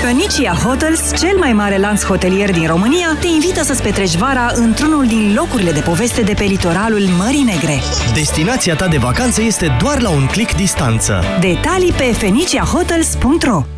Phoenicia Hotels, cel mai mare lanț hotelier din România, te invită să-ți petreci vara într-unul din locurile de poveste de pe litoralul Mării Negre. Destinația ta de vacanță este doar la un click distanță. Detalii pe feniciahotels.ro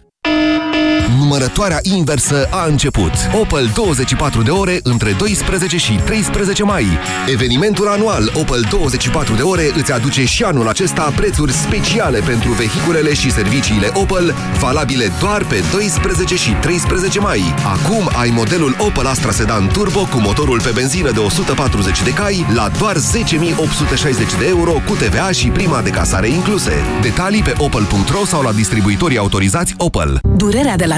Numărătoarea inversă a început. Opel 24 de ore între 12 și 13 mai. Evenimentul anual Opel 24 de ore îți aduce și anul acesta prețuri speciale pentru vehiculele și serviciile Opel, valabile doar pe 12 și 13 mai. Acum ai modelul Opel Astra Sedan Turbo cu motorul pe benzină de 140 de cai la doar 10.860 de euro cu TVA și prima de casare incluse. Detalii pe opel.ro sau la distribuitorii autorizați Opel. Durerea de la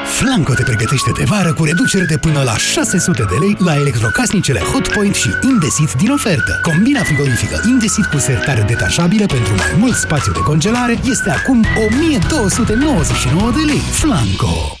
Flanco te pregătește de vară cu reducere de până la 600 de lei la electrocasnicele Hotpoint și Indesit din ofertă. Combina frigorifică Indesit cu sertare detașabilă pentru mai mult spațiu de congelare este acum 1299 de lei. Flanco!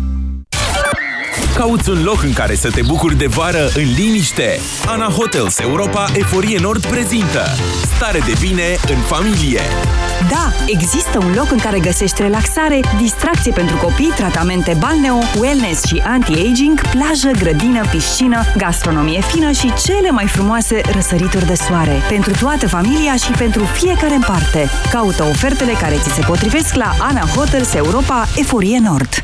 Cauți un loc în care să te bucuri de vară în liniște? Ana Hotels Europa Eforie Nord prezintă Stare de bine în familie. Da, există un loc în care găsești relaxare, distracție pentru copii, tratamente balneo, wellness și anti-aging, plajă, grădină, piscină, gastronomie fină și cele mai frumoase răsărituri de soare. Pentru toată familia și pentru fiecare în parte. Caută ofertele care ți se potrivesc la Ana Hotels Europa Eforie Nord.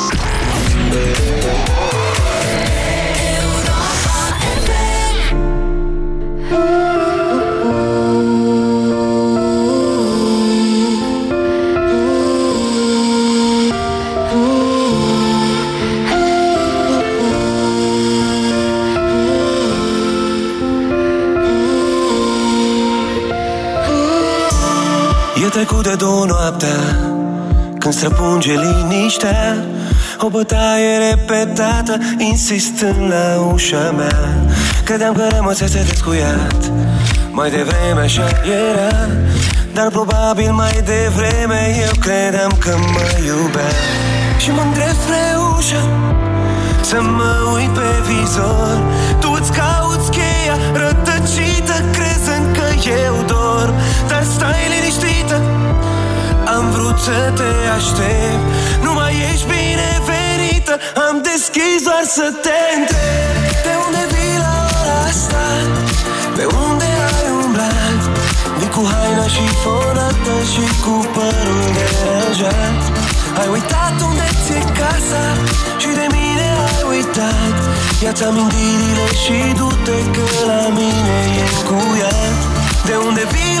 Trecut de două noaptea Când străpunge liniștea O bătaie repetată Insistând la ușa mea. Credeam că rămăsese descuiat Mai devreme așa era Dar probabil mai devreme Eu credeam că mă iubea. Și mă îndrept spre ușă Să mă uit pe vizor. Tu îți cauți cheia să te aștept. Nu mai ești binevenită Am deschis doar să te întreb. De unde vii la ora asta? Pe unde ai umblat? Vii cu haina și fonată Și cu părul deranjat Ai uitat unde ți-e casa Și de mine ai uitat. Ia-ți amintirile și du-te Că la mine e încuiat De unde vii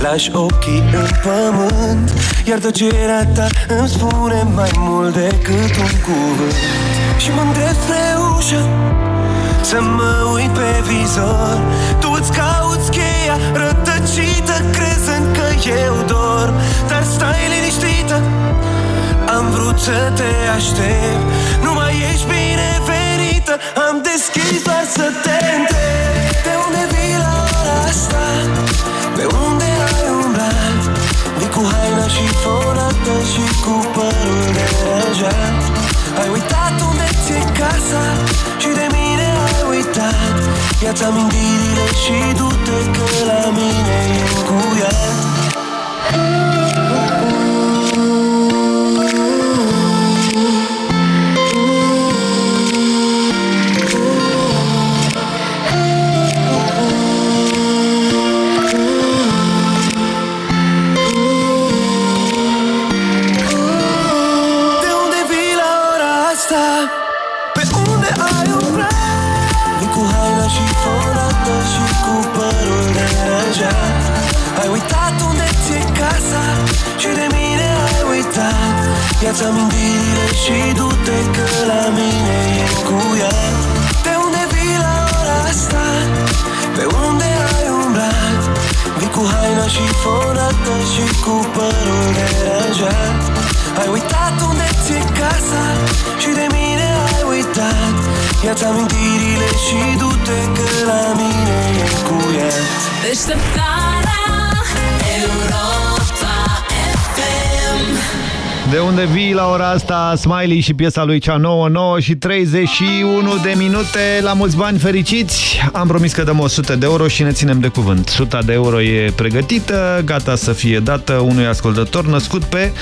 Lași ochii în pământ Iar tăcerea ta îmi spune mai mult decât un cuvânt. Și mă îndrept spre ușă Să mă uit pe vizor. Tu îți cauți cheia rătăcită Crezând că eu dorm Dar stai liniștită Am vrut să te aștept. Nu mai ești binevenită Am deschis doar să te întreb și fonată Și cu părul deranjat Ai uitat unde ți-e casa Și de mine ai uitat. Ia-ți amintirile și du-te Că la mine e încuiat De Ia-ți amintirile și du-te Că la mine e încuiat De unde vii la ora asta? Pe unde ai umblat? Vii cu haina și fonată Și cu părul deranjat Ai uitat unde ți-e casa Și de mine ai uitat Ia-ți amintirile și du-te Că la mine e încuiat Deșteptarea Europa De unde vii la ora asta? Smiley și piesa lui cea 9, 9 și 31 de minute. La mulți bani fericiți! Am promis că dăm 100 de euro și ne ținem de cuvânt. 100 de euro e pregătită Gata să fie dată unui ascultător Născut pe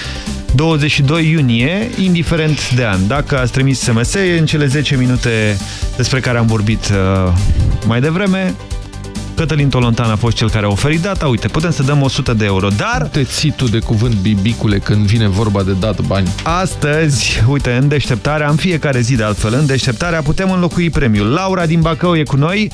22 iunie Indiferent de an. Dacă ați trimis SMS în cele 10 minute Despre care am vorbit uh, mai devreme Cătălin Tolontan a fost cel care a oferit data. Uite, putem să dăm 100 de euro, dar... Te ții tu de cuvânt, bibicule, când vine vorba de dat bani. Astăzi, uite, în deșteptarea, în fiecare zi de altfel, în deșteptarea putem înlocui premiul. Laura din Bacău e cu noi.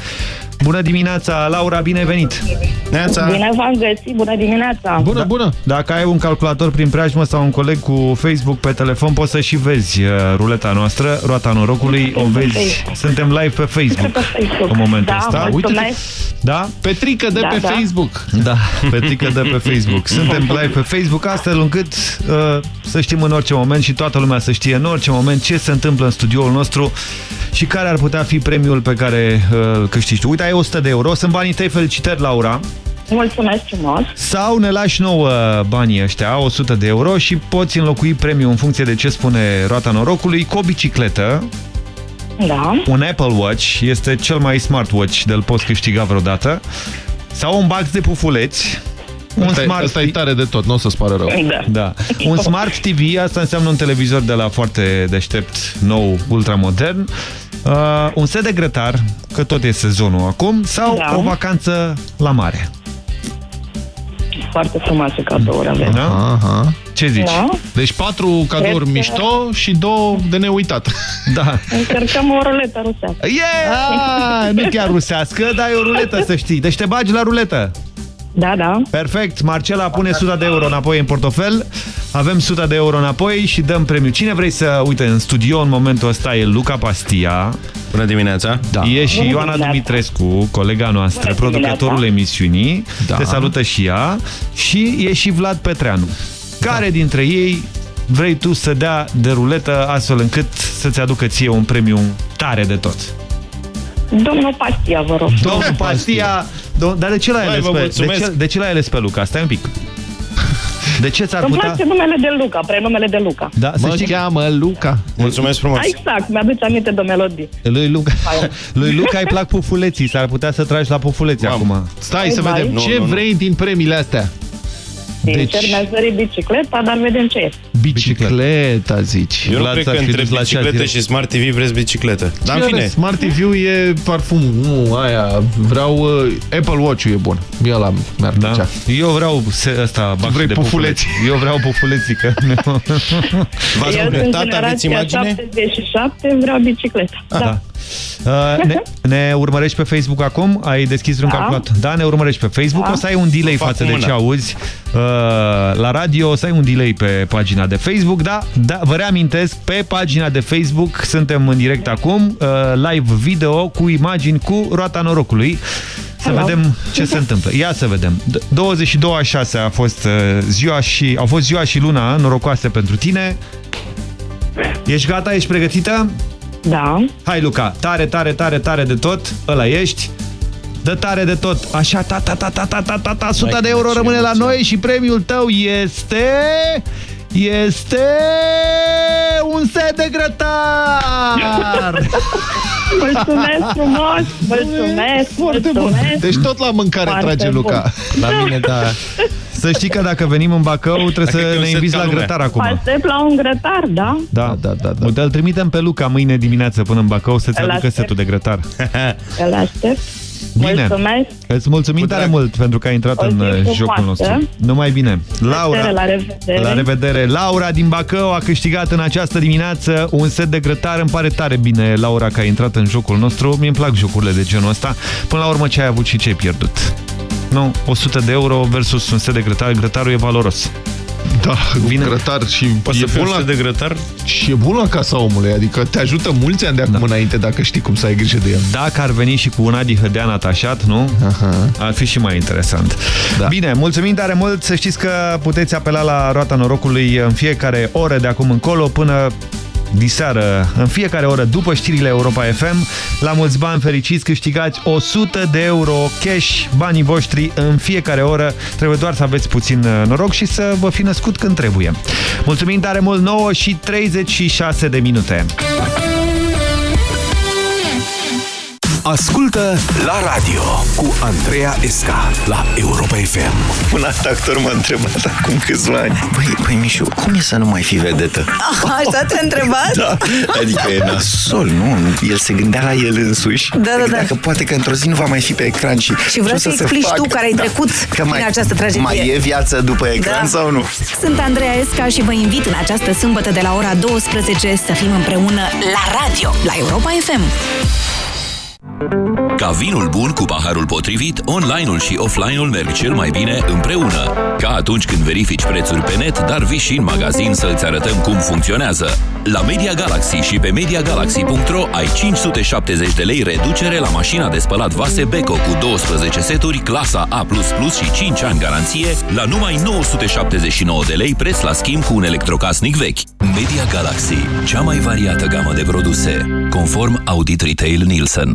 Bună dimineața, Laura, bine venit! Neața. Bine v-am găsit, bună dimineața! Bună, bună! Dacă ai un calculator prin preajmă sau un coleg cu Facebook pe telefon, poți să și vezi uh, ruleta noastră, roata norocului, o vezi. Suntem live pe Facebook, Pe Facebook. în momentul Da, ăsta. mulțumesc. Da? Petrică de Da, pe da. Facebook. Da, Petrică de pe Facebook. Suntem live pe Facebook, astfel încât uh, să știm în orice moment și toată lumea să știe în orice moment ce se întâmplă în studioul nostru și care ar putea fi premiul pe care uh, îl câștigi tu. Uite, ai 100 de euro, sunt banii tăi, felicitări, Laura. Mulțumesc frumos! Sau ne lași nouă banii ăștia, 100 de euro și poți înlocui premiul în funcție de ce spune roata norocului cu o bicicletă, Da. un Apple Watch, este cel mai smartwatch de-l poți câștiga vreodată, sau un box de pufuleți, un Asta, smart... asta e tare de tot, nu o să-ți pară rău. Da. Da. Un Smart TV, asta înseamnă un televizor de la foarte deștept, nou, ultramodern, uh, un set de grătar, că tot e sezonul acum, sau Da. o vacanță la mare. Foarte frumoase cadouri avem. Da? Aha. Ce zici? Da. Deci patru cadouri Cred că- mișto și două de neuitat. Da. Încercăm o ruletă rusească. Yeah! Nu chiar rusească, dar e o ruletă, să știi. Deci te bagi la ruletă. Da, da. Perfect. Marcela pune 100 de euro înapoi în portofel. Avem 100 de euro înapoi și dăm premiu. Cine vrei să... Uite, în studio în momentul ăsta e Luca Pastia. Bună dimineața! Da. E și Bună Ioana dimineața. Dumitrescu, colega noastră, Bună producătorul dimineața. emisiunii. Da. Te salută și ea. Și e și Vlad Petreanu. Care dintre ei vrei tu să dea de ruletă astfel încât să-ți aducă ție un premiu tare de tot? Domnul Pastia, vă rog. Domnul Pastia, do dar de ce l-ai Hai, ales, vă pe, de mulțumesc. ce, de ce l-ai ales pe Luca? Stai un pic. De ce ți-ar Îmi putea... place numele de Luca, prenumele de Luca. Da, să Mă știi, cheamă Luca. Mulțumesc frumos. Exact, mi-aduce aminte de melodii. lui Luca, lui Luca îi plac pufuleții, s-ar putea să tragi la pufuleții acum. Stai să Hai, vedem. vai. Ce Nu, nu, nu. vrei din premiile astea? Sincer, mi-aș dori bicicleta, dar vedem ce este. Bicicleta, zici. Eu nu Vlad cred s-ar că fi între dus la bicicletă chat și Smart TV vreți bicicletă. Dar în Ce fine, are? Smart TV e parfum, nu aia. Vreau uh, Apple Watch-ul e bun. Eu la mi-ar Da? plăcea. Eu vreau se, ăsta, bac vrei de pufuleți. pufuleți. Eu vreau pufuleții, că... v-ați Eu sunt completat, aveți generația imagine? 77, vreau bicicleta. Da. Da. Uh, ne, ne urmărești pe Facebook acum? Ai deschis un Da. calculator? Da, ne urmărești pe Facebook. Da. O să ai un delay O fac față cu de mâna. ce auzi uh, la radio. O să ai un delay pe pagina de Facebook. Da, da, vă reamintesc, pe pagina de Facebook suntem în direct acum, uh, live video cu imagini cu roata norocului. Să Hello. vedem ce se întâmplă. Ia să vedem. D- 22 a 6 a fost uh, ziua și au fost ziua și luna norocoase pentru tine. Ești gata? Ești pregătită? Da. Hai, Luca, tare, tare, tare, tare de tot, ăla ești. Dă tare de tot. Așa, ta, ta, ta, ta, ta, ta, ta, ta, 100 de euro rămâne la noi și premiul tău este... Este un set de grătar! Mulțumesc frumos, mulțumesc, Foarte bun. mulțumesc. Deci tot la mâncare Foarte trage bun. Luca. La mine, da. Să știi că dacă venim în Bacău, trebuie Dacă e să un ne set inviți ca la lumea. grătar acum. Aștept la un grătar, da? Da, Da, da, da. da. Îl trimitem pe Luca mâine dimineață până în Bacău să-ți Îl aducă aștept. setul de grătar. Îl aștept. Bine. Mulțumesc. Îți mulțumim tare mult pentru că ai intrat O în zi uh, frumoasă. jocul nostru. Numai bine. Laura, La revedere. La revedere! Laura din Bacău a câștigat în această dimineață un set de grătar. Îmi pare tare bine, Laura, că ai intrat în jocul nostru. Mi-mi plac jocurile de genul ăsta. Până la urmă, ce ai avut și ce ai pierdut? Nu, 100 de euro versus un set de grătar. Grătarul e valoros. Da, Vine- Vine. grătar și Poate e să fie bun un la, set de grătar? și e bun la casa omului. Adică te ajută mulți ani de acum da. înainte dacă știi cum să ai grijă de el. Dacă ar veni și cu un Adi Hădean atașat, nu? Aha. Ar fi și mai interesant. Da. Bine, mulțumim tare mult. Să știți că puteți apela la roata norocului în fiecare oră de acum încolo până diseară, în fiecare oră după știrile Europa FM. La mulți bani fericiți câștigați 100 de euro cash, banii voștri în fiecare oră. Trebuie doar să aveți puțin uh, noroc și să vă fi născut când trebuie. Mulțumim tare mult, 9 și 36 de minute. Ascultă la radio cu Andreea Esca la Europa FM. Un alt actor m-a întrebat acum câțiva ani Băi, băi Mișu, cum e să nu mai fii vedetă? Așa te-a întrebat? Da, adică e nasol, nu? El se gândea la el însuși Da, da, da. Dacă poate că într-o zi nu va mai fi pe ecran și... Și vreau ce o să se explici facă? tu care ai trecut prin mai, această tragedie. Mai e viață după ecran Da. sau nu? Sunt Andreea Esca și vă invit în această sâmbătă de la ora 12 să fim împreună la radio, la Europa FM. Ca vinul bun cu paharul potrivit, online-ul și offline-ul merg cel mai bine împreună. Ca atunci când verifici prețuri pe net, dar vii și în magazin să îți arătăm cum funcționează. La Media Galaxy și pe MediaGalaxy.ro ai 570 de lei reducere la mașina de spălat vase Beko cu 12 seturi, clasa A++ și 5 ani garanție, la numai 979 de lei preț la schimb cu un electrocasnic vechi. Media Galaxy, cea mai variată gamă de produse, conform Audit Retail Nielsen.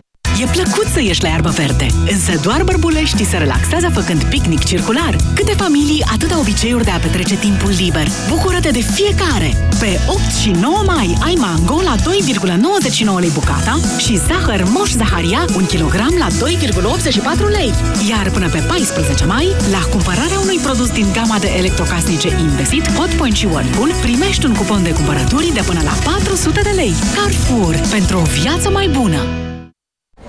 E plăcut să ieși la iarbă verde, însă doar bărbuleștii se relaxează făcând picnic circular. Câte familii, atâta obiceiuri de a petrece timpul liber. Bucură-te de fiecare! Pe 8 și 9 mai ai mango la 2,99 lei bucata și zahăr moș zaharia 1 kg la 2,84 lei. Iar până pe 14 mai, la cumpărarea unui produs din gama de electrocasnice Indesit, Hotpoint și Whirlpool, primești un cupon de cumpărături de până la 400 de lei. Carrefour, pentru o viață mai bună!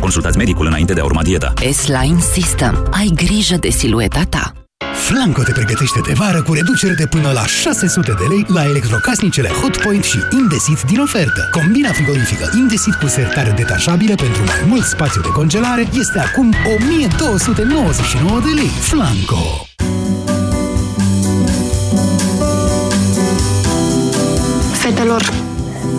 Consultați medicul înainte de a urma dieta. S-Line System. Ai grijă de silueta ta. Flanco te pregătește de vară cu reducere de până la 600 de lei la electrocasnicele Hotpoint și Indesit din ofertă. Combina frigorifică Indesit cu sertare detașabilă pentru mai mult spațiu de congelare este acum 1299 de lei. Flanco! Fetelor,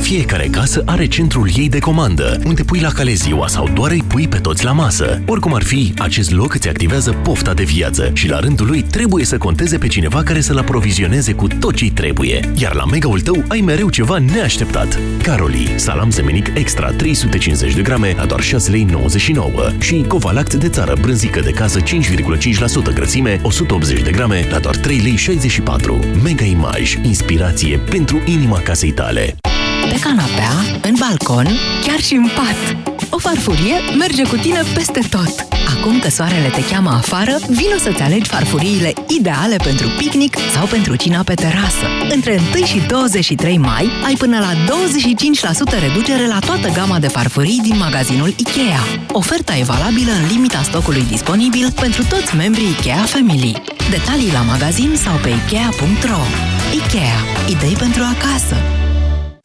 Fiecare casă are centrul ei de comandă, unde pui la cale ziua sau doar îi pui pe toți la masă. Oricum ar fi, acest loc îți activează pofta de viață și la rândul lui trebuie să conteze pe cineva care să-l aprovizioneze cu tot ce trebuie. Iar la mega-ul tău ai mereu ceva neașteptat. Caroli, salam semenic extra 350 de grame la doar 6 lei 99 și Covalact de țară brânzică de casă 5,5% grăsime 180 de grame la doar 3 lei 64. Mega Image, inspirație pentru inima casei tale. Pe canapea, în balcon, chiar și în pat. O farfurie merge cu tine peste tot. Acum că soarele te cheamă afară, vino să-ți alegi farfuriile ideale pentru picnic sau pentru cina pe terasă. Între 1 și 23 mai ai până la 25% reducere la toată gama de farfurii din magazinul IKEA. Oferta e valabilă în limita stocului disponibil pentru toți membrii IKEA Family. Detalii la magazin sau pe ikea.ro IKEA. Idei pentru acasă.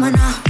coming up.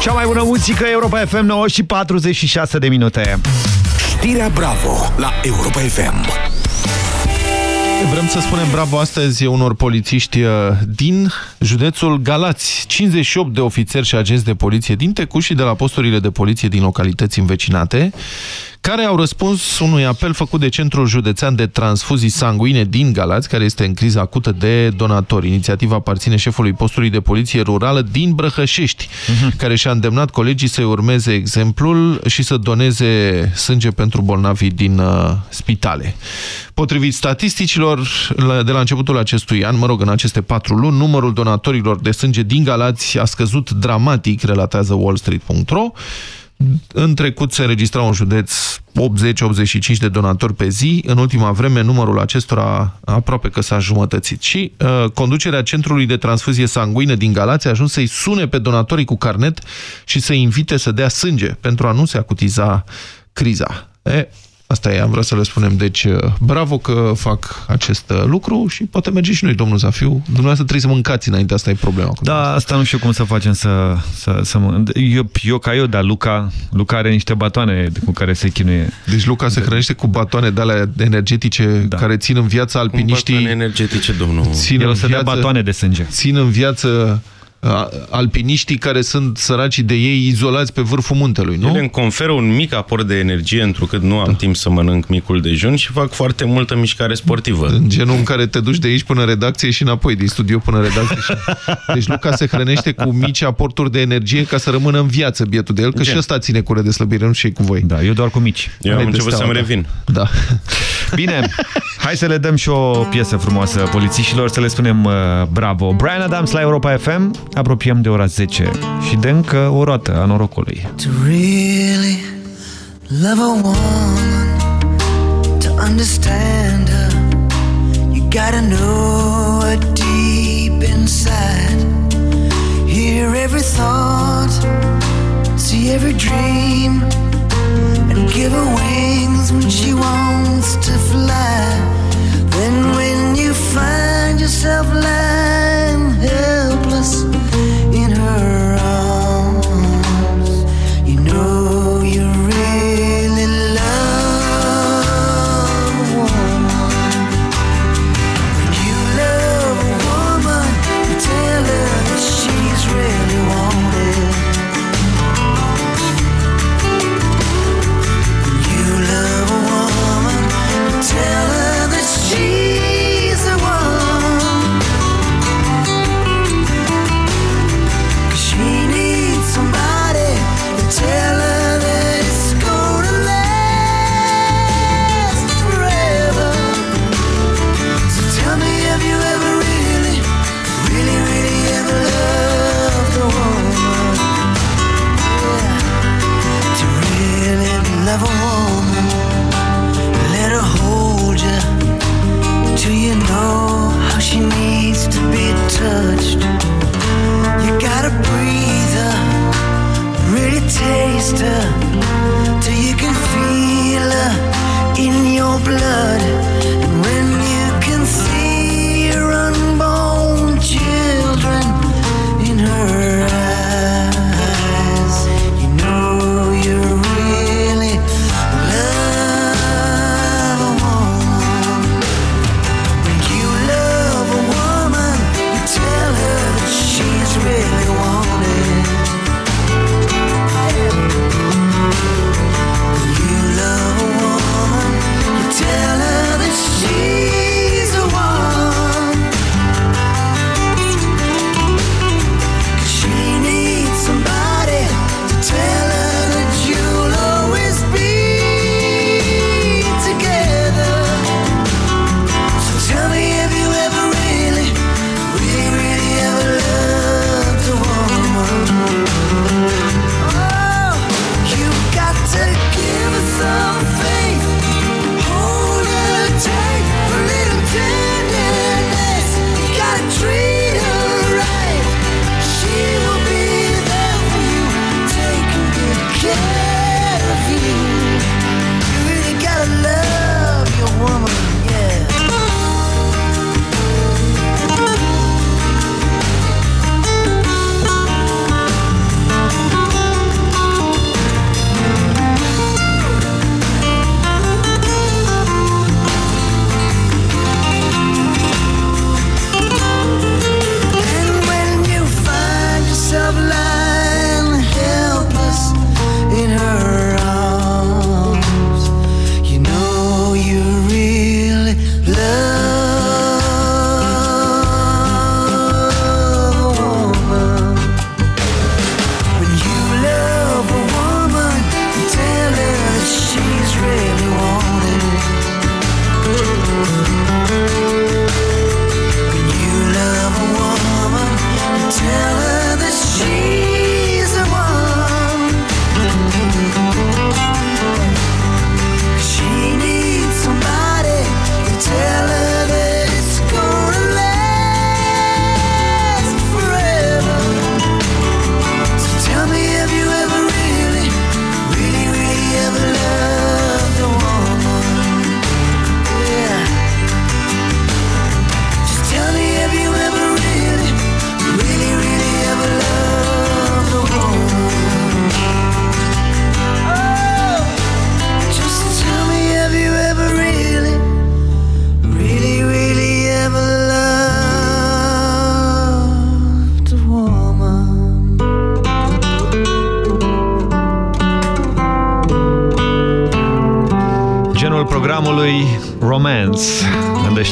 Cea mai bună muzică Europa FM 9 și 46 de minute. Știrea Bravo la Europa FM. Vrem să spunem bravo astăzi unor polițiști uh, din județul Galați. 58 de ofițeri și agenți de poliție din Tecuș și de la posturile de poliție din localități învecinate care au răspuns unui apel făcut de Centrul Județean de Transfuzii Sanguine din Galați, care este în criză acută de donatori. Inițiativa aparține șefului postului de poliție rurală din Brăhășești, care și-a îndemnat colegii să-i urmeze exemplul și să doneze sânge pentru bolnavii din uh, spitale. Potrivit statisticilor, la- de la începutul acestui an, mă rog, în aceste patru luni, numărul donatorilor de sânge din Galați a scăzut dramatic, relatează wallstreet.ro. În trecut se înregistra un județ 80-85 de donatori pe zi. În ultima vreme, numărul acestora aproape că s-a jumătățit. Și uh, conducerea Centrului de Transfuzie Sanguină din Galați a ajuns să-i sune pe donatorii cu carnet și să-i invite să dea sânge pentru a nu se acutiza criza. E, Asta e, am vrea să le spunem. Deci, uh, bravo că fac acest uh, lucru și poate merge și noi, domnul Zafiu. Dumneavoastră trebuie să mâncați înainte, asta e problema. Da, asta nu știu cum să facem să... să, să mă... eu, eu ca eu, dar Luca, Luca are niște batoane cu care se chinuie. Deci Luca se hrănește cu batoane de alea energetice da. care țin în viață alpiniștii... Batoane energetice, domnul. Țin El o în să dea viață, batoane de sânge. Țin în viață uh, alpiniștii care sunt săracii de ei izolați pe vârful muntelui, nu? Ele îmi conferă un mic aport de energie, întrucât nu am da. timp să mănânc micul dejun și fac foarte multă mișcare sportivă. În genul în care te duci de aici până în redacție și înapoi, din studio până în redacție. Și... Deci Luca se hrănește cu mici aporturi de energie ca să rămână în viață bietul de el, că Gen. și ăsta ține cură de slăbire, nu și cu voi. Da, eu doar cu mici. Eu am Hai de început steaua, să-mi da. revin. Da. Bine, hai să le dăm și o piesă frumoasă polițiștilor, să le spunem uh, bravo. Brian Adams la Europa FM, apropiem de ora 10 și de încă o roată a norocului. To really love a woman, to understand her, you gotta know her deep inside. Hear every thought, see every dream, and give her wings when she wants to fly. Then when you find yourself lying helpless taste her till you can feel her in your blood.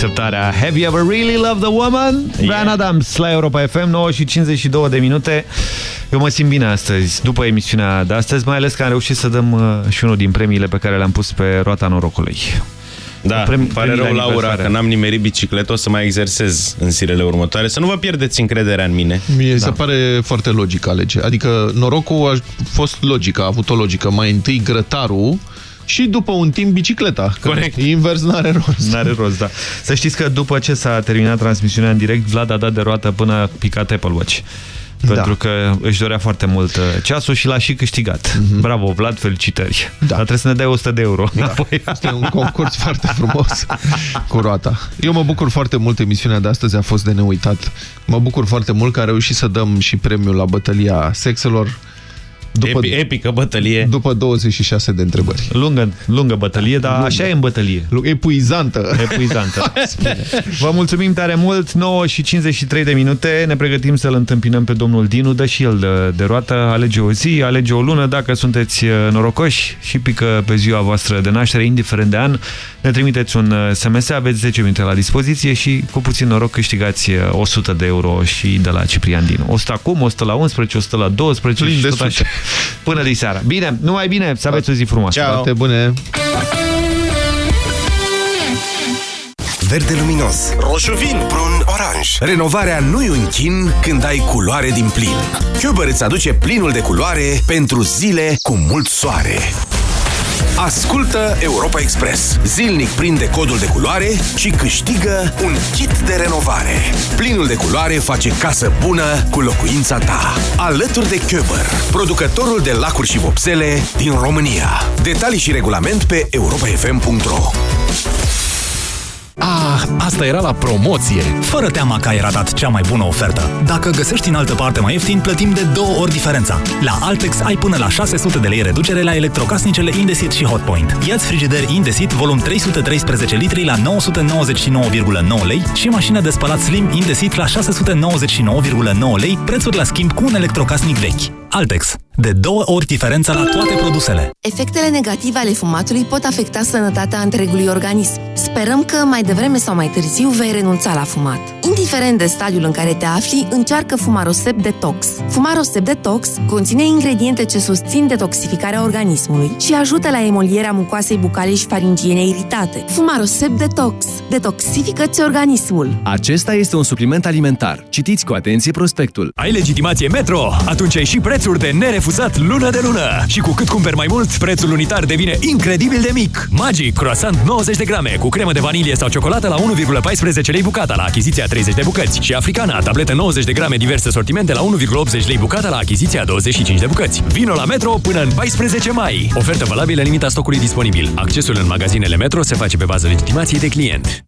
Deșteptarea Have you ever really loved a woman? Brian Adams la Europa FM 9 și 52 de minute Eu mă simt bine astăzi, după emisiunea de astăzi Mai ales că am reușit să dăm uh, și unul din premiile pe care le-am pus pe roata norocului Da, Premi- pare rău, premiile Laura, aniversare. că n-am nimerit bicicletă, o să mai exersez în zilele următoare. Să nu vă pierdeți încrederea în mine. Mie da. se pare foarte logică alege. Adică norocul a fost logică, a avut o logică. Mai întâi grătarul și după un timp bicicleta. Că Corect. Invers n-are rost. N-are rost, da. Să știți că după ce s-a terminat transmisiunea în direct, Vlad a dat de roată până a picat Apple Watch. Da. Pentru că își dorea foarte mult uh, ceasul și l-a și câștigat. Bravo, Vlad, felicitări. Da. Dar trebuie să ne dai 100 de euro. Da. Este un concurs foarte frumos cu roata. Eu mă bucur foarte mult, emisiunea de astăzi a fost de neuitat. Mă bucur foarte mult că a reușit să dăm și premiul la bătălia sexelor după, Epi, epică bătălie. după 26 de întrebări. Lungă, lungă bătălie, dar Lungă. așa e în bătălie. Epuizantă. Epuizantă. Vă mulțumim tare mult, 9 și 53 de minute, ne pregătim să-l întâmpinăm pe domnul Dinu, dă și el de, de roată, alege o zi, alege o lună, dacă sunteți uh, norocoși și pică pe ziua voastră de naștere, indiferent de an, ne trimiteți un uh, SMS, aveți 10 minute la dispoziție și cu puțin noroc câștigați uh, 100 de euro și de la Ciprian Dinu. 100 acum, 100 la 11, 100 la 12 Plin și de tot așa. Până de seara. Bine, numai bine, să aveți o zi frumoasă. Toate bune! Verde luminos, roșu vin, brun, oranj. Renovarea nu-i un chin când ai culoare din plin. Cuber îți aduce plinul de culoare pentru zile cu mult soare. Ascultă Europa Express. Zilnic prinde codul de culoare și câștigă un kit de renovare. Plinul de culoare face casă bună cu locuința ta. Alături de Köber, producătorul de lacuri și vopsele din România. Detalii și regulament pe europafm.ro Ah, asta era la promoție! Fără teama că ai ratat cea mai bună ofertă. Dacă găsești în altă parte mai ieftin, plătim de două ori diferența. La Altex ai până la 600 de lei reducere la electrocasnicele Indesit și Hotpoint. Iați frigider Indesit volum 313 litri la 999,9 lei și mașină de spălat Slim Indesit la 699,9 lei, prețuri la schimb cu un electrocasnic vechi. Altex. De două ori diferența la toate produsele. Efectele negative ale fumatului pot afecta sănătatea întregului organism. Sperăm că mai devreme sau mai târziu vei renunța la fumat. Indiferent de stadiul în care te afli, încearcă Fumarosep Detox. Fumarosep Detox conține ingrediente ce susțin detoxificarea organismului și ajută la emolierea mucoasei bucale și faringiene iritate. Fumarosep Detox. Detoxifică-ți organismul. Acesta este un supliment alimentar. Citiți cu atenție prospectul. Ai legitimație Metro? Atunci ai și prețuri de nerefuzat lună de lună. Și cu cât cumperi mai mult, prețul unitar devine incredibil de mic. Magic, croissant 90 de grame cu cremă de vanilie sau ciocolată la 1,14 lei bucata la achiziția 30 de bucăți. Și Africana, tabletă 90 de grame diverse sortimente la 1,80 lei bucata la achiziția 25 de bucăți. Vino la Metro până în 14 mai. Ofertă valabilă în limita stocului disponibil. Accesul în magazinele Metro se face pe bază legitimației de client.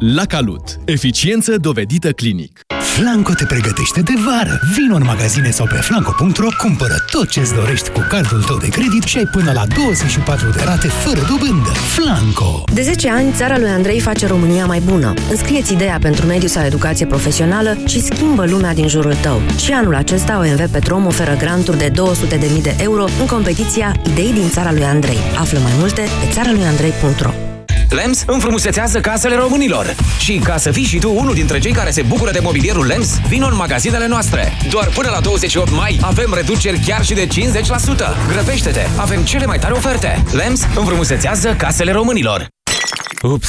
La Calut. Eficiență dovedită clinic. Flanco te pregătește de vară. Vino în magazine sau pe flanco.ro, cumpără tot ce-ți dorești cu cardul tău de credit și ai până la 24 de rate fără dobândă. Flanco! De 10 ani, țara lui Andrei face România mai bună. Înscrieți ideea pentru mediu sau educație profesională și schimbă lumea din jurul tău. Și anul acesta OMV Petrom oferă granturi de 200.000 de euro în competiția Idei din țara lui Andrei. Află mai multe pe țara lui Andrei.ro LEMS înfrumusețează casele românilor. Și ca să fii și tu unul dintre cei care se bucură de mobilierul LEMS, vino în magazinele noastre. Doar până la 28 mai avem reduceri chiar și de 50%. Grăbește-te! Avem cele mai tare oferte. LEMS înfrumusețează casele românilor. Ups!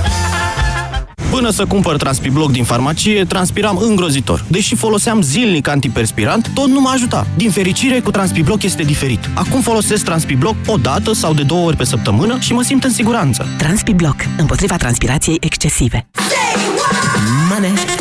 Până să cumpăr Transpibloc din farmacie, transpiram îngrozitor. Deși foloseam zilnic antiperspirant, tot nu mă ajuta. Din fericire, cu Transpibloc este diferit. Acum folosesc Transpibloc o dată sau de două ori pe săptămână și mă simt în siguranță. Transpibloc, împotriva transpirației excesive. Mane.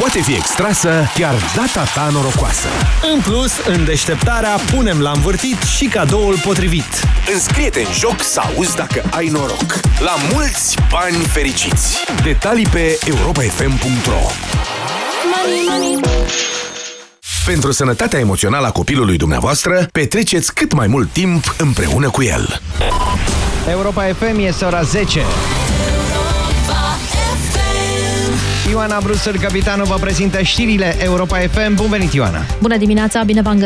Poate fi extrasă chiar data ta norocoasă. În plus, în deșteptarea punem la învârtit și cadoul potrivit. Înscrie-te în joc să auzi dacă ai noroc. La mulți bani fericiți! Detalii pe europafm.ro Money, money. Pentru sănătatea emoțională a copilului dumneavoastră, petreceți cât mai mult timp împreună cu el. Europa FM este ora 10. Ioana Brusel, capitanul, vă prezintă știrile Europa FM. Bun venit, Ioana! Bună dimineața, bine v-am găsit!